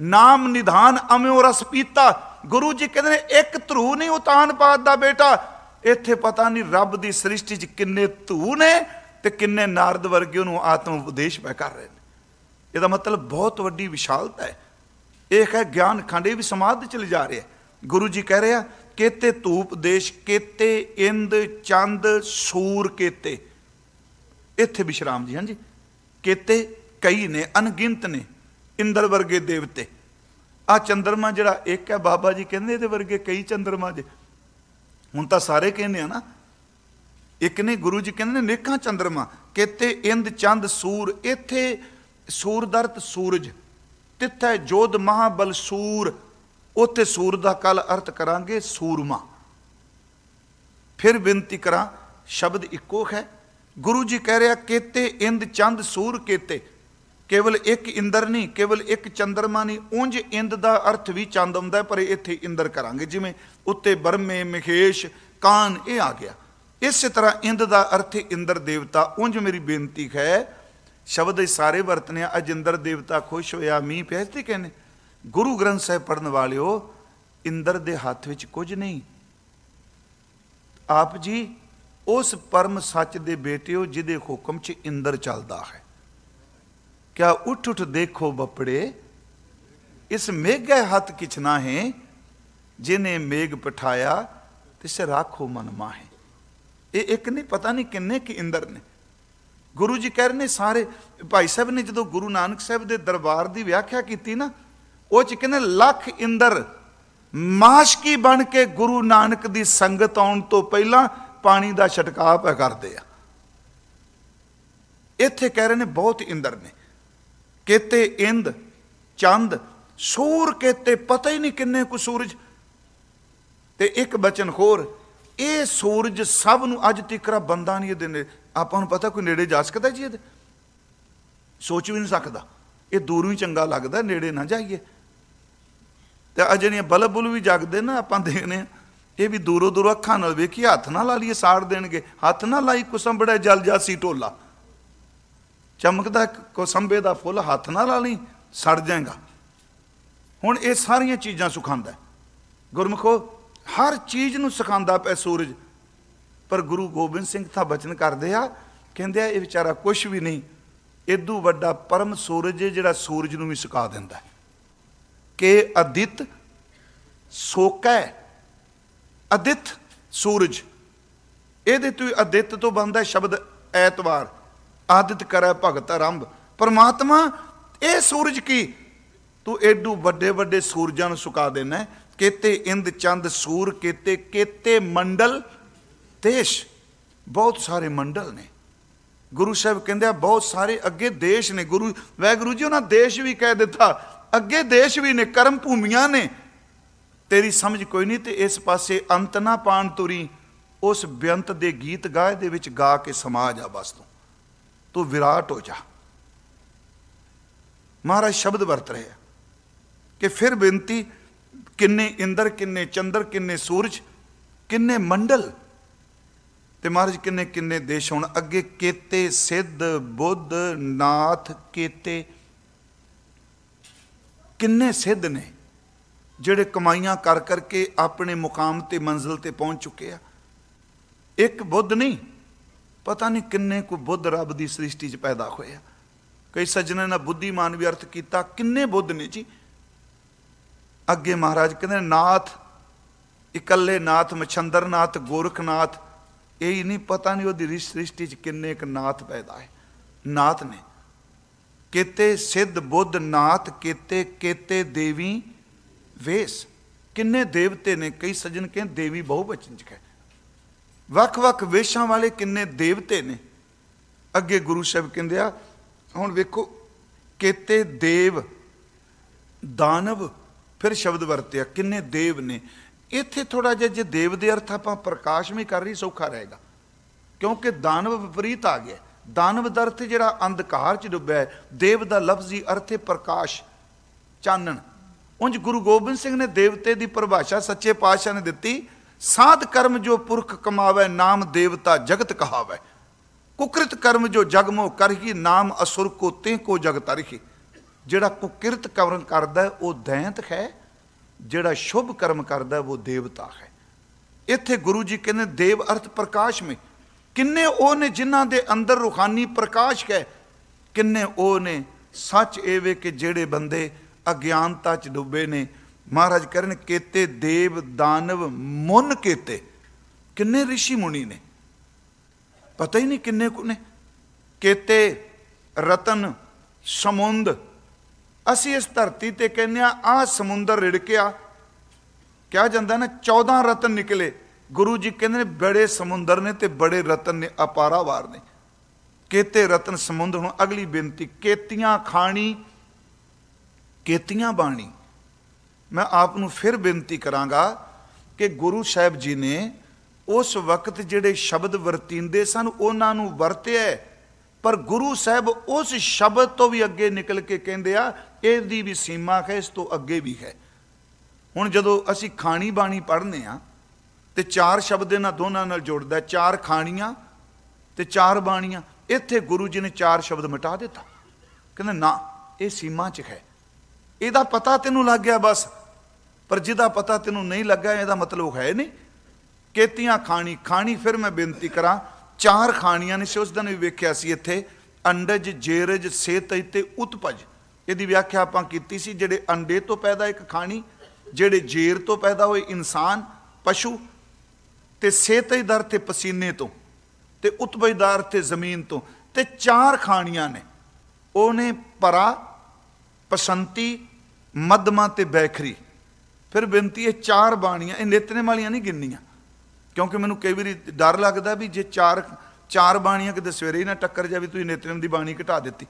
ਨਾਮ ਨਿਧਾਨ ਅਮਿਓ ਰਸ ਪੀਤਾ। ਗੁਰੂ ਜੀ ਕਹਿੰਦੇ ਨੇ, ਇੱਕ ਧਰੂ ਨਹੀਂ ਉਤਾਨ ਪਾਤ ਦਾ ਬੇਟਾ। ਇੱਥੇ ਪਤਾ ਨਹੀਂ ਰੱਬ ਦੀ ਸ੍ਰਿਸ਼ਟੀ 'ਚ ਕਿੰਨੇ ਧੂ ਨੇ। ਤੇ ਕਿੰਨੇ ਨਾਰਦ ਵਰਗੇ ਉਹਨੂੰ ਆਤਮ ਉਪਦੇਸ਼ ਪੈ ਕਰ ਰਹੇ ਨੇ। ਇਹਦਾ ਮਤਲਬ ਬਹੁਤ ਵੱਡੀ ਵਿਸ਼ਾਲਤਾ ਹੈ। ਇਹ ਹੈ ਗਿਆਨ ਖੰਡੇ ਵੀ ਸਮਾਧ ਚ ਲਿਜਾ ਰਿਹਾ ਗੁਰੂ ਜੀ ਕਹਿ ਰਿਹਾ ਕੇਤੇ ਧੂਪ ਦੇਸ਼, ਕੇਤੇ ਇੰਦ, ਚੰਦ, ਸੂਰ, ਕੇਤੇ। ਇੱਥੇ ਵਿਸ਼ਰਾਮ ਜੀ, ਹਾਂਜੀ। ਕੇਤੇ ਕਈ ਨੇ, ਅਣਗਿਣਤ ਨੇ, ਇੰਦਰ ਵਰਗੇ ਦੇਵਤੇ। ਆ ਚੰਦਰਮਾ ਜਿਹੜਾ ਇੱਕ ਹੈ, ਬਾਬਾ ਜੀ ਕਹਿੰਦੇ ਇਹਦੇ ਵਰਗੇ ਕਈ ਚੰਦਰਮਾ ਜੇ। ਹੁਣ ਤਾਂ ਸਾਰੇ ਕਹਿੰਦੇ ਆ ਨਾ ਇੱਕ ਨੇ ਗੁਰੂ ਜੀ ਕਹਿੰਦੇ ਨੇ ਨੇਕਾਂ ਚੰਦਰਮਾ ਕੇਤੇ ਇੰਦ ਚੰਦ ਸੂਰ ਇੱਥੇ ਸੂਰਦਰਤ ਸੂਰਜ ਤਿੱਥੈ ਜੋਧ ਮਹਾਬਲ ਸੂਰ ਉੱਥੇ ਸੂਰ ਦਾ ਕੱਲ ਅਰਥ ਕਰਾਂਗੇ ਸੂਰਮਾ। ਫਿਰ ਬੇਨਤੀ ਕਰਾਂ ਸ਼ਬਦ ਇੱਕੋ ਹੈ ਗੁਰੂ ਜੀ ਕਹਿ ਰਿਹਾ ਕੇਤੇ ਇੰਦ ਚੰਦ ਸੂਰ ਕੇਤੇ ਕੇਵਲ ਇੱਕ ਇੰਦਰ ਨਹੀਂ ਕੇਵਲ ਇੱਕ ਚੰਦਰਮਾ ਨਹੀਂ ਉਂਝ ਇੰਦ ਦਾ ਅਰਥ ਵੀ ਚੰਦ ਆਉਂਦਾ ਹੈ, ਪਰ ਇੱਥੇ ਇੰਦਰ ਕਰਾਂਗੇ ਜਿਵੇਂ ਉੱਤੇ ਬਰਮੇ ਮਖੇਸ਼ ਕਾਨ ਇਹ ਆ ਗਿਆ। ਇਸੇ ਤਰ੍ਹਾਂ ਇੰਦ ਦਾ ਅਰਥ ਇੰਦਰ ਦੇਵਤਾ। ਉਂਝ ਮੇਰੀ ਬੇਨਤੀ ਹੈ, ਸ਼ਬਦ ਇਹ ਸਾਰੇ ਵਰਤਨੇ ਆ, ਅੱਜ ਇੰਦਰ ਦੇਵਤਾ ਖੁਸ਼ ਹੋਇਆ, ਮੀਂਹ ਪਿਆ ਤੇ ਕਹਿੰਦੇ, ਗੁਰੂ ਗ੍ਰੰਥ ਸਾਹਿਬ ਪੜਨ ਵਾਲਿਓ, ਇੰਦਰ ਦੇ ਹੱਥ ਵਿੱਚ ਕੁਝ ਨਹੀਂ। ਆਪ ਜੀ, ਉਸ ਪਰਮ ਸੱਚ ਦੇ ਬੇਟਿਓ, ਜਿਹਦੇ ਹੁਕਮ 'ਚ ਇੰਦਰ ਚੱਲਦਾ ਹੈ। ਕਿਆ ਉੱਠ ਉੱਠ ਦੇਖੋ ਬਪੜੇ, ਇਸ ਮੇਘੇ ਹੱਥ ਕਿਛਨਾ ਹੈ ਜਿਨੇ ਮੇਘ ਪਠਾਇਆ, ਤਿਸ ਰਾਖੋ ਮਨ ਮਾਹੇ। ਇਹ ਇੱਕ ਨਹੀਂ, ਪਤਾ ਨਹੀਂ ਕਿੰਨੇ ਕਿ ਇੰਦਰ ਨੇ। ਗੁਰੂ ਜੀ ਕਹਿ ਰਹੇ ਨੇ ਸਾਰੇ, ਭਾਈ ਸਾਹਿਬ ਨੇ ਜਦੋਂ ਗੁਰੂ ਨਾਨਕ ਸਾਹਿਬ ਦੇ ਦਰਬਾਰ ਦੀ ਵਿਆਖਿਆ ਕੀਤੀ ਨਾ, ਉਹ ਚ ਕਹਿੰਦੇ ਲੱਖ ਇੰਦਰ ਮਾਸ਼ਕੀ ਬਣ ਕੇ ਗੁਰੂ ਨਾਨਕ ਦੀ ਸੰਗਤ ਆਉਣ ਤੋਂ ਪਹਿਲਾਂ ਪਾਣੀ ਦਾ ਛਟਕਾਅ ਪੈ, ਕਰਦੇ ਆ। ਇੱਥੇ ਕਹਿ ਰਹੇ ਨੇ ਬਹੁਤ ਇੰਦਰ ਨੇ। ਕੇਤੇ ਇੰਦ, ਚੰਦ, ਸੂਰ ਕੇਤੇ ਪਤਾ ਹੀ ਨਹੀਂ ਕਿੰਨੇ ਕੁ ਸੂਰਜ। ਤੇ ਇੱਕ ਬਚਨ ਹੋਰ ਇਹ ਸੂਰਜ ਸਭ ਨੂੰ ਅੱਜ ਤੀਕਰਾ ਬੰਦਾ ਨਹੀਂ ਇਹਦੇ ਨੇ ਆਪਾਂ ਨੂੰ ਪਤਾ ਕੋਈ ਨੇੜੇ ਜਾ ਸਕਦਾ ਜੀ ਇਹਦੇ? ਸੋਚ ਵੀ ਨਹੀਂ ਸਕਦਾ। ਇਹ ਦੂਰੋਂ ਹੀ ਚੰਗਾ ਲੱਗਦਾ, ਨੇੜੇ ਨਾ ਜਾਈਏ। ਤੇ ਆ ਜਿਹੜੀਆਂ ਬਲਬ ਬੁਲ ਵੀ ਜਗਦੇ ਨਾ ਆਪਾਂ ਦੇਖਨੇ ਆ ਇਹ ਵੀ ਦੂਰੋਂ ਦੂਰੋਂ ਅੱਖਾਂ ਨਾਲ ਵੇਖੀ ਹੱਥ ਨਾਲ ਲਾ ਲਈਏ ਸਾੜ ਦੇਣਗੇ। ਹੱਥ ਨਾਲ ਲਾਈ ਕੁਸਮ ਬੜਾ ਜਲ ਜਾਸੀ ਢੋਲਾ ਚਮਕਦਾ ਕੋਸੰਬੇ ਦਾ ਫੁੱਲ ਹੱਥ ਨਾਲ ਲਾ ਲਈ, ਸੜ ਜਾਏਗਾ। ਹੁਣ ਇਹ ਸਾਰੀਆਂ ਚੀਜ਼ਾਂ ਸੁਖਾਂਦਾ ਹੈ। ਗੁਰਮੁਖੋ ਹਰ ਚੀਜ਼ ਨੂੰ ਸਿਖਾਉਂਦਾ ਪਿਆ ਸੂਰਜ। ਪਰ ਗੁਰੂ ਗੋਬਿੰਦ ਸਿੰਘ ਤਾਂ ਬਚਨ ਕਰਦੇ ਆ, ਕਹਿੰਦੇ ਆ, ਇਹ ਵਿਚਾਰਾ ਕੁਝ ਵੀ ਨਹੀਂ ਇਦੋਂ ਵੱਡਾ ਪਰਮ ਸੂਰਜ ਜਿਹੜਾ ਸੂਰਜ ਨੂੰ ਵੀ ਸੁਕਾ ਦਿੰਦਾ ਕਿ ਅਦਿਤ ਸੋਕੈ ਅਦਿਤ ਸੂਰਜ। ਇਹਦੇ ਤੋਂ ਹੀ ਅਦਿਤ ਤੋਂ ਬਣਦਾ ਸ਼ਬਦ ਐਤਵਾਰ। ਆਦਿਤ ਕਰੈ ਭਗਤ ਆਰੰਭ। ਪਰਮਾਤਮਾ, ਇਹ ਸੂਰਜ ਕੀ? ਤੂੰ ਏਡੂ ਵੱਡੇ ਵੱਡੇ ਸੂਰਜਾਂ ਨੂੰ ਸੁਕਾ ਦੇਣਾ ਕੇਤੇ ਇੰਦ ਚੰਦ ਸੂਰ ਕੇਤੇ ਕੇਤੇ ਮੰਡਲ, ਦੇਸ਼, ਬਹੁਤ ਸਾਰੇ ਮੰਡਲ ਨੇ। ਗੁਰੂ ਸਾਹਿਬ ਕਹਿੰਦੇ ਆ, ਬਹੁਤ ਸਾਰੇ ਅੱਗੇ ਦੇਸ਼ ਨੇ। ਗੁਰੂ, ਵੈਗੁਰੂ ਜੀ, ਉਹਨਾਂ ਦੇਸ਼ ਵੀ ਕਹਿ ਦਿੱਤਾ, ਅੱਗੇ ਦੇਸ਼ ਵੀ ਨੇ, ਕਰਮ ਭੂਮੀਆਂ ਨੇ। ਤੇਰੀ ਸਮਝ ਕੋਈ ਨਹੀਂ ਤੇ ਇਸ ਪਾਸੇ ਅੰਤ ਨਾ ਪਾਣ ਤੁਰੀ। ਉਸ ਬੇਅੰਤ ਦੇ ਗੀਤ ਗਾਏ ਦੇ ਵਿੱਚ ਗਾ ਕੇ ਸਮਾ ਜਾ ਬਸ ਤੂੰ। ਤੂੰ ਵਿਰਾਟ ਹੋ ਜਾ। ਮਹਾਰਾਜ ਸ਼ਬਦ ਵਰਤ ਰਹੇ ਆ ਕਿ ਫਿਰ ਬੇਨਤੀ ਕਿੰਨੇ ਇੰਦਰ, ਕਿੰਨੇ ਚੰਦਰ, ਕਿੰਨੇ ਸੂਰਜ, ਕਿੰਨੇ ਮੰਡਲ? ਤੇ ਮਹਾਰਾਜ, ਕਿੰਨੇ ਕਿੰਨੇ ਦੇਸ਼ ਹੁਣ? ਅੱਗੇ ਕੇਤੇ, ਸਿੱਧ, ਬੁੱਧ, ਨਾਥ, ਕੇਤੇ। ਕਿੰਨੇ ਸਿੱਧ ਨੇ ਜਿਹੜੇ ਕਮਾਈਆਂ ਕਰ ਕਰਕੇ ਆਪਣੇ ਮੁਕਾਮ ਤੇ ਮੰਜ਼ਿਲ ਤੇ ਪਹੁੰਚ ਚੁੱਕੇ ਆ? ਇੱਕ ਬੁੱਧ ਨਹੀਂ, ਪਤਾ ਨਹੀਂ ਕਿੰਨੇ ਕੁ ਬੁੱਧ ਰੱਬ ਦੀ ਸ੍ਰਿਸ਼ਟੀ 'ਚ ਪੈਦਾ ਹੋਏ ਆ। ਕਈ ਸੱਜਣਾਂ ਨੇ ਬੁੱਧੀਮਾਨ ਵੀ ਅਰਥ ਕੀਤਾ, ਕਿੰਨੇ ਬੁੱਧ ਨੇ ਜੀ? ਅੱਗੇ ਮਹਾਰਾਜ ਕਹਿੰਦੇ ਨਾਥ, ਇਕੱਲੇ ਨਾਥ, ਮਛੰਦਰਨਾਥ, ਗੋਰਖਨਾਥ, ਇਹ ਹੀ ਨਹੀਂ ਪਤਾ ਨਹੀਂ ਉਹਦੀ ਰਿਸ਼- ਸ੍ਰਿਸ਼ਟੀ 'ਚ ਕਿੰਨੇ ਇੱਕ ਨਾਥ ਪੈਦਾ ਹੈ। ਨਾਥ ਨੇ। ਕੇਤੇ ਸਿੱਧ ਬੁੱਧ ਨਾਥ, ਕੇਤੇ ਕੇਤੇ ਦੇਵੀ ਵੇਸ। ਕਿੰਨੇ ਦੇਵਤੇ ਨੇ, ਕਈ ਸੱਜਣ ਕਹਿੰਦੇ ਦੇਵੀ ਬਹੁਵਚਨ ਚ ਹੈ ਵੱਖ-ਵੱਖ ਵੇਸ਼ਾਂ ਵਾਲੇ ਕਿੰਨੇ ਦੇਵਤੇ ਨੇ। ਅੱਗੇ ਗੁਰੂ ਸਾਹਿਬ ਕਹਿੰਦੇ ਆ, ਹੁਣ ਵੇਖੋ, ਕੇਤੇ ਦੇਵ, ਦਾਨਵ ਫਿਰ ਸ਼ਬਦ ਵਰਤਿਆ, ਕਿੰਨੇ ਦੇਵ ਨੇ। ਇੱਥੇ ਥੋੜਾ ਜਿਹਾ ਜੇ ਦੇਵ ਦੇ ਅਰਥ ਆਪਾਂ ਪ੍ਰਕਾਸ਼ ਵੀ ਕਰ ਰਹੀ ਸੌਖਾ ਰਹੇਗਾ। ਕਿਉਂਕਿ ਦਾਨਵ ਵਿਪਰੀਤ ਆ ਗਿਆ। ਦਾਨਵ ਦਾ ਅਰਥ ਜਿਹੜਾ ਅੰਧਕਾਰ ਚ ਡੁੱਬਿਆ ਹੈ, ਦੇਵ ਦਾ ਲਫ਼ਜ਼ੀ ਅਰਥ ਹੈ ਪ੍ਰਕਾਸ਼, ਚਾਨਣ। ਉਂਝ ਗੁਰੂ ਗੋਬਿੰਦ ਸਿੰਘ ਨੇ ਦੇਵਤੇ ਦੀ ਪਰਿਭਾਸ਼ਾ ਸੱਚੇ ਪਾਤਸ਼ਾਹ ਨੇ ਦਿੱਤੀ, ਸਾਧ ਕਰਮ ਜੋ ਪੁਰਖ ਕਮਾਵੇ, ਨਾਮ ਦੇਵਤਾ ਜਗਤ ਕਹਾਵੇ। ਕੁਕ੍ਰਿਤ ਕਰਮ ਜੋ ਜਗਮੋ ਕਰਹੀ, ਨਾਮ ਅਸੁਰ ਕੋ ਤੇ ਕੋ ਜਗ ਤਰਹੀ। ਜਿਹੜਾ ਕੁਕਿਰਤ ਕਰਮ ਕਰਦਾ ਉਹ ਦੈਂਤ ਹੈ, ਜਿਹੜਾ ਸ਼ੁਭ ਕਰਮ ਕਰਦਾ ਉਹ ਦੇਵਤਾ ਹੈ। ਇੱਥੇ ਗੁਰੂ ਜੀ ਕਹਿੰਦੇ, ਦੇਵ ਅਰਥ ਪ੍ਰਕਾਸ਼ ਮੇ। ਕਿੰਨੇ ਉਹ ਨੇ ਜਿਨ੍ਹਾਂ ਦੇ ਅੰਦਰ ਰੂਹਾਨੀ ਪ੍ਰਕਾਸ਼ ਹੈ, ਕਿੰਨੇ ਉਹ ਨੇ ਸੱਚ ਇਹ ਵੇ ਕਿ ਜਿਹੜੇ ਬੰਦੇ ਅਗਿਆਨਤਾ ਚ ਡੁੱਬੇ ਨੇ। ਮਹਾਰਾਜ ਕਰਨ ਕੇਤੇ ਦੇਵ ਦਾਨਵ ਮੁਨ ਕੇਤੇ। ਕਿੰਨੇ ઋષਿ ਮੁਨੀ ਨੇ। ਪਤਾ ਹੀ ਨਹੀਂ ਕਿੰਨੇ ਕੁ ਨੇ। ਕੇਤੇ ਰਤਨ ਸਮੁੰਦ ਅਸੀਂ ਇਸ ਧਰਤੀ ਤੇ ਕਹਿੰਦੇ ਆ ਆ ਸਮੁੰਦਰ ਰਿੜਕਿਆ ਕਿਹਾ ਜਾਂਦਾ ਨਾ 14 ਰਤਨ ਨਿਕਲੇ। ਗੁਰੂ ਜੀ ਕਹਿੰਦੇ ਨੇ, ਬੜੇ ਸਮੁੰਦਰ ਨੇ ਤੇ ਬੜੇ ਰਤਨ ਨੇ ਅਪਾਰਾਵਾਰ ਨੇ। ਕੇਤੇ ਰਤਨ ਸਮੁੰਦਰ ਹੁਣ ਅਗਲੀ ਬੇਨਤੀ, ਕੇਤੀਆਂ ਖਾਣੀ, ਕੇਤੀਆਂ ਬਾਣੀ। ਮੈਂ ਆਪ ਨੂੰ ਫਿਰ ਬੇਨਤੀ ਕਰਾਂਗਾ ਕਿ ਗੁਰੂ ਸਾਹਿਬ ਜੀ ਨੇ ਉਸ ਵਕਤ ਜਿਹੜੇ ਸ਼ਬਦ ਵਰਤੀਂਦੇ ਸਨ, ਉਹਨਾਂ ਨੂੰ ਵਰਤਿਆ ਪਰ ਗੁਰੂ ਸਾਹਿਬ ਉਸ ਸ਼ਬਦ ਤੋਂ ਵੀ ਅੱਗੇ ਨਿਕਲ ਕੇ ਕਹਿੰਦੇ ਆ, ਇਹਦੀ ਵੀ ਸੀਮਾ ਹੈ, ਇਸ ਤੋਂ ਅੱਗੇ ਵੀ ਹੈ। ਹੁਣ ਜਦੋਂ ਅਸੀਂ ਖਾਣੀ ਬਾਣੀ ਪੜ੍ਹਨੇ ਆ, ਤੇ ਚਾਰ ਸ਼ਬਦ ਇਹਨਾਂ ਦੋਨਾਂ ਨਾਲ ਜੁੜਦਾ, ਚਾਰ ਖਾਣੀਆਂ ਤੇ ਚਾਰ ਬਾਣੀਆਂ, ਇੱਥੇ ਗੁਰੂ ਜੀ ਨੇ ਚਾਰ ਸ਼ਬਦ ਮਿਟਾ ਦਿੱਤਾ। ਕਹਿੰਦੇ, ਨਾ, ਇਹ ਸੀਮਾ 'ਚ ਹੈ। ਇਹਦਾ ਪਤਾ ਤੈਨੂੰ ਲੱਗ ਗਿਆ ਬਸ, ਪਰ ਜਿਹਦਾ ਪਤਾ ਤੈਨੂੰ ਨਹੀਂ ਲੱਗਾ, ਇਹਦਾ ਮਤਲਬ ਹੈ ਨਹੀਂ। ਕੇਤੀਆਂ ਖਾਣੀ ਖਾਣੀ ਫਿਰ ਮੈਂ ਬੇਨਤੀ ਕਰਾਂ ਚਾਰ ਖਾਣੀਆਂ ਨੇ ਸੀ ਉਸ ਦਿਨ ਵੀ ਵੇਖਿਆ ਸੀ ਇੱਥੇ, ਅੰਡਜ, ਜੇਰਜ ਸੇਤਜ ਤੇ ਉਤਪਜ। ਇਹਦੀ ਵਿਆਖਿਆ ਆਪਾਂ ਕੀਤੀ ਸੀ, ਜਿਹੜੇ ਅੰਡੇ ਤੋਂ ਪੈਦਾ ਇੱਕ ਖਾਣੀ, ਜਿਹੜੇ ਜੇਰ ਤੋਂ ਪੈਦਾ ਹੋਏ ਇਨਸਾਨ, ਪਸ਼ੂ ਤੇ ਸੇਤਜਦਰ ਤੇ ਪਸੀਨੇ ਤੋਂ ਤੇ ਉਤਪਜਦਾਰ ਤੇ ਜ਼ਮੀਨ ਤੋਂ ਤੇ ਚਾਰ ਖਾਣੀਆਂ ਨੇ। ਉਹਨੇ ਪਰਾ, ਪਸੰਤੀ ਮਦਮਾ ਤੇ ਬੈਖਰੀ। ਫਿਰ ਬੇਨਤੀ ਇਹ ਚਾਰ ਬਾਣੀਆਂ, ਇਹ ਨਿਤਨੇਮ ਵਾਲੀਆਂ ਨਹੀਂ ਗਿਣਨੀਆਂ। ਕਿਉਂਕਿ ਮੈਨੂੰ ਕਈ ਵਾਰੀ ਡਰ ਲੱਗਦਾ ਵੀ ਜੇ ਚਾਰ ਚਾਰ ਬਾਣੀਆਂ ਕਿਤੇ ਸਵੇਰੇ ਹੀ ਨਾ ਟੱਕਰ ਜਾਵੇ, ਤੁਸੀਂ ਨਿਤਨੇਮ ਦੀ ਬਾਣੀ ਘਟਾ ਦਿੱਤੀ।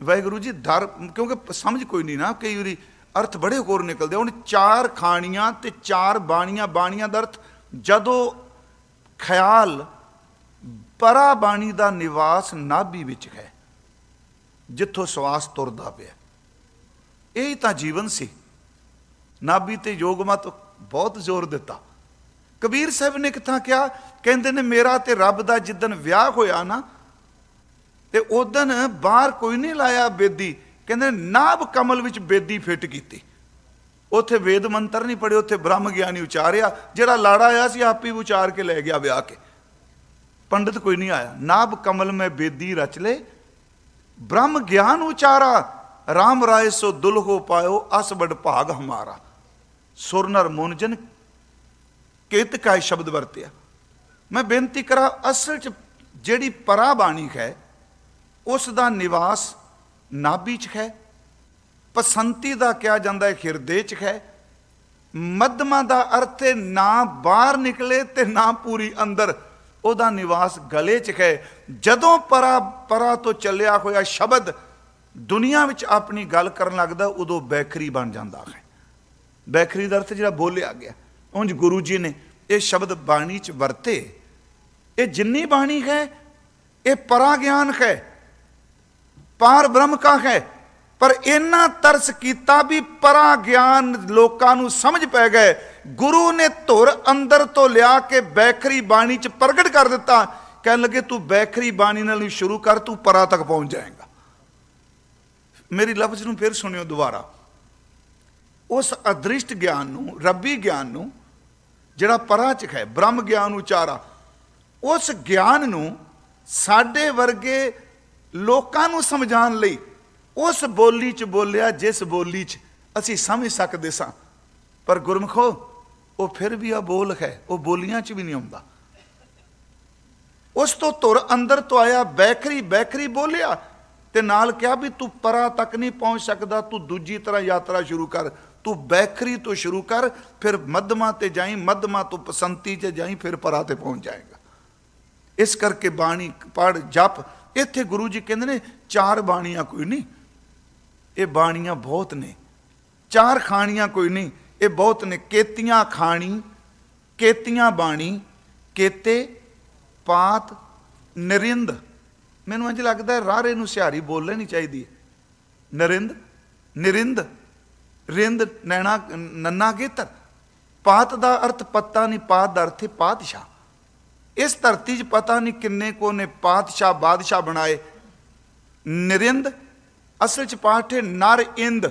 ਵਾਹਿਗੁਰੂ ਜੀ, ਡਰ, ਕਿਉਂਕਿ ਸਮਝ ਕੋਈ ਨਹੀਂ ਨਾ, ਕਈ ਵਾਰੀ ਅਰਥ ਬੜੇ ਹੋਰ ਨਿਕਲਦੇ ਹੁਣ ਚਾਰ ਖਾਣੀਆਂ ਤੇ ਚਾਰ ਬਾਣੀਆਂ ਬਾਣੀਆਂ ਦਾ ਅਰਥ ਜਦੋਂ ਖਿਆਲ ਪਰਾ ਬਾਣੀ ਦਾ ਨਿਵਾਸ ਨਾਭੀ ਵਿੱਚ ਹੈ, ਜਿੱਥੋਂ ਸਵਾਸ ਤੁਰਦਾ ਪਿਆ। ਇਹ ਤਾਂ ਜੀਵਨ ਸੀ। ਨਾਭੀ ਤੇ ਯੋਗ ਮਤ ਬਹੁਤ ਜ਼ੋਰ ਦਿੱਤਾ। ਕਬੀਰ ਸਾਹਿਬ ਨੇ ਕਿਥਾਂ ਕਿਹਾ, ਕਹਿੰਦੇ ਨੇ, ਮੇਰਾ ਤੇ ਰੱਬ ਦਾ ਜਿੱਦਨ ਵਿਆਹ ਹੋਇਆ ਨਾ, ਤੇ ਉਦਨ ਬਾਹਰ ਕੋਈ ਨਹੀਂ ਲਾਇਆ ਬੇਦੀ। ਕਹਿੰਦੇ ਨਾਭ ਕਮਲ ਵਿੱਚ ਬੇਦੀ ਫਿੱਟ ਕੀਤੀ। ਉੱਥੇ ਵੇਦ ਮੰਤਰ ਨਹੀਂ ਪੜੇ ਉੱਥੇ ਬ੍ਰਹਮ ਗਿਆਨੀ ਉਚਾਰਿਆ, ਜਿਹੜਾ ਲਾੜਾ ਆਇਆ ਸੀ, ਆਪ ਹੀ ਉਚਾਰ ਕੇ ਲੈ ਗਿਆ ਵਿਆਹ ਕੇ। ਪੰਡਿਤ ਕੋਈ ਨਹੀਂ ਆਇਆ। ਨਾਭ ਕਮਲ ਮੈਂ ਬੇਦੀ ਰਚ ਲੈ, ਬ੍ਰਹਮ ਗਿਆਨ ਉਚਾਰਾ RAM ਰਾਏ ਸੋ ਦੁਲਹੋ ਪਾਇਓ, ਅਸ ਬੜ ਭਾਗ ਹਮਾਰਾ। ਸੁਰਨਰ ਨਰ ਕਿਤਕਾਏ ਸ਼ਬਦ ਵਰਤਿਆ? ਮੈਂ ਬੇਨਤੀ ਕਰਾਂ, ਅਸਲ ਚ ਜਿਹੜੀ ਪਰਾ ਬਾਣੀ ਹੈ ਉਸ ਦਾ ਨਿਵਾਸ ਨਾਭੀ ਚ ਹੈ, ਪਸੰਤੀ ਦਾ ਕਿਹਾ ਜਾਂਦਾ ਹੈ, ਹਿਰਦੇ ਚ ਹੈ, ਮਧਮਾ ਦਾ ਅਰਥ ਹੈ ਨਾ ਬਾਹਰ ਨਿਕਲੇ ਤੇ ਨਾ ਪੂਰੀ ਅੰਦਰ, ਉਹਦਾ ਨਿਵਾਸ ਗਲੇ ਚ ਹੈ। ਜਦੋਂ ਪਰਾ ਪਰਾ ਤੋਂ ਚੱਲਿਆ ਹੋਇਆ ਸ਼ਬਦ ਦੁਨੀਆ ਵਿੱਚ ਆਪਣੀ ਗੱਲ ਕਰਨ ਲੱਗਦਾ, ਉਦੋਂ ਬੈਖਰੀ ਬਣ ਜਾਂਦਾ ਹੈ। ਬੈਖਰੀ ਦਾ ਅਰਥ ਜਿਹੜਾ ਬੋਲਿਆ ਗਿਆ। ਉਂਝ ਗੁਰੂ ਜੀ ਨੇ ਇਹ ਸ਼ਬਦ ਬਾਣੀ ਚ ਵਰਤੇ। ਇਹ ਜਿੰਨੀ ਬਾਣੀ ਹੈ, ਇਹ ਪਰਾ ਗਿਆਨ ਹੈ, ਪਾਰ ਬ੍ਰਹਮ ਕਾ ਹੈ, ਪਰ ਇਹਨਾਂ ਤਰਸ ਕੀਤਾ ਵੀ ਪਰਾ ਗਿਆਨ ਲੋਕਾਂ ਨੂੰ ਸਮਝ ਪੈ ਗਏ। ਗੁਰੂ ਨੇ ਧੁਰ ਅੰਦਰ ਤੋਂ ਲਿਆ ਕੇ ਬੈਖਰੀ ਬਾਣੀ ਚ ਪ੍ਰਗਟ ਕਰ ਦਿੱਤਾ। ਕਹਿਣ ਲੱਗੇ, ਤੂੰ ਬੈਖਰੀ ਬਾਣੀ ਨਾਲ ਹੀ ਸ਼ੁਰੂ ਕਰ, ਤੂੰ ਪਰਾ ਤੱਕ ਪਹੁੰਚ ਜਾਏਗਾ। ਮੇਰੀ ਲਫ਼ਜ਼ ਨੂੰ ਫਿਰ ਸੁਣਿਓ ਦੁਬਾਰਾ। ਉਸ ਅਦ੍ਰਿਸ਼ਟ ਗਿਆਨ ਨੂੰ, ਰੱਬੀ ਗਿਆਨ ਨੂੰ ਜਿਹੜਾ ਪਰਾਂ ਚ ਹੈ, ਬ੍ਰਹਮ ਗਿਆਨ ਉਚਾਰਾ, ਉਸ ਗਿਆਨ ਨੂੰ ਸਾਡੇ ਵਰਗੇ ਲੋਕਾਂ ਨੂੰ ਸਮਝਾਉਣ ਲਈ, ਉਸ ਬੋਲੀ ਚ ਬੋਲਿਆ, ਜਿਸ ਬੋਲੀ ਚ ਅਸੀਂ ਸਮਝ ਸਕਦੇ ਸਾਂ। ਪਰ ਗੁਰਮਖੋ, ਉਹ ਫਿਰ ਵੀ ਆ ਬੋਲ ਹੈ, ਉਹ ਬੋਲੀਆਂ ਚ ਵੀ ਨਹੀਂ ਆਉਂਦਾ। ਉਸ ਤੋਂ ਤੁਰ ਅੰਦਰ ਤੋਂ ਆਇਆ, ਬੈਖਰੀ ਬੈਖਰੀ ਬੋਲਿਆ, ਤੇ ਨਾਲ ਕਿਹਾ ਵੀ ਤੂੰ ਪਰਾਂ ਤੱਕ ਨਹੀਂ ਪਹੁੰਚ ਸਕਦਾ, ਤੂੰ ਦੂਜੀ ਤਰ੍ਹਾਂ ਯਾਤਰਾ ਸ਼ੁਰੂ ਕਰ। ਤੂੰ ਬੈਖਰੀ ਤੋਂ ਸ਼ੁਰੂ ਕਰ, ਫਿਰ ਮੱਧਮਾ ਤੇ ਜਾਈ, ਮੱਧਮਾ ਤੋਂ ਪਸੰਤੀ ਤੇ ਜਾਈ, ਫਿਰ ਪਰਾ ਤੇ ਪਹੁੰਚ ਜਾਏਗਾ। ਇਸ ਕਰਕੇ ਬਾਣੀ ਪੜ, ਜਪ, ਇੱਥੇ ਗੁਰੂ ਜੀ ਕਹਿੰਦੇ ਨੇ, ਚਾਰ ਬਾਣੀਆਂ ਕੋਈ ਨਹੀਂ। ਇਹ ਬਾਣੀਆਂ ਬਹੁਤ ਨੇ। ਚਾਰ ਖਾਣੀਆਂ ਕੋਈ ਨਹੀਂ। ਇਹ ਬਹੁਤ ਨੇ। ਕੇਤੀਆਂ ਖਾਣੀ, ਕੇਤੀਆਂ ਬਾਣੀ, ਕੇਤੇ, ਪਾਤ, ਨਰਿੰਦ। ਮੈਨੂੰ ਇੰਜ ਲੱਗਦਾ ਹੈ, ਰਾਰੇ ਨੂੰ ਸਿਹਾਰੀ ਬੋਲ ਲੈਣੀ ਚਾਹੀਦੀ ਹੈ। ਨਰਿੰਦ ਨਰਿੰਦ ਰਿੰਦ ਨੈਣਾ, ਨੰਨਾ ਗੇਤਰ। ਪਾਤ ਦਾ ਅਰਥ ਪਤਾ ਨਹੀਂ ਪਾਤ ਦਾ ਅਰਥ ਹੈ ਪਾਤਸ਼ਾਹ। ਇਸ ਧਰਤੀ 'ਚ ਪਤਾ ਨਹੀਂ ਕਿੰਨੇ ਕੋ ਨੇ ਪਾਤਸ਼ਾਹ, ਬਾਦਸ਼ਾਹ ਬਣਾਏ। ਨਰਿੰਦ, ਅਸਲ 'ਚ ਪਾਠ ਹੈ ਨਰ ਇੰਦ,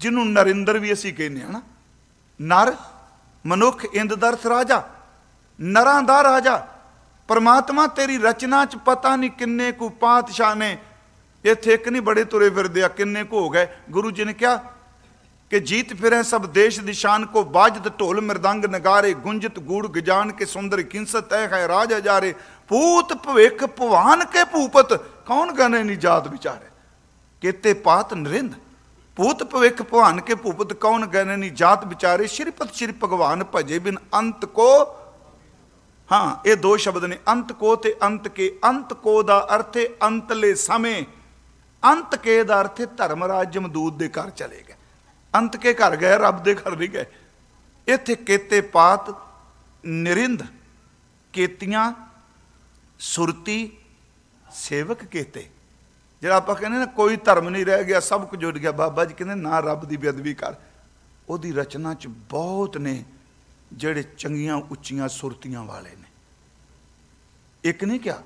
ਜਿਹਨੂੰ ਨਰਿੰਦਰ ਵੀ ਅਸੀਂ ਕਹਿੰਦੇ ਹਾਂ ਨਾ। ਨਰ, ਮਨੁੱਖ ਇੰਦ ਦਾ ਅਰਥ ਰਾਜਾ, ਨਰਾਂ ਦਾ ਰਾਜਾ। ਪਰਮਾਤਮਾ ਤੇਰੀ ਰਚਨਾ 'ਚ ਪਤਾ ਨਹੀਂ ਕਿੰਨੇ ਕੋ ਪਾਤਸ਼ਾਹ ਨੇ। ਇੱਥੇ ਇੱਕ ਨਹੀਂ ਬੜੇ ਤੁਰੇ ਫਿਰਦੇ ਆ, ਕਿੰਨੇ ਕੋ ਹੋ ਗਏ। ਗੁਰੂ ਜੀ ਨੇ ਕਿਹਾ ਕਿ ਜੀਤ ਫਿਰੇ ਸਭ ਦੇਸ਼ ਦਿਸ਼ਾਨ ਕੋ ਬਾਜਤ ਢੋਲ ਮਰਦੰਗ ਨਗਾਰੇ, ਗੁੰਜਤ ਗੂੜ ਗਜਾਨ ਕੇ ਸੁੰਦਰ ਕਿੰਸਤ ਹੈ ਹੈ ਰਾਜ ਹਜਾਰੇ ਪੂਤ ਭਵਿਖ ਭਵਾਨ ਕੇ ਭੂਪਤ, ਕੌਣ ਗਨੇ ਨੀ ਜਾਤ ਵਿਚਾਰੇ? ਕੇਤੇ ਪਾਤ ਨਰਿੰਦ, ਪੂਤ ਭਵਿਖ ਭਵਾਨ ਕੇ ਭੂਪਤ, ਕੌਣ ਗਨੇ ਨੀ ਜਾਤ ਵਿਚਾਰੇ? ਸ਼੍ਰੀਪਤ ਸ਼੍ਰੀ ਭਗਵਾਨ ਭਜੇ ਬਿਨ ਅੰਤ ਕੋ, ਹਾਂ, ਇਹ ਦੋ ਸ਼ਬਦ ਨੇ, ਅੰਤ ਕੋ ਤੇ ਅੰਤ ਕੇ, ਅੰਤ ਕੋ ਦਾ ਅਰਥ ਹੈ ਅੰਤਲੇ ਸਮੇਂ, ਅੰਤ ਕੇ ਦਾ ਅਰਥ ਹੈ ਧਰਮਰਾਜ ਜਮਦੂਤ ਦੇ ਘਰ ਚਲੇ ਗਏ। ਅੰਤ ਕੇ ਘਰ ਗਏ, ਰੱਬ ਦੇ ਘਰ ਨਹੀਂ ਗਏ। ਇੱਥੇ ਕੇਤੇ ਪਾਤ, ਨਿਰਿੰਦ, ਕੇਤੀਆਂ, ਸੁਰਤੀ, ਸੇਵਕ ਕੇਤੇ। ਜਿਹੜਾ ਆਪਾਂ ਕਹਿੰਦੇ ਨਾ ਕੋਈ ਧਰਮ ਨਹੀਂ ਰਹਿ ਗਿਆ, ਸਭ ਕੁਝ ਜੁੜ ਗਿਆ। ਬਾਬਾ ਜੀ ਕਹਿੰਦੇ, ਨਾ ਰੱਬ ਦੀ ਬੇਅਦਬੀ ਕਰ। ਉਹਦੀ ਰਚਨਾ 'ਚ ਬਹੁਤ ਨੇ, ਜਿਹੜੇ ਚੰਗੀਆਂ, ਉੱਚੀਆਂ, ਸੁਰਤੀਆਂ ਵਾਲੇ ਨੇ। ਇੱਕ ਨਹੀਂ ਕਿਹਾ,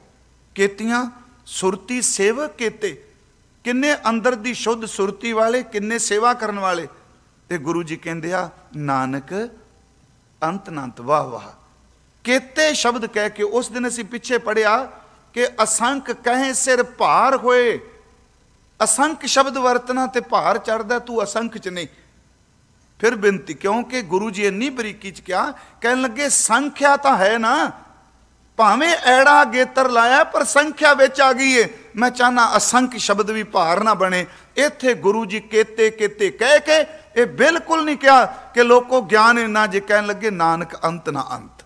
ਕੇਤੀਆਂ, ਸੁਰਤੀ, ਸੇਵਕ ਕੇਤੇ। ਕਿੰਨੇ ਅੰਦਰ ਦੀ ਸ਼ੁੱਧ ਸੁਰਤੀ ਵਾਲੇ, ਕਿੰਨੇ ਸੇਵਾ ਕਰਨ ਵਾਲੇ। ਤੇ ਗੁਰੂ ਜੀ ਕਹਿੰਦੇ ਆ, ਨਾਨਕ, ਅੰਤ ਨੰਤ ਵਾਹ ਵਾਹ ਕੇਤੇ ਸ਼ਬਦ ਕਹਿ ਕੇ ਉਸ ਦਿਨ ਅਸੀਂ ਪਿੱਛੇ ਪੜਿਆ ਕਿ ਅਸੰਖ ਕਹੇ ਸਿਰ ਭਾਰ ਹੋਏ। ਅਸੰਖ ਸ਼ਬਦ ਵਰਤਣਾ ਤੇ ਭਾਰ ਚੜਦਾ ਤੂੰ ਅਸੰਖ ਚ ਨਹੀਂ। ਫਿਰ ਬੇਨਤੀ ਕਿਉਂਕਿ ਗੁਰੂ ਜੀ ਇੰਨੀ ਬਰੀਕੀ ਚ ਕਿਹਾ, ਕਹਿਣ ਲੱਗੇ, ਸੰਖਿਆ ਤਾਂ ਹੈ ਨਾ। ਭਾਵੇਂ ਐੜਾ ਗੇਤਰ ਲਾਇਆ, ਪਰ ਸੰਖਿਆ ਵਿੱਚ ਆ ਗਈ ਏ। ਮੈਂ ਚਾਹਨਾ ਅਸੰਖ ਸ਼ਬਦ ਵੀ ਭਾਰ ਨਾ ਬਣੇ। ਇੱਥੇ ਗੁਰੂ ਜੀ ਕੇਤੇ ਕੇਤੇ ਕਹਿ ਕੇ ਇਹ ਬਿਲਕੁਲ ਨਹੀਂ ਕਿਹਾ ਕਿ ਲੋਕੋ ਗਿਆਨ ਇੰਨਾ ਜੇ ਕਹਿਣ ਲੱਗੇ, ਨਾਨਕ ਅੰਤ ਨਾ ਅੰਤ।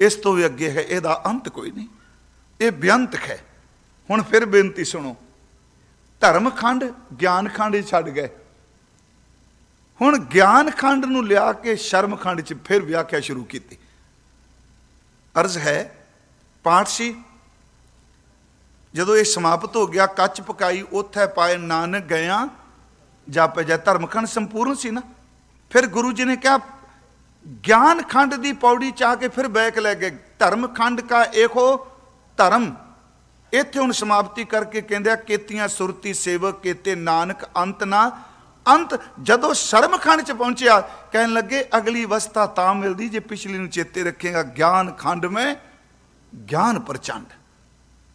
ਇਸ ਤੋਂ ਵੀ ਅੱਗੇ ਹੈ, ਇਹਦਾ ਅੰਤ ਕੋਈ ਨਹੀਂ। ਇਹ ਬੇਅੰਤ ਹੈ। ਹੁਣ ਫਿਰ ਬੇਨਤੀ ਸੁਣੋ। ਧਰਮ ਖੰਡ, ਗਿਆਨ ਖੰਡ ਹੀ ਛੱਡ ਗਏ। ਹੁਣ ਗਿਆਨ ਖੰਡ ਨੂੰ ਲਿਆ ਕੇ ਸ਼ਰਮ ਖੰਡ 'ਚ ਫਿਰ ਵਿਆਖਿਆ ਸ਼ੁਰੂ ਕੀਤੀ। ਅਰਜ਼ ਹੈ, ਪਾਠ ਸੀ ਜਦੋਂ ਇਹ ਸਮਾਪਤ ਹੋ ਗਿਆ, ਕੱਚ ਪਕਾਈ, ਉੱਥੇ ਪਾਏ ਨਾਨਕ ਗਿਆ ਜਾਪੇ ਜਾ ਧਰਮਖੰਡ ਸੰਪੂਰਨ ਸੀ ਨਾ। ਫਿਰ ਗੁਰੂ ਜੀ ਨੇ ਕਿਹਾ, ਗਿਆਨ ਖੰਡ ਦੀ ਪੌੜੀ ਚਾਹ ਕੇ ਫਿਰ ਬੈਕ ਲੈ ਗਏ। ਧਰਮ ਖੰਡ ਕਾ ਇਹੋ ਧਰਮ। ਇੱਥੇ ਹੁਣ ਸਮਾਪਤੀ ਕਰਕੇ ਕਹਿੰਦੇ ਆ, ਕੇਤੀਆਂ ਸੁਰਤੀ ਸੇਵਕ, ਕੇਤੇ ਨਾਨਕ ਅੰਤ ਨਾ। ਅੰਤ ਜਦੋਂ ਸ਼ਰਮ ਖੰਡ ਚ ਪਹੁੰਚਿਆ, ਕਹਿਣ ਲੱਗੇ, ਅਗਲੀ ਅਵਸਥਾ ਤਾਂ ਮਿਲਦੀ ਜੇ ਪਿਛਲੀ ਨੂੰ ਚੇਤੇ ਰੱਖੇਗਾ। ਗਿਆਨ ਖੰਡ ਮੈਂ, ਗਿਆਨ ਪ੍ਰਚੰਡ।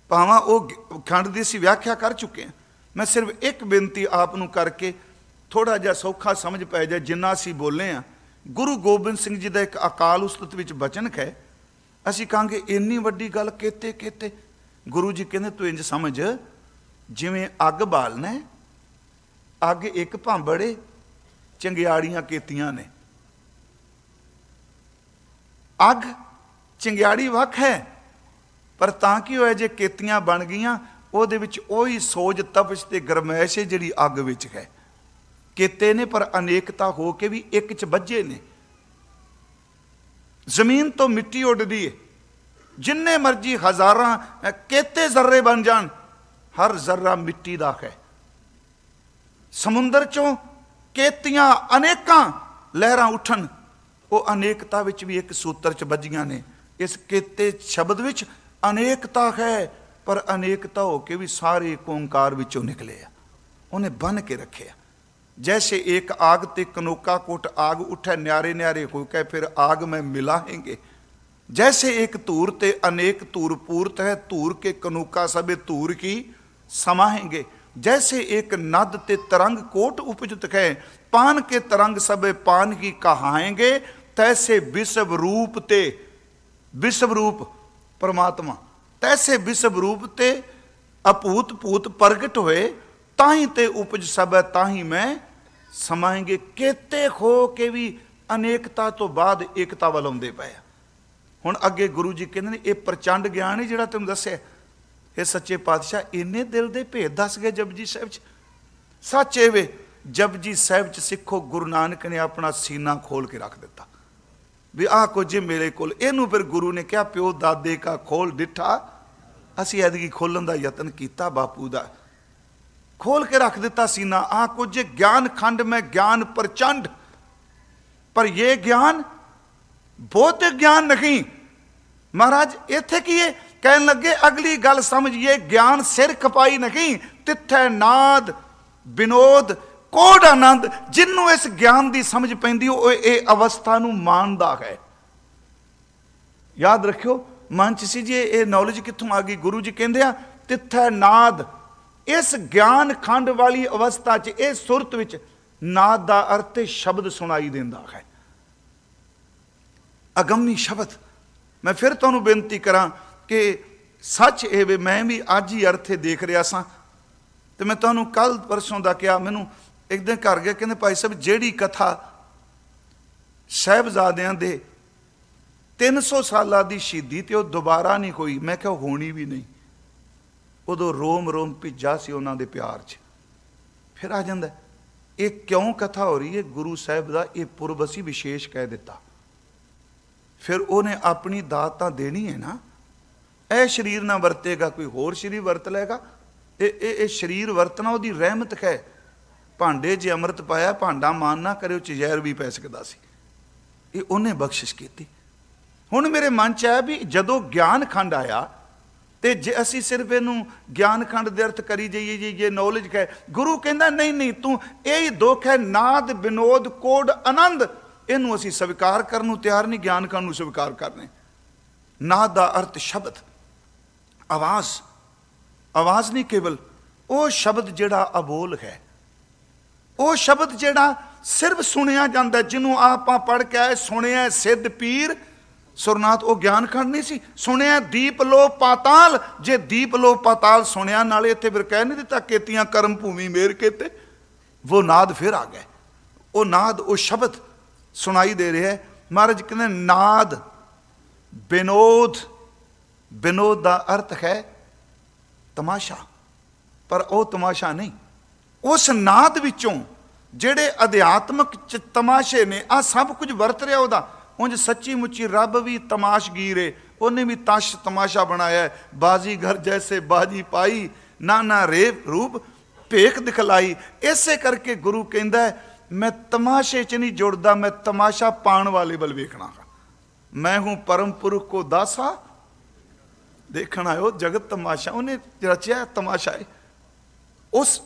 ਭਾਵਾਂ ਉਹ ਖੰਡ ਦੀ ਅਸੀਂ ਵਿਆਖਿਆ ਕਰ ਚੁੱਕੇ ਹਾਂ। ਮੈਂ ਸਿਰਫ ਇੱਕ ਬੇਨਤੀ ਆਪ ਨੂੰ ਕਰਕੇ ਥੋੜਾ ਜਿਹਾ ਸੌਖਾ ਸਮਝ ਪੈ ਜਾ ਜਿੰਨਾ ਅਸੀਂ ਬੋਲੇ ਆ ਗੁਰੂ ਗੋਬਿੰਦ ਸਿੰਘ ਜੀ ਦਾ ਇੱਕ ਅਕਾਲ ਉਸਤਤ ਵਿੱਚ ਬਚਨ ਹੈ। ਅਸੀਂ ਕਹਾਂਗੇ, ਇੰਨੀ ਵੱਡੀ ਗੱਲ ਕੀਤੇ ਕੀਤੇ? ਗੁਰੂ ਜੀ ਕਹਿੰਦੇ, ਤੂੰ ਇੰਜ ਸਮਝ, ਜਿਵੇਂ ਅੱਗ ਬਾਲਣਾ ਅੱਗ ਇੱਕ ਭਾਂਬੜੇ ਚੰਗਿਆੜੀਆਂ ਕੀਤੀਆਂ ਨੇ। ਅੱਗ ਚੰਗਿਆੜੀ ਵੱਖ ਹੈ ਪਰ ਤਾਂ ਕੀ ਹੋਇਆ ਜੇ ਕੇਤੀਆਂ ਬਣ ਗਈਆਂ, ਉਹਦੇ ਵਿੱਚ ਉਹੀ ਸੋਜ ਤਪਸ਼ ਤੇ ਗਰਮੈਸ਼ ਜਿਹੜੀ ਅੱਗ ਵਿੱਚ ਹੈ। ਕੀਤੇ ਨੇ ਪਰ ਅਨੇਕਤਾ ਹੋ ਕੇ ਵੀ ਇੱਕ ਚ ਵੱਜੇ ਨੇ। ਜ਼ਮੀਨ ਤੋਂ ਮਿੱਟੀ ਉੱਡਦੀ ਹੈ ਜਿੰਨੇ ਮਰਜ਼ੀ ਹਜ਼ਾਰਾਂ ਕੇਤੇ ਜ਼ਰਰੇ ਬਣ ਜਾਣ, ਹਰ ਜ਼ਰਰਾ ਮਿੱਟੀ ਦਾ ਹੈ। ਸਮੁੰਦਰ ਚੋਂ ਕੇਤੀਆਂ ਅਨੇਕਾਂ ਲਹਿਰਾਂ ਉੱਠਣ, ਉਹ ਅਨੇਕਤਾ ਵਿੱਚ ਵੀ ਇੱਕ ਸੂਤਰ ਚ ਵੱਜੀਆਂ ਨੇ। ਇਸ ਕੇਤੇ ਸ਼ਬਦ ਵਿੱਚ ਅਨੇਕਤਾ ਹੈ ਪਰ ਅਨੇਕਤਾ ਹੋ ਕੇ ਵੀ ਸਾਰੇ ਇੱਕ ਓੰਕਾਰ ਵਿੱਚੋਂ ਨਿਕਲੇ ਆ ਉਹਨੇ ਬਨ ਕੇ ਰੱਖਿਆ ਜੈਸੇ ਇੱਕ ਆਗ ਤੇ ਕਨੋਕਾ ਕੋਟ ਆਗ ਉਠੈ ਨਿਆਰੇ ਨਿਆਰੇ ਹੋ ਕੇ ਫਿਰ ਆਗ ਮੈਂ ਮਿਲਾਂਗੇ जैसे एक धूर ते अनेक धूर पूर्त है धूर के कनूका सबे धूर की समाहेंगे जैसे एक नद ते तरंग कोट उपजुत है पान के तरंग सबे पान की कहाएंगे तैसे विश्व रूप ते विश्व रूप ਪਰਮਾਤਮਾ। ਤੈਸੇ ਵਿਸਵ ਰੂਪ ਤੇ ਅਪੂਤ ਪੂਤ ਪ੍ਰਗਟ ਹੋਏ ਤਾਂ ਹੀ ਤੇ ਉਪਜ ਸਭ ਹੈ ਤਾਂ ਹੀ ਮੈਂ ਸਮਾਂਗੇ। ਕੇਤੇ ਖੋ ਕੇ ਵੀ ਅਨੇਕਤਾ ਤੋਂ ਬਾਅਦ ਏਕਤਾ ਵੱਲ ਆਉਂਦੇ ਪਏ ਹੁਣ ਅੱਗੇ ਗੁਰੂ ਜੀ ਕਹਿੰਦੇ ਨੇ, ਇਹ ਪ੍ਰਚੰਡ ਗਿਆਨ ਹੈ ਜਿਹੜਾ ਤੈਨੂੰ ਦੱਸਿਆ। ਇਹ ਸੱਚੇ ਪਾਤਸ਼ਾਹ ਇੰਨੇ ਦਿਲ ਦੇ ਭੇਦ ਦੱਸ ਗਏ ਜਪਜੀ ਸਾਹਿਬ 'ਚ। ਸੱਚੇ ਵੇ, ਜਪਜੀ ਸਾਹਿਬ 'ਚ ਸਿੱਖੋ, ਗੁਰੂ ਨਾਨਕ ਨੇ ਆਪਣਾ ਸੀਨਾ ਖੋਲ ਕੇ ਰੱਖ ਦਿੱਤਾ। ਵੀ ਆਹ ਕੁਝ ਮੇਰੇ ਕੋਲ। ਇਹਨੂੰ ਫਿਰ ਗੁਰੂ ਨੇ ਕਿਹਾ, ਪਿਓ, ਦਾਦੇ ਕਾ ਖੋਲ ਡਿੱਠਾ। ਅਸੀਂ ਐਦਗੀ ਖੋਲਣ ਦਾ ਯਤਨ ਕੀਤਾ ਬਾਪੂ ਦਾ। ਖੋਲ ਕੇ ਰੱਖ ਦਿੱਤਾ ਸੀਨਾ। ਆਹ ਕੁਝ ਗਿਆਨ ਖੰਡ, ਮੈਂ ਗਿਆਨ ਪ੍ਰਚੰਡ। ਪਰ ਇਹ ਗਿਆਨ ਬਹੁਤ ਗਿਆਨ ਨਹੀਂ। ਮਹਾਰਾਜ, ਇੱਥੇ ਕੀ ਹੈ ਕਹਿਣ ਲੱਗੇ, ਅਗਲੀ ਗੱਲ ਸਮਝੀਏ, ਗਿਆਨ ਸਿਰ ਖਪਾਈ ਨਹੀਂ। ਤਿੱਥੈ ਨਾਦ ਵਿਨੋਦ ਕੋਡ ਆਨੰਦ, ਜਿੰਨੂੰ ਇਸ ਗਿਆਨ ਦੀ ਸਮਝ ਪੈਂਦੀ ਉਹ ਇਹ ਅਵਸਥਾ ਨੂੰ ਮਾਣਦਾ ਹੈ। ਯਾਦ ਰੱਖਿਓ ਮਨ ਚ ਸੀ ਜੀ, ਇਹ ਨੌਲੇਜ ਕਿੱਥੋਂ ਆ ਗਈ? ਗੁਰੂ ਜੀ ਕਹਿੰਦੇ ਆ, ਤਿੱਥੈ ਨਾਦ। ਇਸ ਗਿਆਨ ਖੰਡ ਵਾਲੀ ਅਵਸਥਾ 'ਚ, ਇਹ ਸੁਰਤ ਵਿੱਚ ਨਾਦ ਦਾ ਅਰਥ ਸ਼ਬਦ ਸੁਣਾਈ ਦਿੰਦਾ ਹੈ। ਅਗੰਮੀ ਸ਼ਬਦ। ਮੈਂ ਫਿਰ ਤੁਹਾਨੂੰ ਬੇਨਤੀ ਕਰਾਂ ਕਿ ਸੱਚ ਇਹ ਵੀ, ਮੈਂ ਵੀ ਅੱਜ ਹੀ ਅਰਥੇ ਦੇਖ ਰਿਹਾ ਸਾਂ। ਤੇ ਮੈਂ ਤੁਹਾਨੂੰ ਕੱਲ ਪਰਸੋਂ ਦਾ ਕਿਹਾ, ਮੈਨੂੰ ਇੱਕ ਦਿਨ ਘਰ ਗਿਆ, ਕਹਿੰਦੇ ਭਾਈ ਸਾਹਿਬ, ਜਿਹੜੀ ਕਥਾ ਸਹਿਬਜ਼ਾਦਿਆਂ ਦੇ 300 ਸਾਲਾਂ ਦੀ ਸ਼ਹੀਦੀ ਤੇ ਉਹ ਦੁਬਾਰਾ ਨਹੀਂ ਹੋਈ, ਮੈਂ ਕਿਹਾ ਹੋਣੀ ਵੀ ਨਹੀਂ। ਉਦੋਂ ਰੋਮ ਰੋਮ ਭਿੱਜਾ ਸੀ ਉਹਨਾਂ ਦੇ ਪਿਆਰ 'ਚ। ਫਿਰ ਆ ਜਾਂਦਾ, ਇਹ ਕਿਉਂ ਕਥਾ ਹੋ ਰਹੀ ਹੈ? ਗੁਰੂ ਸਾਹਿਬ ਦਾ ਇਹ ਪੁਰਬ ਅਸੀਂ ਵਿਸ਼ੇਸ਼ ਕਹਿ ਦਿੱਤਾ। ਫਿਰ ਉਹਨੇ ਆਪਣੀ ਦਾਤ ਤਾਂ ਦੇਣੀ ਹੈ ਨਾ। ਇਹ ਸਰੀਰ ਨਾ ਵਰਤੇਗਾ, ਕੋਈ ਹੋਰ ਸਰੀਰ ਵਰਤ ਲਏਗਾ। ਇਹ ਇਹ ਸਰੀਰ ਵਰਤਣਾ, ਉਹਦੀ ਰਹਿਮਤ ਹੈ ਭਾਂਡੇ ਜੇ ਅੰਮ੍ਰਿਤ ਪਾਇਆ, ਭਾਂਡਾ ਮਾਨ ਨਾ ਕਰਿਓ ਚ ਜ਼ਹਿਰ ਵੀ ਪੈ ਸਕਦਾ ਸੀ। ਇਹ ਉਹਨੇ ਬਖਸ਼ਿਸ਼ ਕੀਤੀ। ਹੁਣ ਮੇਰੇ ਮਨ 'ਚ ਆਇਆ ਵੀ ਜਦੋਂ ਗਿਆਨ ਖੰਡ ਆਇਆ, ਤੇ ਜੇ ਅਸੀਂ ਸਿਰਫ ਇਹਨੂੰ ਗਿਆਨ ਖੰਡ ਦੇ ਅਰਥ ਕਰੀ ਜਾਈਏ, ਜੀ ਇਹ ਨੌਲੇਜ ਹੈ, ਗੁਰੂ ਕਹਿੰਦਾ, ਨਹੀਂ ਨਹੀਂ, ਤੂੰ ਇਹ ਹੀ ਦੁੱਖ ਹੈ, ਨਾਦ, ਬਿਨੋਦ, ਕੋਡ, ਆਨੰਦ। ਇਹਨੂੰ ਅਸੀਂ ਸਵੀਕਾਰ ਕਰਨ ਨੂੰ ਤਿਆਰ ਨਹੀਂ ਗਿਆਨ ਖੰਡ ਨੂੰ ਸਵੀਕਾਰ ਕਰਨੇ। ਨਾਦ ਦਾ ਅਰਥ ਸ਼ਬਦ। ਆਵਾਜ਼। ਆਵਾਜ਼ ਨਹੀਂ ਕੇਵਲ, ਉਹ ਸ਼ਬਦ ਜਿਹੜਾ ਅਬੋਲ ਹੈ। ਉਹ ਸ਼ਬਦ ਜਿਹੜਾ ਸਿਰਫ ਸੁਣਿਆ ਜਾਂਦਾ, ਜਿਹਨੂੰ ਆਪਾਂ ਪੜ ਕੇ ਆਏ, ਸੁਣਿਆ ਸਿੱਧ ਪੀਰ। ਸੁਰਨਾਥ, ਉਹ ਗਿਆਨ ਖੰਡ ਨਹੀਂ ਸੀ। ਸੁਣਿਆ ਦੀਪ ਲੋ ਪਾਤਾਲ। ਜੇ ਦੀਪ ਲੋ ਪਾਤਾਲ ਸੁਣਿਆ, ਨਾਲੇ ਇੱਥੇ ਫਿਰ ਕਹਿ ਨਹੀਂ ਦਿੱਤਾ, ਕੇਤੀਆਂ ਕਰਮ ਭੂਮੀ ਮੇਰ ਕੇਤੇ। ਉਹ ਨਾਦ ਫਿਰ ਆ ਗਿਆ। ਉਹ ਨਾਦ, ਉਹ ਸ਼ਬਦ ਸੁਣਾਈ ਦੇ ਰਿਹਾ ਹੈ। ਮਹਾਰਾਜ ਕਹਿੰਦੇ, ਨਾਦ ਬਿਨੋਦ। ਬਿਨੋਦ ਦਾ ਅਰਥ ਹੈ ਤਮਾਸ਼ਾ। ਪਰ ਉਹ ਤਮਾਸ਼ਾ ਨਹੀਂ। ਉਸ ਨਾਦ ਵਿੱਚੋਂ ਜਿਹੜੇ ਅਧਿਆਤਮਕ ਚ ਤਮਾਸ਼ੇ ਨੇ ਆ ਸਭ ਕੁਝ ਵਰਤ ਰਿਹਾ ਉਹਦਾ। ਉਂਝ ਸੱਚੀ ਮੁੱਚੀ ਰੱਬ ਵੀ ਤਮਾਸ਼ਗੀਰ ਏ ਉਹਨੇ ਵੀ ਤਾਸ਼ ਤਮਾਸ਼ਾ ਬਣਾਇਆ ਬਾਜੀ ਘਰ ਜੈਸੇ ਬਾਜੀ ਪਾਈ ਨਾ ਨਾ ਰੇਪ ਰੂਪ ਭੇਖ ਦਿਖਲਾਈ। ਇਸੇ ਕਰਕੇ ਗੁਰੂ ਕਹਿੰਦਾ ਮੈਂ ਤਮਾਸ਼ੇ 'ਚ ਨਹੀਂ ਜੁੜਦਾ, ਮੈਂ ਤਮਾਸ਼ਾ ਪਾਣ ਵਾਲੇ ਵੱਲ ਵੇਖਣਾ ਮੈਂ ਹੂੰ ਪਰਮ ਪੁਰਖ ਕੋ ਦਾਸਾ। ਦੇਖਣ ਆਇਓ ਜਗਤ ਤਮਾਸ਼ਾ, ਉਹਨੇ ਰਚਿਆ ਤਮਾਸ਼ਾ ਹੈ ਉਸ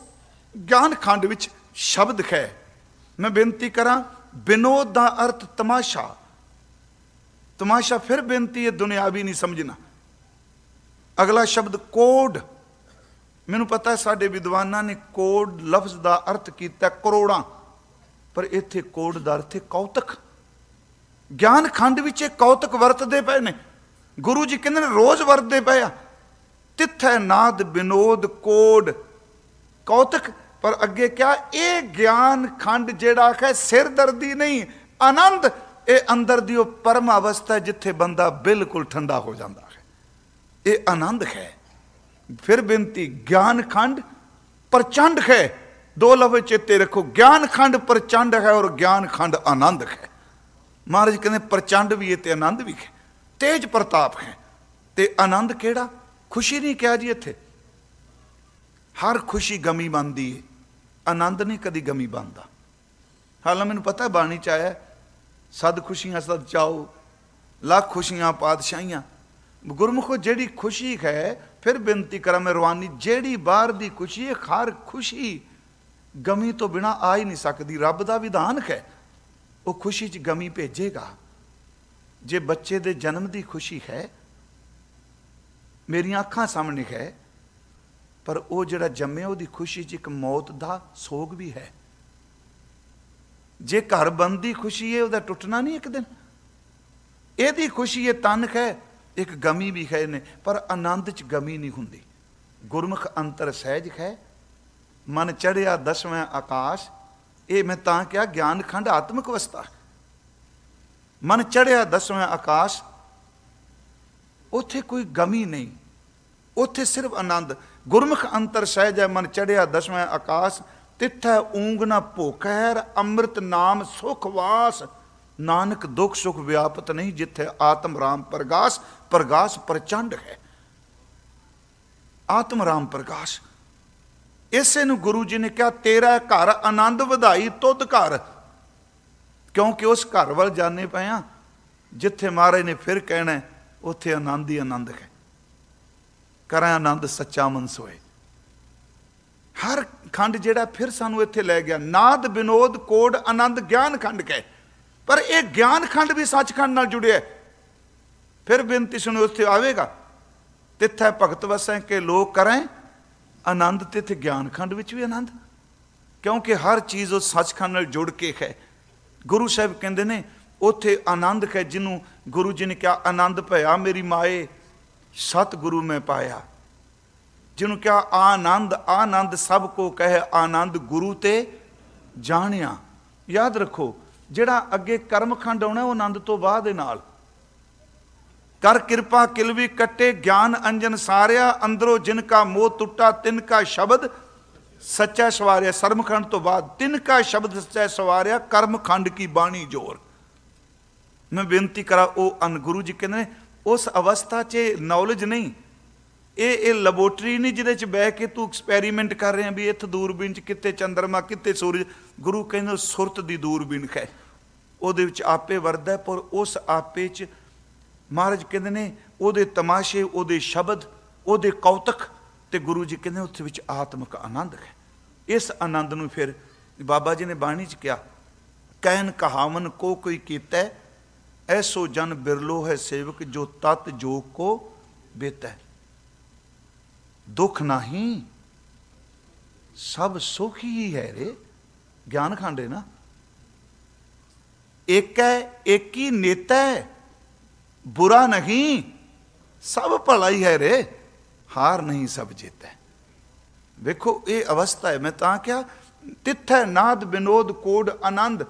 ਗਿਆਨ ਖੰਡ ਵਿੱਚ ਸ਼ਬਦ ਹੈ। ਮੈਂ ਬੇਨਤੀ ਕਰਾਂ, ਬਿਨੋਦ ਦਾ ਅਰਥ ਤਮਾਸ਼ਾ। ਤਮਾਸ਼ਾ ਫਿਰ ਬੇਨਤੀ ਹੈ, ਦੁਨਿਆਵੀ ਨਹੀਂ ਸਮਝਣਾ। ਅਗਲਾ ਸ਼ਬਦ ਕੋਡ। ਮੈਨੂੰ ਪਤਾ ਹੈ ਸਾਡੇ ਵਿਦਵਾਨਾਂ ਨੇ ਕੋਡ ਲਫ਼ਜ਼ ਦਾ ਅਰਥ ਕੀਤਾ ਕਰੋੜਾਂ। ਪਰ ਇੱਥੇ ਕੋਡ ਦਾ ਅਰਥ ਹੈ ਕੌਤਕ। ਗਿਆਨ ਖੰਡ ਵਿੱਚ ਇਹ ਕੌਤਕ ਵਰਤਦੇ ਪਏ ਨੇ। ਗੁਰੂ ਜੀ ਕਹਿੰਦੇ ਨੇ, ਰੋਜ਼ ਵਰਤਦੇ ਪਏ ਆ। ਤਿੱਥੈ ਨਾਦ, ਬਿਨੋਦ, ਕੋਡ। ਕੌਤਕ ਪਰ ਅੱਗੇ ਕਿਹਾ, ਇਹ ਗਿਆਨ ਖੰਡ ਜਿਹੜਾ ਹੈ ਸਿਰ ਦਰਦੀ ਨਹੀਂ, ਆਨੰਦ, ਇਹ ਅੰਦਰ ਦੀ ਉਹ ਪਰਮ ਅਵਸਥਾ ਜਿੱਥੇ ਬੰਦਾ ਬਿਲਕੁਲ ਠੰਡਾ ਹੋ ਜਾਂਦਾ ਹੈ। ਇਹ ਆਨੰਦ ਹੈ। ਫਿਰ ਬੇਨਤੀ, ਗਿਆਨ ਖੰਡ ਪ੍ਰਚੰਡ ਹੈ। ਦੋ ਲਫ਼ਜ਼ ਚੇਤੇ ਰੱਖੋ, ਗਿਆਨ ਖੰਡ ਪ੍ਰਚੰਡ ਹੈ ਔਰ ਗਿਆਨ ਖੰਡ ਆਨੰਦ ਹੈ। ਮਹਾਰਾਜ ਕਹਿੰਦੇ, ਪ੍ਰਚੰਡ ਵੀ ਹੈ ਤੇ ਆਨੰਦ ਵੀ ਹੈ। ਤੇਜ ਪ੍ਰਤਾਪ ਹੈ। ਤੇ ਆਨੰਦ ਕਿਹੜਾ? ਖੁਸ਼ੀ ਨਹੀਂ ਕਿਹਾ ਜੀ ਇੱਥੇ। ਹਰ ਖੁਸ਼ੀ ਗਮੀ ਬਣਦੀ ਹੈ। ਆਨੰਦ ਨਹੀਂ ਕਦੀ ਗਮੀ ਬਣਦਾ ਹਾਲਾਂ ਮੈਨੂੰ ਪਤਾ ਬਾਣੀ ਚ ਆਇਆ, ਸਦ ਖੁਸ਼ੀਆਂ, ਸਦ ਚਾਓ, ਲੱਖ ਖੁਸ਼ੀਆਂ, ਪਾਤਸ਼ਾਹੀਆਂ। ਗੁਰਮੁਖੋ ਜਿਹੜੀ ਖੁਸ਼ੀ ਹੈ, ਫਿਰ ਬੇਨਤੀ ਕਰਾਂ ਮੈਂ ਰਵਾਨੀ, ਜਿਹੜੀ ਬਾਹਰ ਦੀ ਖੁਸ਼ੀ ਹੈ, ਹਰ ਖੁਸ਼ੀ ਗਮੀ ਤੋਂ ਬਿਨਾ ਆ ਹੀ ਨਹੀਂ ਸਕਦੀ, ਰੱਬ ਦਾ ਵਿਧਾਨ ਹੈ, ਉਹ ਖੁਸ਼ੀ 'ਚ ਗਮੀ ਭੇਜੇਗਾ। ਜੇ ਬੱਚੇ ਦੇ ਜਨਮ ਦੀ ਖੁਸ਼ੀ ਹੈ, ਮੇਰੀਆਂ ਅੱਖਾਂ ਸਾਹਮਣੇ ਹੈ ਪਰ ਉਹ ਜਿਹੜਾ ਜੰਮਿਆ ਉਹਦੀ ਖੁਸ਼ੀ 'ਚ ਇੱਕ ਮੌਤ ਦਾ ਸੋਗ ਵੀ ਹੈ। ਜੇ ਘਰ ਬੰਦੀ ਖੁਸ਼ੀ ਹੈ, ਉਹਦਾ ਟੁੱਟਣਾ ਨਹੀਂ ਇੱਕ ਦਿਨ। ਇਹਦੀ ਖੁਸ਼ੀ ਹੈ ਤਨਖ ਹੈ, ਇੱਕ ਗਮੀ ਵੀ ਹੈ ਨੇ ਪਰ ਆਨੰਦ 'ਚ ਗਮੀ ਨਹੀਂ ਹੁੰਦੀ। ਗੁਰਮੁਖ ਅੰਤਰ ਸਹਿਜ ਹੈ, ਮਨ ਚੜਿਆ ਦਸਵੇਂ ਆਕਾਸ਼। ਇਹ ਮੈਂ ਤਾਂ ਕਿਹਾ ਗਿਆਨ ਖੰਡ ਆਤਮਿਕ ਅਵਸਥਾ। ਮਨ ਚੜਿਆ ਦਸਵੇਂ ਆਕਾਸ਼। ਉੱਥੇ ਕੋਈ ਗਮੀ ਨਹੀਂ, ਉੱਥੇ ਸਿਰਫ ਆਨੰਦ। ਗੁਰਮੁਖ ਅੰਤਰ ਸਹਿਜ ਹੈ, ਮਨ ਚੜਿਆ ਦਸਵੇਂ ਆਕਾਸ਼, ਤਿੱਥੈ ਊਂਗ ਨਾ ਭੁਖੈਰ ਅੰਮ੍ਰਿਤ ਨਾਮ ਸੁਖ ਵਾਸ। ਨਾਨਕ ਦੁਖ ਸੁਖ ਵਿਆਪਤ ਨਹੀਂ, ਜਿੱਥੇ ਆਤਮ ਰਾਮ ਪ੍ਰਗਾਸ ਪ੍ਰਗਾਸ ਪ੍ਰਚੰਡ ਹੈ। ਆਤਮ ਰਾਮ ਪ੍ਰਗਾਸ। ਇਸੇ ਨੂੰ ਗੁਰੂ ਜੀ ਨੇ ਕਿਹਾ, ਤੇਰਾ ਘਰ ਆਨੰਦ ਵਧਾਈ, ਤੁਧ ਘਰ। ਕਿਉਂਕਿ ਉਸ ਘਰ ਵੱਲ ਜਾਣੇ ਪਏ ਆ, ਜਿੱਥੇ ਮਹਾਰਾਜ ਨੇ ਫਿਰ ਕਹਿਣਾ ਉੱਥੇ ਆਨੰਦ ਹੀ ਆਨੰਦ ਹੈ। ਕਰਾਂ ਆਨੰਦ ਸੱਚਾ ਮਨ ਸੋਏ। ਹਰ ਖੰਡ ਜਿਹੜਾ ਫਿਰ ਸਾਨੂੰ ਇੱਥੇ ਲੈ ਗਿਆ, ਨਾਦ ਬਿਨੋਦ ਕੋਡ ਆਨੰਦ ਗਿਆਨ ਖੰਡ ਕਹੇ। ਪਰ ਇਹ ਗਿਆਨ ਖੰਡ ਵੀ ਸੱਚਖੰਡ ਨਾਲ ਜੁੜਿਆ ਫਿਰ ਬੇਨਤੀ ਸੁਣੋ, ਉੱਥੇ ਆਵੇਗਾ। ਤਿੱਥੈ ਭਗਤ ਵਸੈ ਕੇ ਲੋਕ ਕਰੈ, ਆਨੰਦ ਤਿੱਥ ਗਿਆਨ ਖੰਡ ਵਿੱਚ ਵੀ ਆਨੰਦ। ਕਿਉਂਕਿ ਹਰ ਚੀਜ਼ ਉਹ ਸੱਚਖੰਡ ਨਾਲ ਜੁੜ ਕੇ ਹੈ। ਗੁਰੂ ਸਾਹਿਬ ਕਹਿੰਦੇ ਨੇ, ਉੱਥੇ ਆਨੰਦ ਹੈ ਜਿਹਨੂੰ ਗੁਰੂ ਜੀ ਨੇ ਕਿਹਾ, ਆਨੰਦ ਭਇਆ ਮੇਰੀ ਮਾਏ ਸਤਿਗੁਰੂ ਮੈਂ ਪਾਇਆ। ਜਿਹਨੂੰ ਕਿਹਾ, ਆਨੰਦ ਆਨੰਦ ਸਭ ਕੋ ਕਹੇ, ਆਨੰਦ ਗੁਰੂ ਤੇ ਜਾਣਿਆ। ਯਾਦ ਰੱਖੋ, ਜਿਹੜਾ ਅੱਗੇ ਕਰਮਖੰਡ ਆਉਣਾ, ਉਹ ਆਨੰਦ ਤੋਂ ਬਾਅਦ ਦੇ ਨਾਲ। ਕਰ ਕਿਰਪਾ ਕਿਲਵੀ ਕੱਟੇ, ਗਿਆਨ ਅੰਜਨ ਸਾਰਿਆ, ਅੰਦਰੋਂ ਜਿਨ ਕਾ ਮੋਹ ਟੁੱਟਾ, ਤਿਨ ਕਾ ਸ਼ਬਦ ਸੱਚਾ ਸਵਾਰਿਆ। ਸਰਮਖੰਡ ਤੋਂ ਬਾਅਦ ਤਿਨਕਾ ਸ਼ਬਦ ਸੱਚਾ ਸਵਾਰਿਆ, ਕਰਮਖੰਡ ਕੀ ਬਾਣੀ ਜੋਰ। ਮੈਂ ਬੇਨਤੀ ਕਰਾਂ, ਉਹ ਅਨ ਗੁਰੂ ਜੀ ਕਹਿੰਦੇ ਨੇ ਉਸ ਅਵਸਥਾ 'ਚ ਨੌਲੇਜ ਨਹੀਂ ਇਹ ਇਹ ਲੈਬੋਰਟਰੀ ਨਹੀਂ ਜਿਹਦੇ 'ਚ ਬਹਿ ਕੇ ਤੂੰ ਐਕਸਪੈਰੀਮੈਂਟ ਕਰ ਰਿਹਾ ਵੀ ਇੱਥੇ ਦੂਰਬੀਨ 'ਚ ਕਿੱਥੇ ਚੰਦਰਮਾ ਕਿੱਥੇ ਸੂਰਜ ਗੁਰੂ ਕਹਿੰਦੇ ਸੁਰਤ ਦੀ ਦੂਰਬੀਨ ਹੈ ਉਹਦੇ ਵਿੱਚ ਆਪੇ ਵਰਦਾ ਪਰ ਉਸ ਆਪੇ 'ਚ ਮਹਾਰਾਜ ਕਹਿੰਦੇ ਨੇ ਉਹਦੇ ਤਮਾਸ਼ੇ ਉਹਦੇ ਸ਼ਬਦ ਉਹਦੇ ਕੌਤਕ ਤੇ ਗੁਰੂ ਜੀ ਕਹਿੰਦੇ ਉੱਥੇ ਵਿੱਚ ਆਤਮਿਕ ਆਨੰਦ ਹੈ ਇਸ ਆਨੰਦ ਨੂੰ ਫਿਰ ਬਾਬਾ ਜੀ ਨੇ ਬਾਣੀ 'ਚ ਕਿਹਾ ਕਹਿਨ ਕਹਾਵਨ ਕੋ ਕੋਈ ਕੀਤਾ ਐਸੋ ਜਨ ਬਿਰਲੋ ਹੈ ਸੇਵਕ ਜੋ ਤਤ ਜੋਗ ਕੋ ਬੇਤੈ ਦੁੱਖ ਨਹੀਂ ਸਭ ਸੁਖ ਹੀ ਹੈ ਰੇ ਗਿਆਨ ਖੰਡੇ ਨਾ ਇੱਕ ਹੈ ਇੱਕ ਹੀ ਨੇਤਾ ਹੈ ਬੁਰਾ ਨਹੀਂ ਸਭ ਭਲਾ ਹੀ ਹੈ ਰੇ ਹਾਰ ਨਹੀਂ ਸਭ ਜਿੱਤ ਵੇਖੋ ਇਹ ਅਵਸਥਾ ਹੈ ਮੈਂ ਤਾਂ ਕਿਹਾ ਤਿੱਥੈ ਨਾਦ ਬਿਨੋਦ ਕੋਡ ਆਨੰਦ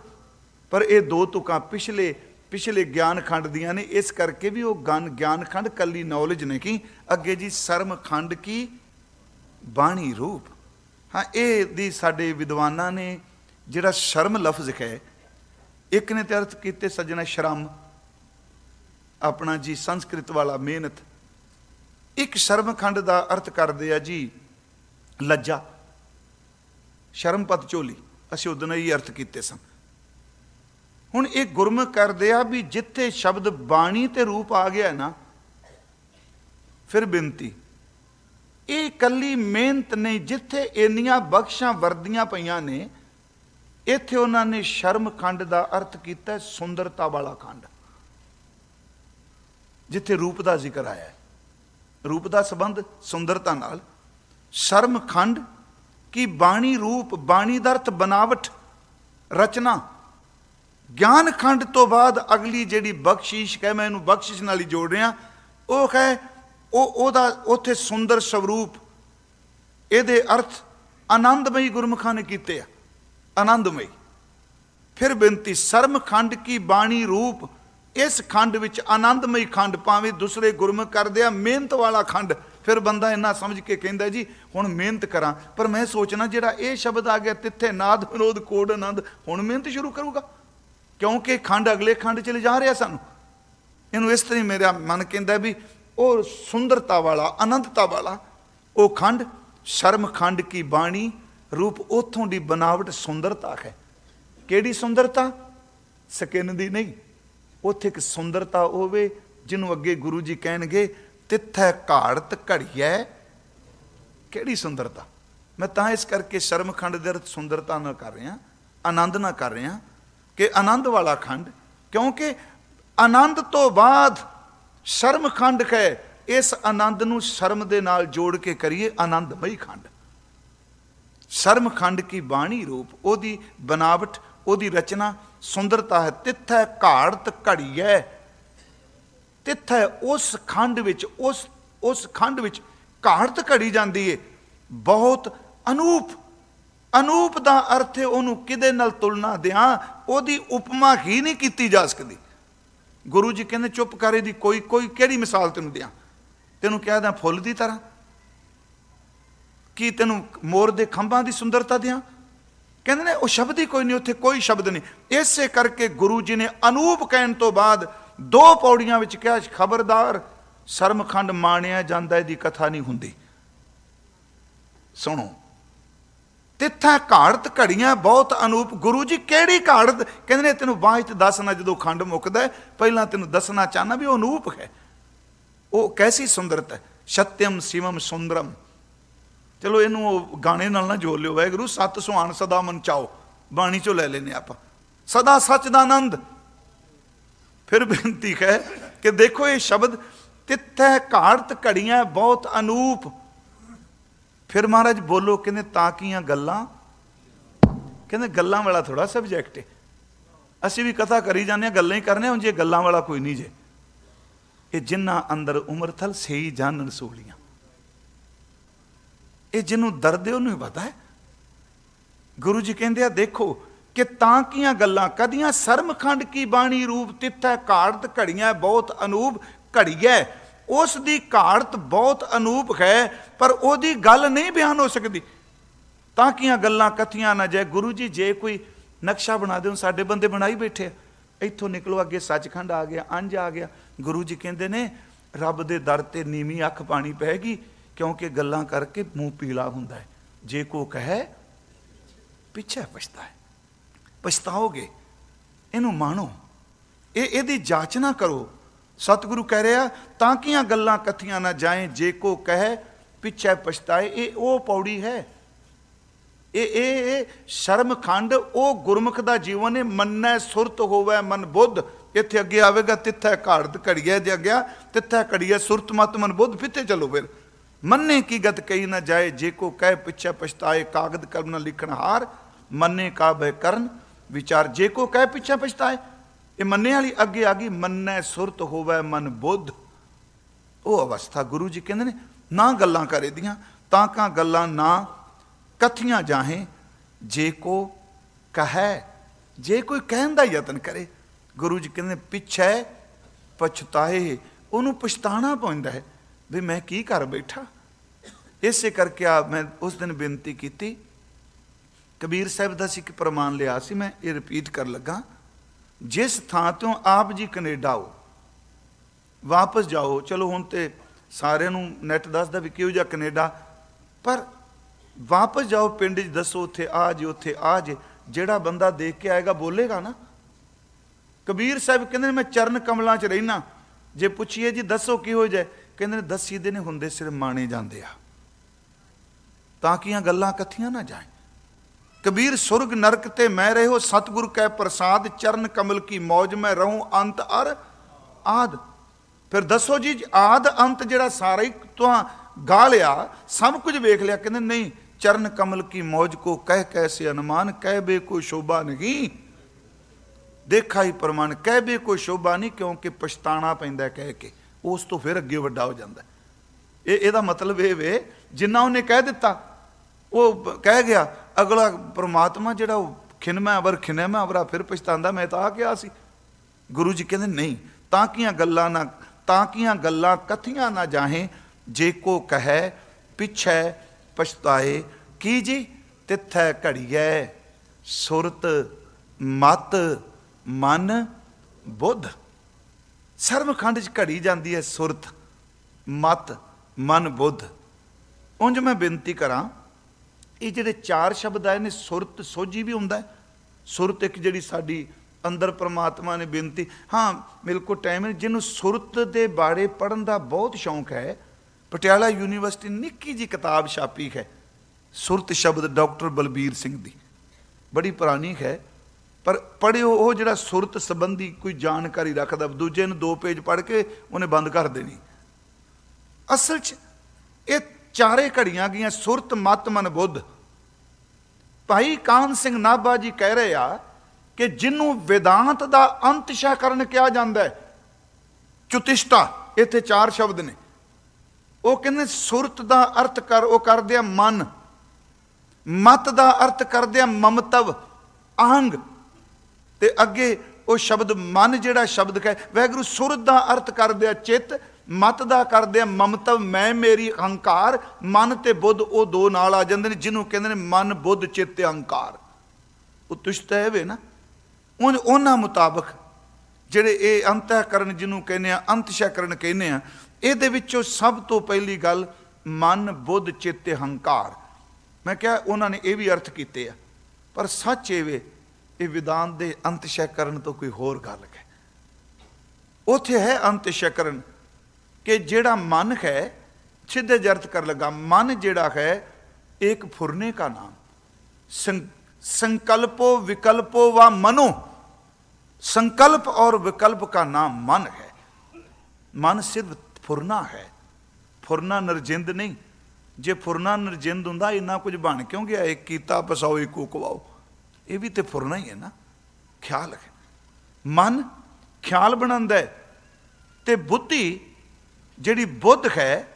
ਪਰ ਇਹ ਦੋ ਤੁਕਾਂ ਪਿਛਲੇ ਪਿਛਲੇ ਗਿਆਨ ਖੰਡ ਦੀਆਂ ਨੇ, ਇਸ ਕਰਕੇ ਵੀ ਉਹ ਗਨ, ਗਿਆਨ ਖੰਡ, ਕੱਲੀ ਨੌਲੇਜ ਨਹੀਂ ਕੀ, ਅੱਗੇ ਜੀ ਸਰਮ ਖੰਡ ਕੀ? ਬਾਣੀ ਰੂਪ। ਹਾਂ, ਇਹ ਦੀ ਸਾਡੇ ਵਿਦਵਾਨਾਂ ਨੇ ਜਿਹੜਾ ਸ਼ਰਮ ਲਫ਼ਜ਼ ਹੈ, ਇੱਕ ਨੇ ਤੇ ਅਰਥ ਕੀਤੇ ਸੱਜਣਾ ਸ਼ਰਮ। ਆਪਣਾ ਜੀ ਸੰਸਕ੍ਰਿਤ ਵਾਲਾ ਮਿਹਨਤ। ਇੱਕ ਸ਼ਰਮ ਖੰਡ ਦਾ ਅਰਥ ਕਰਦੇ ਆ ਜੀ ਲੱਜਾ। ਸ਼ਰਮਪਤ ਝੋਲੀ। ਅਸੀਂ ਉਦੋਂ ਹੀ ਅਰਥ ਕੀਤੇ ਸਨ। ਹੁਣ ਇਹ ਗੁਰਮੁਖ ਕਰਦੇ ਆ ਵੀ ਜਿੱਥੇ ਸ਼ਬਦ ਬਾਣੀ ਤੇ ਰੂਪ ਆ ਗਿਆ ਨਾ, ਫਿਰ ਬੇਨਤੀ ਇਹ ਕੱਲੀ ਮਿਹਨਤ ਨਹੀਂ, ਜਿੱਥੇ ਇੰਨੀਆਂ ਬਖਸ਼ਾਂ ਵਰਦੀਆਂ ਪਈਆਂ ਨੇ, ਇੱਥੇ ਉਹਨਾਂ ਨੇ ਸ਼ਰਮ ਖੰਡ ਦਾ ਅਰਥ ਕੀਤਾ ਸੁੰਦਰਤਾ ਵਾਲਾ ਖੰਡ। ਜਿੱਥੇ ਰੂਪ ਦਾ ਜ਼ਿਕਰ ਆਇਆ ਹੈ। ਰੂਪ ਦਾ ਸੰਬੰਧ ਸੁੰਦਰਤਾ ਨਾਲ। ਸ਼ਰਮ ਖੰਡ, ਕੀ ਬਾਣੀ ਰੂਪ, ਬਾਣੀ ਦਾ ਅਰਥ ਬਨਾਵਟ, ਰਚਨਾ ਗਿਆਨ ਖੰਡ ਤੋਂ ਬਾਅਦ ਅਗਲੀ ਜਿਹੜੀ ਬਖਸ਼ਿਸ਼ ਕਹੇ ਮੈਂ ਇਹਨੂੰ ਬਖਸ਼ਿਸ਼ ਨਾਲ ਹੀ ਜੋੜ ਰਿਹਾ, ਉਹ ਕਹੇ ਉਹ ਉਹਦਾ ਉੱਥੇ ਸੁੰਦਰ ਸਵਰੂਪ ਇਹਦੇ ਅਰਥ ਆਨੰਦਮਈ ਗੁਰਮੁਖਾਂ ਨੇ ਕੀਤੇ ਆ, ਆਨੰਦਮਈ। ਫਿਰ ਬੇਨਤੀ, ਸਰਮ ਖੰਡ ਕੀ ਬਾਣੀ ਰੂਪ, ਇਸ ਖੰਡ ਵਿੱਚ ਆਨੰਦਮਈ ਖੰਡ ਭਾਵੇਂ ਦੂਸਰੇ ਗੁਰਮੁਖ ਕਰਦੇ ਆ, ਮਿਹਨਤ ਵਾਲਾ ਖੰਡ। ਫਿਰ ਬੰਦਾ ਇੰਨਾ ਸਮਝ ਕੇ ਕਹਿੰਦਾ ਜੀ, ਹੁਣ ਮਿਹਨਤ ਕਰਾਂ, ਪਰ ਮੈਂ ਸੋਚਣਾ ਜਿਹੜਾ ਇਹ ਸ਼ਬਦ ਆ ਗਿਆ, ਤਿੱਥੇ ਨਾਦ, ਵਿਨੋਦ ਕੋਡ ਆਨੰਦ, ਹੁਣ ਮਿਹਨਤ ਸ਼ੁਰੂ ਕਰੂਗਾ। ਕਿਉਂਕਿ ਖੰਡ ਅਗਲੇ ਖੰਡ ਚ ਲਿਜਾ ਰਿਹਾ ਸਾਨੂੰ। ਇਹਨੂੰ ਇਸ ਤਰ੍ਹਾਂ ਮੇਰਾ ਮਨ ਕਹਿੰਦਾ ਵੀ ਉਹ ਸੁੰਦਰਤਾ ਵਾਲਾ ਅਨੰਤਤਾ ਵਾਲਾ, ਉਹ ਖੰਡ, ਸ਼ਰਮ ਖੰਡ ਕੀ ਬਾਣੀ, ਰੂਪ ਉਥੋਂ ਦੀ ਬਨਾਵਟ ਸੁੰਦਰਤਾ ਹੈ। ਕਿਹੜੀ ਸੁੰਦਰਤਾ? ਸਕਿਨ ਦੀ ਨਹੀਂ। ਉੱਥੇ ਇੱਕ ਸੁੰਦਰਤਾ ਹੋਵੇ, ਜਿਹਨੂੰ ਅੱਗੇ ਗੁਰੂ ਜੀ ਕਹਿਣਗੇ, ਤਿੱਥੈ ਘਾੜਤ ਘੜੀਐ। ਕਿਹੜੀ ਸੁੰਦਰਤਾ? ਮੈਂ ਤਾਂ ਇਸ ਕਰਕੇ ਸ਼ਰਮਖੰਡ ਦੇ ਅਰਥ ਸੁੰਦਰਤਾ ਨਾਲ ਕਰ ਰਿਹਾ, ਆਨੰਦ ਨਾ ਕਰ ਰਿਹਾ। ਕਿ ਆਨੰਦ ਵਾਲਾ ਖੰਡ, ਕਿਉਂਕਿ ਆਨੰਦ ਤੋਂ ਬਾਅਦ ਸ਼ਰਮ ਖੰਡ ਹੈ, ਇਸ ਆਨੰਦ ਨੂੰ ਸ਼ਰਮ ਦੇ ਨਾਲ ਜੋੜ ਕੇ ਕਰੀਏ ਆਨੰਦਮਈ ਖੰਡ। ਸ਼ਰਮ ਖੰਡ ਕੀ ਬਾਣੀ ਰੂਪ, ਉਹਦੀ ਬਨਾਵਟ, ਉਹਦੀ ਰਚਨਾ, ਸੁੰਦਰਤਾ ਹੈ, ਤਿੱਥੈ ਘਾੜਤ ਘੜੀ ਘੜੀਐ। ਤਿੱਥੈ ਉਸ ਖੰਡ ਵਿੱਚ, ਉਸ ਉਸ ਖੰਡ ਵਿੱਚ ਘਾੜਤ ਘੜੀ ਜਾਂਦੀ ਏ। ਬਹੁਤ ਅਨੂਪ ਅਨੂਪ ਦਾ ਅਰਥ ਹੈ ਉਹਨੂੰ ਕਿਦੇ ਨਾਲ ਤੁਲਨਾ ਦਿਆਂ? ਉਹਦੀ ਉਪਮਾ ਹੀ ਨਹੀਂ ਕੀਤੀ ਜਾ ਸਕਦੀ। ਗੁਰੂ ਜੀ ਕਹਿੰਦੇ, ਚੁੱਪ ਕਰੇ ਦੀ ਕੋਈ ਕੋਈ ਕਿਹੜੀ ਮਿਸਾਲ ਤੈਨੂੰ ਦਿਆਂ? ਤੈਨੂੰ ਕਹਿ ਦਾਂ ਫੁੱਲ ਦੀ ਤਰ੍ਹਾਂ? ਕੀ ਤੈਨੂੰ ਮੋਰ ਦੇ ਖੰਭਾਂ ਦੀ ਸੁੰਦਰਤਾ ਦਿਆਂ? ਕਹਿੰਦੇ ਨੇ, ਉਹ ਸ਼ਬਦ ਹੀ ਕੋਈ ਨਹੀਂ, ਉੱਥੇ ਕੋਈ ਸ਼ਬਦ ਨਹੀਂ। ਇਸੇ ਕਰਕੇ ਗੁਰੂ ਜੀ ਨੇ ਅਨੂਪ ਕਹਿਣ ਤੋਂ ਬਾਅਦ ਦੋ ਪੌੜੀਆਂ ਵਿੱਚ ਕਿਹਾ, ਖਬਰਦਾਰ, ਸ਼ਰਮਖੰਡ ਮਾਣਿਆ ਜਾਂਦਾ, ਇਹਦੀ ਕਥਾ ਨਹੀਂ ਹੁੰਦੀ। ਸੁਣੋ ਤਿੱਥਾ ਘਾੜਤ ਘੜੀਆਂ ਬਹੁਤ ਅਨੂਪ। ਗੁਰੂ ਜੀ ਕਿਹੜੀ ਘਾੜਤ? ਕਹਿੰਦੇ ਨੇ, ਤੈਨੂੰ ਬਾਅਦ ਚ ਦੱਸਣਾ ਜਦੋਂ ਖੰਡ ਮੁੱਕਦਾ ਪਹਿਲਾਂ ਤੈਨੂੰ ਦੱਸਣਾ ਚਾਹਨਾ ਵੀ ਉਹ ਅਨੂਪ ਹੈ। ਉਹ ਕੈਸੀ ਸੁੰਦਰਤ ਹੈ? ਸਤਿਅਮ ਸਿਵਮ ਸੁੰਦਰਮ ਚਲੋ ਇਹਨੂੰ ਉਹ ਗਾਣੇ ਨਾਲ ਨਾ ਜੋੜ ਲਿਓ, ਵਾਹਿਗੁਰੂ, ਸਤ ਸੁਹਾਣ ਸਦਾ ਮਨ ਚਾਓ। ਬਾਣੀ ਚੋਂ ਲੈ ਲੈਨੇ ਆਪਾਂ। ਸਦਾ ਸੱਚ ਦਾ ਆਨੰਦ ਫਿਰ ਬੇਨਤੀ ਹੈ ਕਿ ਦੇਖੋ ਇਹ ਸ਼ਬਦ, ਤਿੱਥੈ ਘਾੜਤ ਘੜੀਆਂ ਬਹੁਤ ਅਨੂਪ। ਫਿਰ ਮਹਾਰਾਜ ਬੋਲੋ, ਕਹਿੰਦੇ ਤਾਂ ਕੀਆਂ ਗੱਲਾਂ? ਕਹਿੰਦੇ ਗੱਲਾਂ ਵਾਲਾ ਥੋੜਾ ਸਬਜੈਕਟ ਹੈ ਅਸੀਂ ਵੀ ਕਥਾ ਕਰੀ ਜਾਂਦੇ ਆ ਗੱਲਾਂ ਹੀ ਕਰਨੇ ਹੁਣ ਜੇ, ਗੱਲਾਂ ਵਾਲਾ ਕੋਈ ਨਹੀਂ ਜੇ। ਇਹ ਜਿੰਨਾ ਅੰਦਰ ਉਮਰ ਥਲ ਸਹੀ ਜਾਣਨ ਸੋਲੀਆਂ ਇਹ ਜਿਹਨੂੰ ਦਰਦ ਹੈ ਉਹਨੂੰ ਹੀ ਪਤਾ ਹੈ। ਗੁਰੂ ਜੀ ਕਹਿੰਦੇ ਆ, ਦੇਖੋ ਕਿ ਤਾਂ ਕੀਆਂ ਗੱਲਾਂ, ਕਦੀਆਂ ਸਰਮਖੰਡ ਕੀ ਬਾਣੀ ਰੂਪ ਤਿੱਥੈ, ਘਾੜਤ ਘੜੀਆਂ ਬਹੁਤ ਅਨੂਪ ਘੜੀਐ। ਉਸ ਦੀ ਘਾੜਤ ਬਹੁਤ ਅਨੂਪ ਹੈ, ਪਰ ਉਹਦੀ ਗੱਲ ਨਹੀਂ ਬਿਆਨ ਹੋ ਸਕਦੀ। ਤਾਂ ਕੀਆਂ ਗੱਲਾਂ ਕਥੀਆਂ ਨਾ ਜਾਏ, ਗੁਰੂ ਜੀ ਜੇ ਕੋਈ ਨਕਸ਼ਾ ਬਣਾ ਦਿਓ ਸਾਡੇ ਬੰਦੇ ਬਣਾਈ ਬੈਠੇ ਆ। ਇੱਥੋਂ ਨਿਕਲੋ, ਅੱਗੇ ਸੱਚਖੰਡ ਆ ਗਿਆ, ਅੰਜ ਆ ਗਿਆ। ਗੁਰੂ ਜੀ ਕਹਿੰਦੇ ਨੇ, ਰੱਬ ਦੇ ਦਰ ਤੇ ਨੀਵੀਂ ਅੱਖ ਪਾਣੀ ਪੈਗੀ, ਕਿਉਂਕਿ ਗੱਲਾਂ ਕਰਕੇ ਮੂੰਹ ਪੀਲਾ ਹੁੰਦਾ ਹੈ। ਜੇ ਕੋ ਕਹੇ, ਪਿੱਛੇ ਪਛਤਾ ਪਛਤਾਓਗੇ। ਇਹਨੂੰ ਮਾਣੋ। ਇਹ, ਇਹਦੀ ਜਾਂਚ ਕਰੋ। ਸਤਿਗੁਰੂ ਕਹਿ ਰਿਹਾ, ਤਾਂ ਕੀਆਂ ਗੱਲਾਂ ਕਥੀਆਂ ਨਾ ਜਾਏ, ਜੇ ਕੋ ਕਹੇ, ਪਿੱਛੇ ਪਛਤਾਏ। ਇਹ ਉਹ ਪੌੜੀ ਹੈ। ਇਹ ਇਹ ਸ਼ਰਮ ਖੰਡ ਉਹ ਗੁਰਮੁਖ ਦਾ ਜੀਵਨ ਹੈ। ਮੰਨੈ ਸੁਰਤ ਹੋਵੇ ਮਨ ਬੁੱਧ। ਇੱਥੇ ਅੱਗੇ ਆਵੇਗਾ, ਤਿੱਥੈ ਘਾੜਤ ਘੜੀਏ ਦੇ ਅੱਗੇ ਤਿੱਥੈ ਘੜੀਏ ਸੁਰਤ ਮਤ ਮਨ ਬੁੱਧ ਪਿੱਛੇ ਚਲੋ ਫਿਰ। ਮੰਨੇ ਕੀ ਗਤ ਕਹੀ ਨਾ ਜਾਏ, ਜੇ ਕੋ ਕਹਿ, ਪਿੱਛੇ ਪਛਤਾਏ, ਕਾਗਦ ਕਲਮ ਨਾ ਲਿਖਣ ਹਾਰ। ਮੰਨੇ ਕਾ ਬੈ ਕਰਨ, ਵਿਚਾਰ ਜੇ ਕੋ ਕਹਿ, ਪਿੱਛੇ ਪਛਤਾਏ। ਇਹ ਮੰਨੇ ਵਾਲੀ ਅੱਗੇ ਆ ਗਈ, ਮੰਨੈ ਸੁਰਤ ਹੋਵੇ ਮਨ ਬੁੱਧ। ਉਹ ਅਵਸਥਾ ਗੁਰੂ ਜੀ ਕਹਿੰਦੇ ਨੇ, ਨਾ ਗੱਲਾਂ ਕਰੇ ਦੀਆਂ, ਤਾਂ ਕਾ ਗੱਲਾਂ ਨਾ ਕਥੀਆਂ ਜਾਹੇ। ਜੇ ਕੋ ਕਹੈ, ਜੇ ਕੋਈ ਕਹਿਣ ਦਾ ਯਤਨ ਕਰੇ, ਗੁਰੂ ਜੀ ਕਹਿੰਦੇ ਪਿੱਛੇ ਪਛਤਾਏ, ਉਹਨੂੰ ਪਛਤਾਣਾ ਪੈਂਦਾ ਹੈ ਵੀ ਮੈਂ ਕੀ ਕਰ ਬੈਠਾ। ਇਸੇ ਕਰਕੇ ਆ ਮੈਂ ਉਸ ਦਿਨ ਬੇਨਤੀ ਕੀਤੀ। ਕਬੀਰ ਸਾਹਿਬ ਦਾ ਸੀ ਕਿ ਪ੍ਰਮਾਣ ਲਿਆ ਸੀ, ਮੈਂ ਇਹ ਰਿਪੀਟ ਕਰਨ ਲੱਗਾ। ਜਿਸ ਥਾਂ ਤੋਂ ਆਪ ਜੀ ਕੈਨੇਡਾ ਆਓ, ਵਾਪਸ ਜਾਓ, ਚਲੋ ਹੁਣ ਤੇ ਸਾਰਿਆਂ ਨੂੰ ਨੈਟ ਦੱਸਦਾ ਵੀ ਕਿਹੋ ਜਿਹਾ ਕੈਨੇਡਾ, ਪਰ ਵਾਪਸ ਜਾਓ, ਪਿੰਡ 'ਚ ਦੱਸੋ ਉੱਥੇ ਆ ਜੇ, ਉੱਥੇ ਆ ਜੇ, ਜਿਹੜਾ ਬੰਦਾ ਦੇਖ ਕੇ ਆਏਗਾ ਬੋਲੇਗਾ ਨਾ। ਕਬੀਰ ਸਾਹਿਬ ਕਹਿੰਦੇ ਨੇ, ਮੈਂ ਚਰਨ ਕਮਲਾਂ 'ਚ ਰਹਿਣਾ ਜੇ ਪੁੱਛੀਏ ਜੀ, ਦੱਸੋ ਕੀ ਹੋ? ਜਾਏ ਕਹਿੰਦੇ ਨੇ, ਦੱਸੀ ਦੇ ਨੇ ਹੁੰਦੇ ਸਿਰ ਮਾਣੇ ਜਾਂਦੇ ਆ। ਤਾਂ ਕਿ ਇਹ ਗੱਲਾਂ ਕੱਥੀਆਂ ਨਾ ਜਾਏ ਕਬੀਰ ਸੁਰਗ ਨਰਕ ਤੇ ਮੈਂ ਰਹਿਓ, ਸਤਿਗੁਰ ਕੈ ਪ੍ਰਸਾਦ, ਚਰਨ ਕਮਲ ਕੀ ਮੌਜ ਮੈਂ ਰਹੂੰ, ਅੰਤ ਅਰ ਆਦ। ਫਿਰ ਦੱਸੋ ਜੀ ਆਦ ਅੰਤ ਜਿਹੜਾ ਸਾਰਾ ਹੀ ਤੁਹਾਂ ਗਾ ਲਿਆ, ਸਭ ਕੁਝ ਵੇਖ ਲਿਆ, ਕਹਿੰਦੇ ਨਹੀਂ, ਚਰਨ ਕਮਲ ਕੀ ਮੌਜ ਕੋ ਕਹਿ ਕੈਸੇ ਅਨੁਮਾਨ, ਕਹਿ ਬੇ ਕੋਈ ਸ਼ੋਭਾ ਨਹੀਂ। ਦੇਖਾ ਹੀ ਪ੍ਰਮਾਣ, ਕਹਿ ਬੇ ਕੋਈ ਸ਼ੋਭਾ ਨਹੀਂ, ਕਿਉਂਕਿ ਪਛਤਾਣਾ ਪੈਂਦਾ ਕਹਿ ਕੇ, ਉਸ ਤੋਂ ਫਿਰ ਅੱਗੇ ਵੱਡਾ ਹੋ ਜਾਂਦਾ ਇਹ, ਇਹਦਾ ਮਤਲਬ ਇਹ ਵੇ, ਜਿੰਨਾ ਉਹਨੇ ਕਹਿ ਦਿੱਤਾ, ਉਹ ਕਹਿ ਗਿਆ ਅਗਲਾ ਪ੍ਰਮਾਤਮਾ ਜਿਹੜਾ ਉਹ ਖਿਨਮਾ ਅਵਰ ਖਿਨਮਾ ਅਵਰਾ ਫਿਰ ਪਛਤਾਉਂਦਾ, ਮੈਂ ਤਾਂ ਆ ਕਿਹਾ ਸੀ। ਗੁਰੂ ਜੀ ਕਹਿੰਦੇ, ਨਹੀਂ, ਤਾਂ ਕੀਆਂ ਗੱਲਾਂ ਨਾ, ਤਾਂ ਕੀਆਂ ਗੱਲਾਂ ਕਥੀਆਂ ਨਾ ਜਾਹੇ, ਜੇ ਕੋ ਕਹੈ, ਪਿਛੈ ਪਛਤਾਏ, ਕੀ ਜੀ? ਤਿੱਥੈ ਘੜੀਐ, ਸੁਰਤ ਮਤ ਮਨ ਬੁੱਧ। ਸਰਵਖੰਡ ਚ ਘੜੀ ਜਾਂਦੀ ਹੈ ਸੁਰਤ ਮਤ ਮਨ ਬੁੱਧ। ਉਂਝ ਮੈਂ ਬੇਨਤੀ ਕਰਾਂ ਇਹ ਜਿਹੜੇ ਚਾਰ ਸ਼ਬਦ ਆਏ ਨੇ ਸੁਰਤ ਸੋਝੀ ਵੀ ਹੁੰਦਾ ਸੁਰਤ ਇੱਕ ਜਿਹੜੀ ਸਾਡੀ ਅੰਦਰ ਪ੍ਰਮਾਤਮਾ ਨੇ ਬੇਨਤੀ। ਹਾਂ, ਮੇਰੇ ਕੋਲ ਟਾਈਮ ਹੈ ਜਿਹਨੂੰ ਸੁਰਤ ਦੇ ਬਾਰੇ ਪੜਨ ਦਾ ਬਹੁਤ ਸ਼ੌਂਕ ਹੈ, ਪਟਿਆਲਾ ਯੂਨੀਵਰਸਿਟੀ ਨਿੱਕੀ ਜੀ ਕਿਤਾਬ ਛਾਪੀ ਹੈ, ਸੁਰਤ ਸ਼ਬਦ ਡਾਕਟਰ ਬਲਬੀਰ ਸਿੰਘ ਦੀ। ਬੜੀ ਪੁਰਾਣੀ ਹੈ, ਪਰ ਪੜਿਓ ਉਹ ਜਿਹੜਾ ਸੁਰਤ ਸੰਬੰਧੀ ਕੋਈ ਜਾਣਕਾਰੀ ਰੱਖਦਾ, ਦੂਜੇ ਨੂੰ ਦੋ ਪੇਜ ਪੜ੍ਹ ਕੇ ਉਹਨੇ ਬੰਦ ਕਰ ਦੇਣੀ। ਅਸਲ 'ਚ ਇਹ ਚਾਰੇ ਘੜੀਆਂ ਗਈਆਂ, ਸੁਰਤ ਮਤ ਮਨ ਬੁੱਧ। ਭਾਈ ਕਾਨ ਸਿੰਘ ਨਾਭਾ ਜੀ ਕਹਿ ਰਹੇ ਆ ਕਿ ਜਿਹਨੂੰ ਵਿਦਾਂਤ ਦਾ ਅੰਤਸ਼ਾ ਕਰਨ ਕਿਹਾ ਜਾਂਦਾ ਹੈ, ਚੁਤਿਸ਼ਟਾ, ਇੱਥੇ ਚਾਰ ਸ਼ਬਦ ਨੇ। ਉਹ ਕਹਿੰਦੇ, ਸੁਰਤ ਦਾ ਅਰਥ ਕਰ, ਉਹ ਕਰਦੇ ਆ ਮਨ। ਮਤ ਦਾ ਅਰਥ ਕਰਦੇ ਆ ਮਮਤਵ, ਅਹੰਗ। ਤੇ ਅੱਗੇ ਉਹ ਸ਼ਬਦ ਮਨ ਜਿਹੜਾ ਸ਼ਬਦ ਕਹੇ, ਵੈਗੁਰੂ ਸੁਰਤ ਦਾ ਅਰਥ ਕਰਦੇ ਆ ਚਿੱਤ ਮਤ ਦਾ ਕਰਦੇ ਆ, ਮਮਤਵ ਮੈਂ ਮੇਰੀ ਅਹੰਕਾਰ, ਮਨ ਤੇ ਬੁੱਧ ਉਹ ਦੋ ਨਾਲ ਆ ਜਾਂਦੇ ਨੇ, ਜਿਹਨੂੰ ਕਹਿੰਦੇ ਨੇ ਮਨ, ਬੁੱਧ, ਚਿੱਤ ਤੇ ਅਹੰਕਾਰ। ਉਹ ਤੁਸ਼ਤ ਹੈ ਵੇ ਨਾ? ਉਹ ਉਹਨਾਂ ਮੁਤਾਬਕ ਜਿਹੜੇ ਇਹ ਅੰਤਕਰਨ ਜਿਹਨੂੰ ਕਹਿੰਦੇ ਆ, ਅੰਤਸ਼ਕਰਨ ਕਹਿੰਦੇ ਆ, ਇਹਦੇ ਵਿੱਚੋਂ ਸਭ ਤੋਂ ਪਹਿਲੀ ਗੱਲ ਮਨ, ਬੁੱਧ, ਚਿੱਤ ਹੰਕਾਰ ਮੈਂ ਕਿਹਾ ਉਹਨਾਂ ਨੇ ਇਹ ਵੀ ਅਰਥ ਕੀਤੇ ਆ। ਪਰ ਸੱਚ ਇਹ ਵੇ, ਇਹ ਵਿਦਾਨ ਦੇ ਅੰਤਸ਼ਕਰਨ ਤੋਂ ਕੋਈ ਹੋਰ ਗੱਲ ਹੈ। ਉਥੇ ਹੈ ਅੰਤਸ਼ਕਰਨ। ਕਿ ਜਿਹੜਾ ਮਨ ਹੈ ਸਿੱਧੇ ਜਰਤ ਕਰ ਲਗਾ ਮਨ ਜਿਹੜਾ ਹੈ ਇੱਕ ਫੁਰਨੇ का ਨਾਮ संकल्पो विकल्पो व मनो संकल्प और विकल्प का नाम मन है मन सिर्फ फुरना है फुरना नरजिंद नहीं ਜੇ ਫੁਰਨਾ ਨਰਜਿੰਦ ਹੁੰਦਾ ਇੰਨਾ ਕੁਝ ਬਣ ਕਿਉਂ ਗਿਆ ਇੱਕ ਕੀਤਾ ਪਸਾਓ ਇੱਕੋ ਕਵਾਓ ਇਹ ਵੀ ਤੇ ਫੁਰਨਾ ਹੀ ਹੈ ਨਾ ਖਿਆਲ ਹੈ ਮਨ ਖਿਆਲ ਬਣਾਉਂਦਾ ਹੈ ਤੇ ਬੁੱਧੀ ਜਿਹੜੀ ਬੁੱਧ ਹੈ,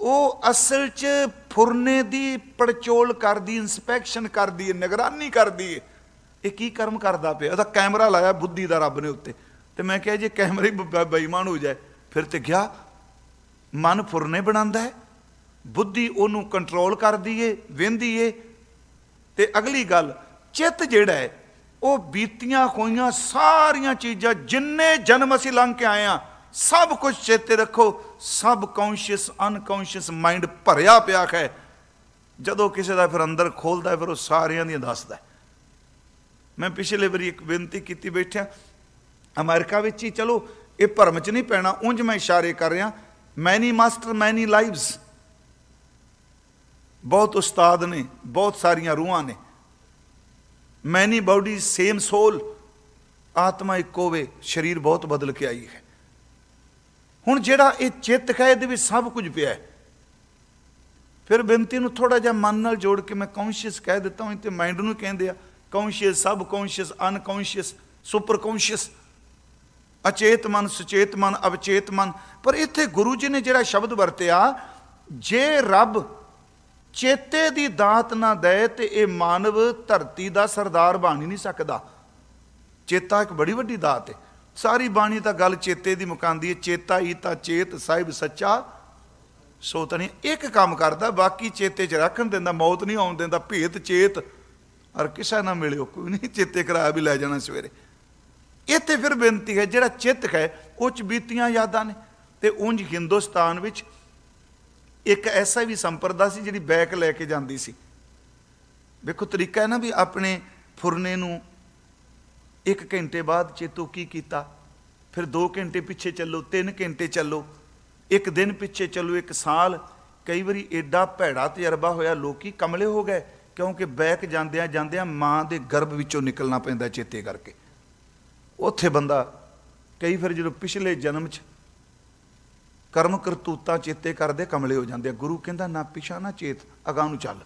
ਉਹ ਅਸਲ 'ਚ ਫੁਰਨੇ ਦੀ ਪੜਚੋਲ ਕਰਦੀ ਇਨਸਪੈਕਸ਼ਨ ਕਰਦੀ ਹੈ ਨਿਗਰਾਨੀ ਕਰਦੀ ਹੈ ਇਹ ਕੀ ਕਰਮ ਕਰਦਾ ਪਿਆ? ਉਹਦਾ ਕੈਮਰਾ ਲਾਇਆ ਬੁੱਧੀ ਦਾ ਰੱਬ ਨੇ ਉੱਤੇ। ਤੇ ਮੈਂ ਕਿਹਾ, ਜੇ ਕੈਮਰੇ ਬੇਈਮਾਨ ਹੋ ਜਾਏ, ਫਿਰ ਤੇ ਗਿਆ, ਮਨ ਫੁਰਨੇ ਬਣਾਉਂਦਾ ਹੈ। ਬੁੱਧੀ ਉਹਨੂੰ ਕੰਟਰੋਲ ਕਰਦੀ ਏ, ਵੇਂਦੀ ਏ। ਤੇ ਅਗਲੀ ਗੱਲ, ਚਿੱਤ ਜਿਹੜਾ ਹੈ, ਉਹ ਬੀਤੀਆਂ ਹੋਈਆਂ ਸਾਰੀਆਂ ਚੀਜ਼ਾਂ, ਜਿੰਨੇ ਜਨਮ ਅਸੀਂ ਲੰਘ ਕੇ ਆਏ ਆ ਸਭ ਕੁਝ ਚੇਤੇ ਰੱਖੋ ਸਬ ਕੌਂਸ਼ੀਅਸ ਅਨਕੌਂਸ਼ੀਅਸ ਮਾਈਂਡ ਭਰਿਆ ਪਿਆ ਹੈ। ਜਦੋਂ ਕਿਸੇ ਦਾ ਫਿਰ ਅੰਦਰ ਖੋਲਦਾ ਫਿਰ ਉਹ ਸਾਰਿਆਂ ਦੀਆਂ ਦੱਸਦਾ ਮੈਂ ਪਿਛਲੇ ਵਾਰੀ ਇੱਕ ਬੇਨਤੀ ਕੀਤੀ ਬੈਠਿਆ, ਅਮਰੀਕਾ ਵਿੱਚ ਹੀ ਚਲੋ, ਇਹ ਭਰਮ ਚ ਨਹੀਂ ਪੈਣਾ, ਉਂਝ ਮੈਂ ਇਸ਼ਾਰੇ ਕਰ ਰਿਹਾ ਮੈਨੀ ਮਾਸਟਰ ਮੈਨੀ ਲਾਈਵਸ ਬਹੁਤ ਉਸਤਾਦ ਨੇ, ਬਹੁਤ ਸਾਰੀਆਂ ਰੂਹਾਂ ਨੇ। ਮੈਨੀ ਬਾਡੀ ਸੇਮ ਸੋਲ ਆਤਮਾ ਇੱਕੋ ਵੇ, ਸਰੀਰ ਬਹੁਤ ਬਦਲ ਕੇ ਆਈ ਹੈ। ਹੁਣ ਜਿਹੜਾ ਇਹ ਚਿੱਤ ਹੈ, ਇਹਦੇ ਵਿੱਚ ਸਭ ਕੁਝ ਪਿਆ ਹੈ। ਫਿਰ ਬੇਨਤੀ ਨੂੰ ਥੋੜਾ ਜਿਹਾ ਮਨ ਨਾਲ ਜੋੜ ਕੇ ਮੈਂ ਕੌਨਸ਼ੀਅਸ ਕਹਿ ਦਿੱਤਾ ਹਾਂ ਤੇ ਮਾਈਂਡ ਨੂੰ ਕਹਿੰਦੇ ਆ conscious sub conscious unconscious super conscious ਅਚੇਤ ਮਨ, ਸੁਚੇਤ ਮਨ, ਅਵਚੇਤ ਮਨ। ਪਰ ਇੱਥੇ ਗੁਰੂ ਜੀ ਨੇ ਜਿਹੜਾ ਸ਼ਬਦ ਵਰਤਿਆ, ਜੇ ਰੱਬ ਚੇਤੇ ਦੀ ਦਾਤ ਨਾ ਦੇ ਤੇ ਇਹ ਮਾਨਵ ਧਰਤੀ ਦਾ ਸਰਦਾਰ ਬਣ ਹੀ ਨਹੀਂ ਸਕਦਾ। ਚੇਤਾ ਇੱਕ ਬੜੀ ਵੱਡੀ ਦਾਤ ਹੈ। ਸਾਰੀ ਬਾਣੀ ਤਾਂ ਗੱਲ ਚੇਤੇ ਦੀ ਮੁਕਾਂਦੀ ਹੈ, ਚੇਤਾ ਹੀ ਤਾਂ ਚੇਤ, ਸਾਹਿਬ ਸੱਚਾ। ਸੋ ਤਣੀ ਇੱਕ ਕੰਮ ਕਰਦਾ, ਬਾਕੀ ਚੇਤੇ 'ਚ ਰੱਖਣ ਦਿੰਦਾ, ਮੌਤ ਨਹੀਂ ਆਉਣ ਦਿੰਦਾ, ਭੇਤ, ਚੇਤ। ਔਰ ਕਿਸੇ ਨਾ ਮਿਲਿਓ, ਕੋਈ ਨਹੀਂ, ਚੇਤੇ ਕਰਾਇਆ ਵੀ ਲੈ ਜਾਣਾ ਸਵੇਰੇ। ਇੱਥੇ ਫਿਰ ਬੇਨਤੀ ਹੈ, ਜਿਹੜਾ ਚਿੱਤ ਹੈ, ਉਹ ਚ ਬੀਤੀਆਂ ਯਾਦਾਂ ਨੇ। ਤੇ ਉਂਝ ਹਿੰਦੁਸਤਾਨ ਵਿੱਚ ਇੱਕ ਐਸਾ ਵੀ ਸੰਪਰਦਾ ਸੀ, ਜਿਹੜੀ ਬੈਕ ਲੈ ਕੇ ਜਾਂਦੀ ਸੀ। ਵੇਖੋ, ਤਰੀਕਾ ਹੈ ਨਾ ਵੀ ਆਪਣੇ ਫੁਰਨੇ ਨੂੰ ਇੱਕ ਘੰਟੇ ਬਾਅਦ ਚੇਤੋ ਕੀ ਕੀਤਾ? ਫਿਰ 2 ਘੰਟੇ ਪਿੱਛੇ ਚੱਲੋ 3 ਘੰਟੇ ਚੱਲੋ, ਇੱਕ ਦਿਨ ਪਿੱਛੇ ਚੱਲੋ, ਇੱਕ ਸਾਲ। ਕਈ ਵਾਰੀ ਐਡਾ ਭੈੜਾ ਤਜਰਬਾ ਹੋਇਆ, ਲੋਕੀ ਕਮਲੇ ਹੋ ਗਏ, ਕਿਉਂਕਿ ਬੈਕ ਜਾਂਦਿਆਂ ਜਾਂਦਿਆਂ ਮਾਂ ਦੇ ਗਰਭ ਵਿੱਚੋਂ ਨਿਕਲਣਾ ਪੈਂਦਾ ਚੇਤੇ ਕਰਕੇ। ਉੱਥੇ ਬੰਦਾ, ਕਈ ਫਿਰ ਜਦੋਂ ਪਿਛਲੇ ਜਨਮ 'ਚ ਕਰਮ ਕਰਤੂਤਾਂ ਚੇਤੇ ਕਰਦੇ ਕਮਲੇ ਹੋ ਜਾਂਦੇ ਆ, ਗੁਰੂ ਕਹਿੰਦਾ, ਨਾ ਪਿਛਾ, ਨਾ ਚੇਤ, ਅਗਾਹ ਨੂੰ ਚੱਲ।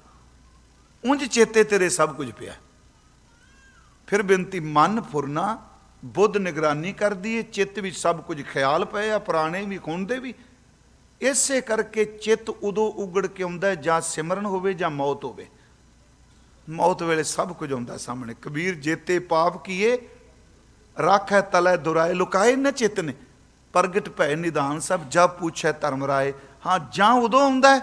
ਉਂਝ ਚੇਤੇ ਤੇਰੇ ਸਭ ਕੁਝ ਪਿਆ। ਫਿਰ ਬੇਨਤੀ, ਮਨ ਫੁਰਨਾ, ਬੁੱਧ ਨਿਗਰਾਨੀ ਕਰਦੀ ਏ ਚਿੱਤ ਵਿੱਚ ਸਭ ਕੁਝ ਖਿਆਲ ਪਏ ਆ, ਪੁਰਾਣੇ ਵੀ, ਖੁੰਦੇ ਵੀ। ਇਸੇ ਕਰਕੇ ਚਿੱਤ ਉਦੋਂ ਉਗੜ ਕੇ ਆਉਂਦਾ ਜਾਂ ਸਿਮਰਨ ਹੋਵੇ ਜਾਂ ਮੌਤ ਹੋਵੇ। ਮੌਤ ਵੇਲੇ ਸਭ ਕੁਝ ਆਉਂਦਾ ਸਾਹਮਣੇ। ਕਬੀਰ, ਜੇਤੇ ਪਾਪ ਕੀਏ, ਰੱਖੈ ਤਲੈ ਦੁਰਾਏ, ਲੁਕਾਏ ਨ ਚਿੱਤ ਨੇ ਪ੍ਰਗਟ ਭੈ ਨਿਦਾਨ ਸਭ ਜਬ ਪੁੱਛੈ ਧਰਮ ਰਾਏ। ਹਾਂ, ਜਾਂ ਉਦੋਂ ਆਉਂਦਾ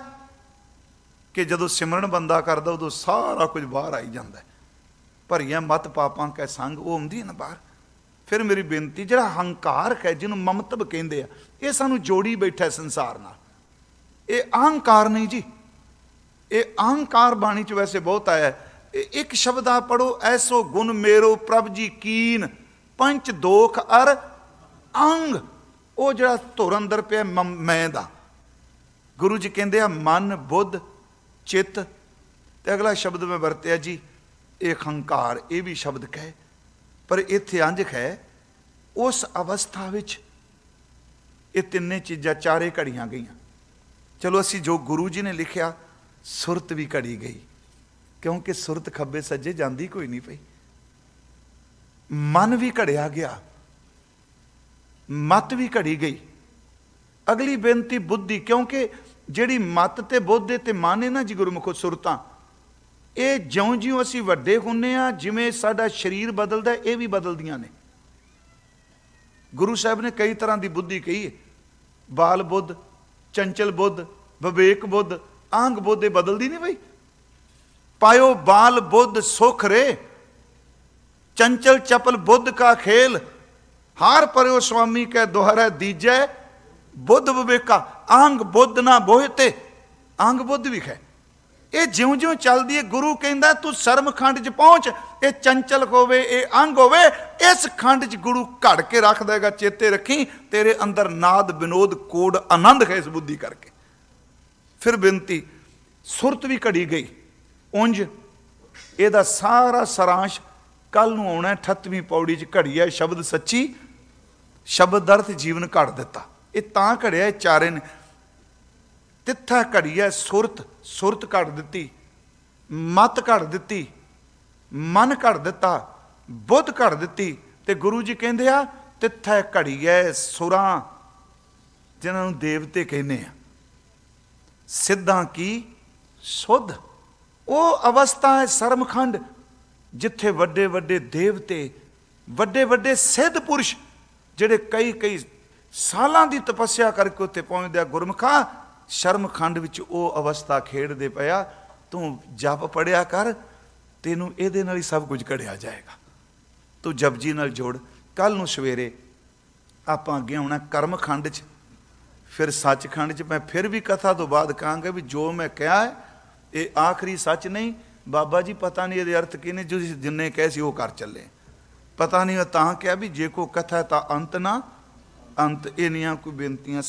ਕਿ ਜਦੋਂ ਸਿਮਰਨ ਬੰਦਾ ਕਰਦਾ, ਉਦੋਂ ਸਾਰਾ ਕੁਝ ਬਾਹਰ ਆਈ ਜਾਂਦਾ ਭਰੀਆਂ ਮਤ ਪਾਪਾਂ ਕੈ ਸੰਗ, ਉਹ ਆਉਂਦੀ ਨਾ ਬਾਹਰ। ਫਿਰ ਮੇਰੀ ਬੇਨਤੀ, ਜਿਹੜਾ ਹੰਕਾਰ ਹੈ ਜਿਹਨੂੰ ਮਮਤਬ ਕਹਿੰਦੇ ਆ, ਇਹ ਸਾਨੂੰ ਜੋੜੀ ਬੈਠਾ ਸੰਸਾਰ ਨਾਲ। ਇਹ ਅਹੰਕਾਰ ਨਹੀਂ ਜੀ। ਇਹ ਅਹੰਕਾਰ ਬਾਣੀ ਚ ਵੈਸੇ ਬਹੁਤ ਆਇਆ ਇੱਕ ਸ਼ਬਦ ਆ ਪੜੋ ਐਸੋ ਗੁਣ ਮੇਰੋ ਪ੍ਰਭ ਜੀ ਕੀਨ, ਪੰਚ ਦੋਖ ਅਰ ਅੰਗ। ਉਹ ਜਿਹੜਾ ਧੁਰ ਅੰਦਰ ਪਿਆ ਮੈਂ ਦਾ। ਗੁਰੂ ਜੀ ਕਹਿੰਦੇ ਆ, ਮਨ, ਬੁੱਧ, ਚਿੱਤ। ਤੇ ਅਗਲਾ ਸ਼ਬਦ ਮੈਂ ਵਰਤਿਆ ਜੀ ਇਹ ਹੰਕਾਰ ਇਹ ਵੀ ਸ਼ਬਦ ਕਹੇ। ਪਰ ਇੱਥੇ ਅੰਜ ਹੈ ਉਸ ਅਵਸਥਾ ਵਿੱਚ ਇਹ ਤਿੰਨੇ ਚੀਜ਼ਾਂ ਚਾਰੇ ਘੜੀਆਂ ਗਈਆਂ। ਚਲੋ ਅਸੀਂ ਜੋ ਗੁਰੂ ਜੀ ਨੇ ਲਿਖਿਆ, ਸੁਰਤ ਵੀ ਘੜੀ ਗਈ। ਕਿਉਂਕਿ ਸੁਰਤ ਖੱਬੇ ਸੱਜੇ ਜਾਂਦੀ ਕੋਈ ਨਹੀਂ ਪਈ। ਮਨ ਵੀ ਘੜਿਆ ਗਿਆ। ਮਤ ਵੀ ਘੜੀ ਗਈ। ਅਗਲੀ ਬੇਨਤੀ ਬੁੱਧੀ, ਕਿਉਂਕਿ ਜਿਹੜੀ ਮਤ ਤੇ ਬੁੱਧ ਤੇ ਮਨ ਹੈ ਨਾ ਜੀ ਗੁਰਮੁਖੋ ਸੁਰਤਾਂ ਇਹ ਜਿਉਂ-ਜਿਉਂ ਅਸੀਂ ਵੱਡੇ ਹੁੰਨੇ ਆ, ਜਿਵੇਂ ਸਾਡਾ ਸਰੀਰ ਬਦਲਦਾ, ਇਹ ਵੀ ਬਦਲਦੀਆਂ ਨੇ। ਗੁਰੂ ਸਾਹਿਬ ਨੇ ਕਈ ਤਰ੍ਹਾਂ ਦੀ ਬੁੱਧੀ ਕਹੀ ਹੈ ਬਾਲ ਬੁੱਧ, ਚੰਚਲ ਬੁੱਧ, ਵਿਵੇਕ ਬੁੱਧ, ਆਂਗ ਬੁੱਧ, ਇਹ ਬਦਲਦੀ ਨਹੀਂ ਬਈ। ਪਾਇਓ ਬਾਲ ਬੁੱਧ ਸੁਖ ਰੇ, ਚੰਚਲ ਚਪਲ ਬੁੱਧ ਕਾ ਖੇਲ, ਹਾਰ ਪਰਿਓ ਸੁਆਮੀ ਕੈ ਦੁਹਰੈ ਦੀਜੈ, ਬੁੱਧ ਵਿਵੇਕਾ, ਆਂਗ ਬੁੱਧ ਨਾ ਬੋਹਤੇ, ਆਂਗ ਬੁੱਧ ਵੀ ਖੈ। ਇਹ ਜਿਉਂ-ਜਿਉਂ ਚੱਲਦੀ ਹੈ ਗੁਰੂ ਕਹਿੰਦਾ ਤੂੰ ਸ਼ਰਮ ਖੰਡ 'ਚ ਪਹੁੰਚ, ਇਹ ਚੰਚਲ ਹੋਵੇ, ਇਹ ਅੰਗ ਹੋਵੇ, ਇਸ ਖੰਡ 'ਚ ਗੁਰੂ ਘੜ ਕੇ ਰੱਖ ਦੇਗਾ ਚੇਤੇ ਰੱਖੀ, ਤੇਰੇ ਅੰਦਰ ਨਾਦ, ਵਿਨੋਦ, ਕੋਡ, ਆਨੰਦ ਹੈ ਇਸ ਬੁੱਧੀ ਕਰਕੇ। ਫਿਰ ਬੇਨਤੀ, ਸੁਰਤ ਵੀ ਘੜੀ ਗਈ। ਉੰਜ ਇਹਦਾ ਸਾਰਾ ਸਰਾਂਸ਼ ਕੱਲ ਨੂੰ ਆਉਣਾ 38ਵੀਂ ਪੌੜੀ 'ਚ ਘੜੀ ਹੈ ਸ਼ਬਦ ਸੱਚੀ, ਸ਼ਬਦ ਅਰਥ ਜੀਵਨ ਘੜ ਦਿੱਤਾ। ਇਹ ਤਾਂ ਘੜਿਆ ਚਾਰੇ ਨੇ। ਤਿੱਥਾ ਘੜੀ ਹੈ ਸੁਰਤ। ਸੁਰਤ ਘੜ ਦਿੱਤੀ, ਮਤ ਘੜ ਦਿੱਤੀ, ਮਨ ਘੜ ਦਿੱਤਾ, ਬੁੱਧ ਘੜ ਦਿੱਤੀ ਤੇ ਗੁਰੂ ਜੀ ਕਹਿੰਦੇ ਆ, ਤਿੱਥਾ ਘੜੀ ਹੈ ਸੁਰਾਂ। ਜਿਨ੍ਹਾਂ ਨੂੰ ਦੇਵਤੇ ਕਹਿੰਦੇ ਆ। ਸਿੱਧਾਂ ਕੀ? ਸੁਧ। ਉਹ ਅਵਸਥਾ ਹੈ ਸਰਮਖੰਡ ਜਿੱਥੇ ਵੱਡੇ ਵੱਡੇ ਦੇਵਤੇ, ਵੱਡੇ ਵੱਡੇ ਸਿੱਧ ਪੁਰਸ਼, ਜਿਹੜੇ ਕਈ ਕਈ ਸਾਲਾਂ ਦੀ ਤਪੱਸਿਆ ਕਰਕੇ ਉੱਥੇ ਪਹੁੰਚਦੇ ਆ ਗੁਰਮਖਾ ਸ਼ਰਮਖੰਡ ਵਿੱਚ ਉਹ ਅਵਸਥਾ ਖੇਡਦੇ ਪਿਆ, ਤੂੰ ਜਪ ਪੜਿਆ ਕਰ, ਤੈਨੂੰ ਇਹਦੇ ਨਾਲ ਹੀ ਸਭ ਕੁਝ ਘੜਿਆ ਜਾਏਗਾ। ਤੂੰ ਜਪਜੀ ਨਾਲ ਜੋੜ ਕੱਲ ਨੂੰ ਸਵੇਰੇ ਆਪਾਂ ਅੱਗੇ ਆਉਣਾ ਕਰਮ ਖੰਡ 'ਚ। ਫਿਰ ਸੱਚਖੰਡ 'ਚ ਮੈਂ ਫਿਰ ਵੀ ਕਥਾ ਤੋਂ ਬਾਅਦ ਕਹਾਂਗਾ ਵੀ ਜੋ ਮੈਂ ਕਿਹਾ ਹੈ, ਇਹ ਆਖਰੀ ਸੱਚ ਨਹੀਂ। ਬਾਬਾ ਜੀ, ਪਤਾ ਨਹੀਂ ਇਹਦੇ ਅਰਥ ਕੀ ਨੇ, ਜੋ ਜਿੰਨੇ ਕਹੇ ਸੀ ਉਹ ਕਰ ਚੱਲੇ। ਪਤਾ ਨਹੀਂ ਉਹ ਤਾਂ ਕਿਹਾ ਵੀ ਜੇ ਕੋ ਕਥਾ ਤਾਂ ਅੰਤ ਨਾ, ਅੰਤ ਇਹਨੀਆਂ ਕੋਈ ਬੇਨਤੀਆਂ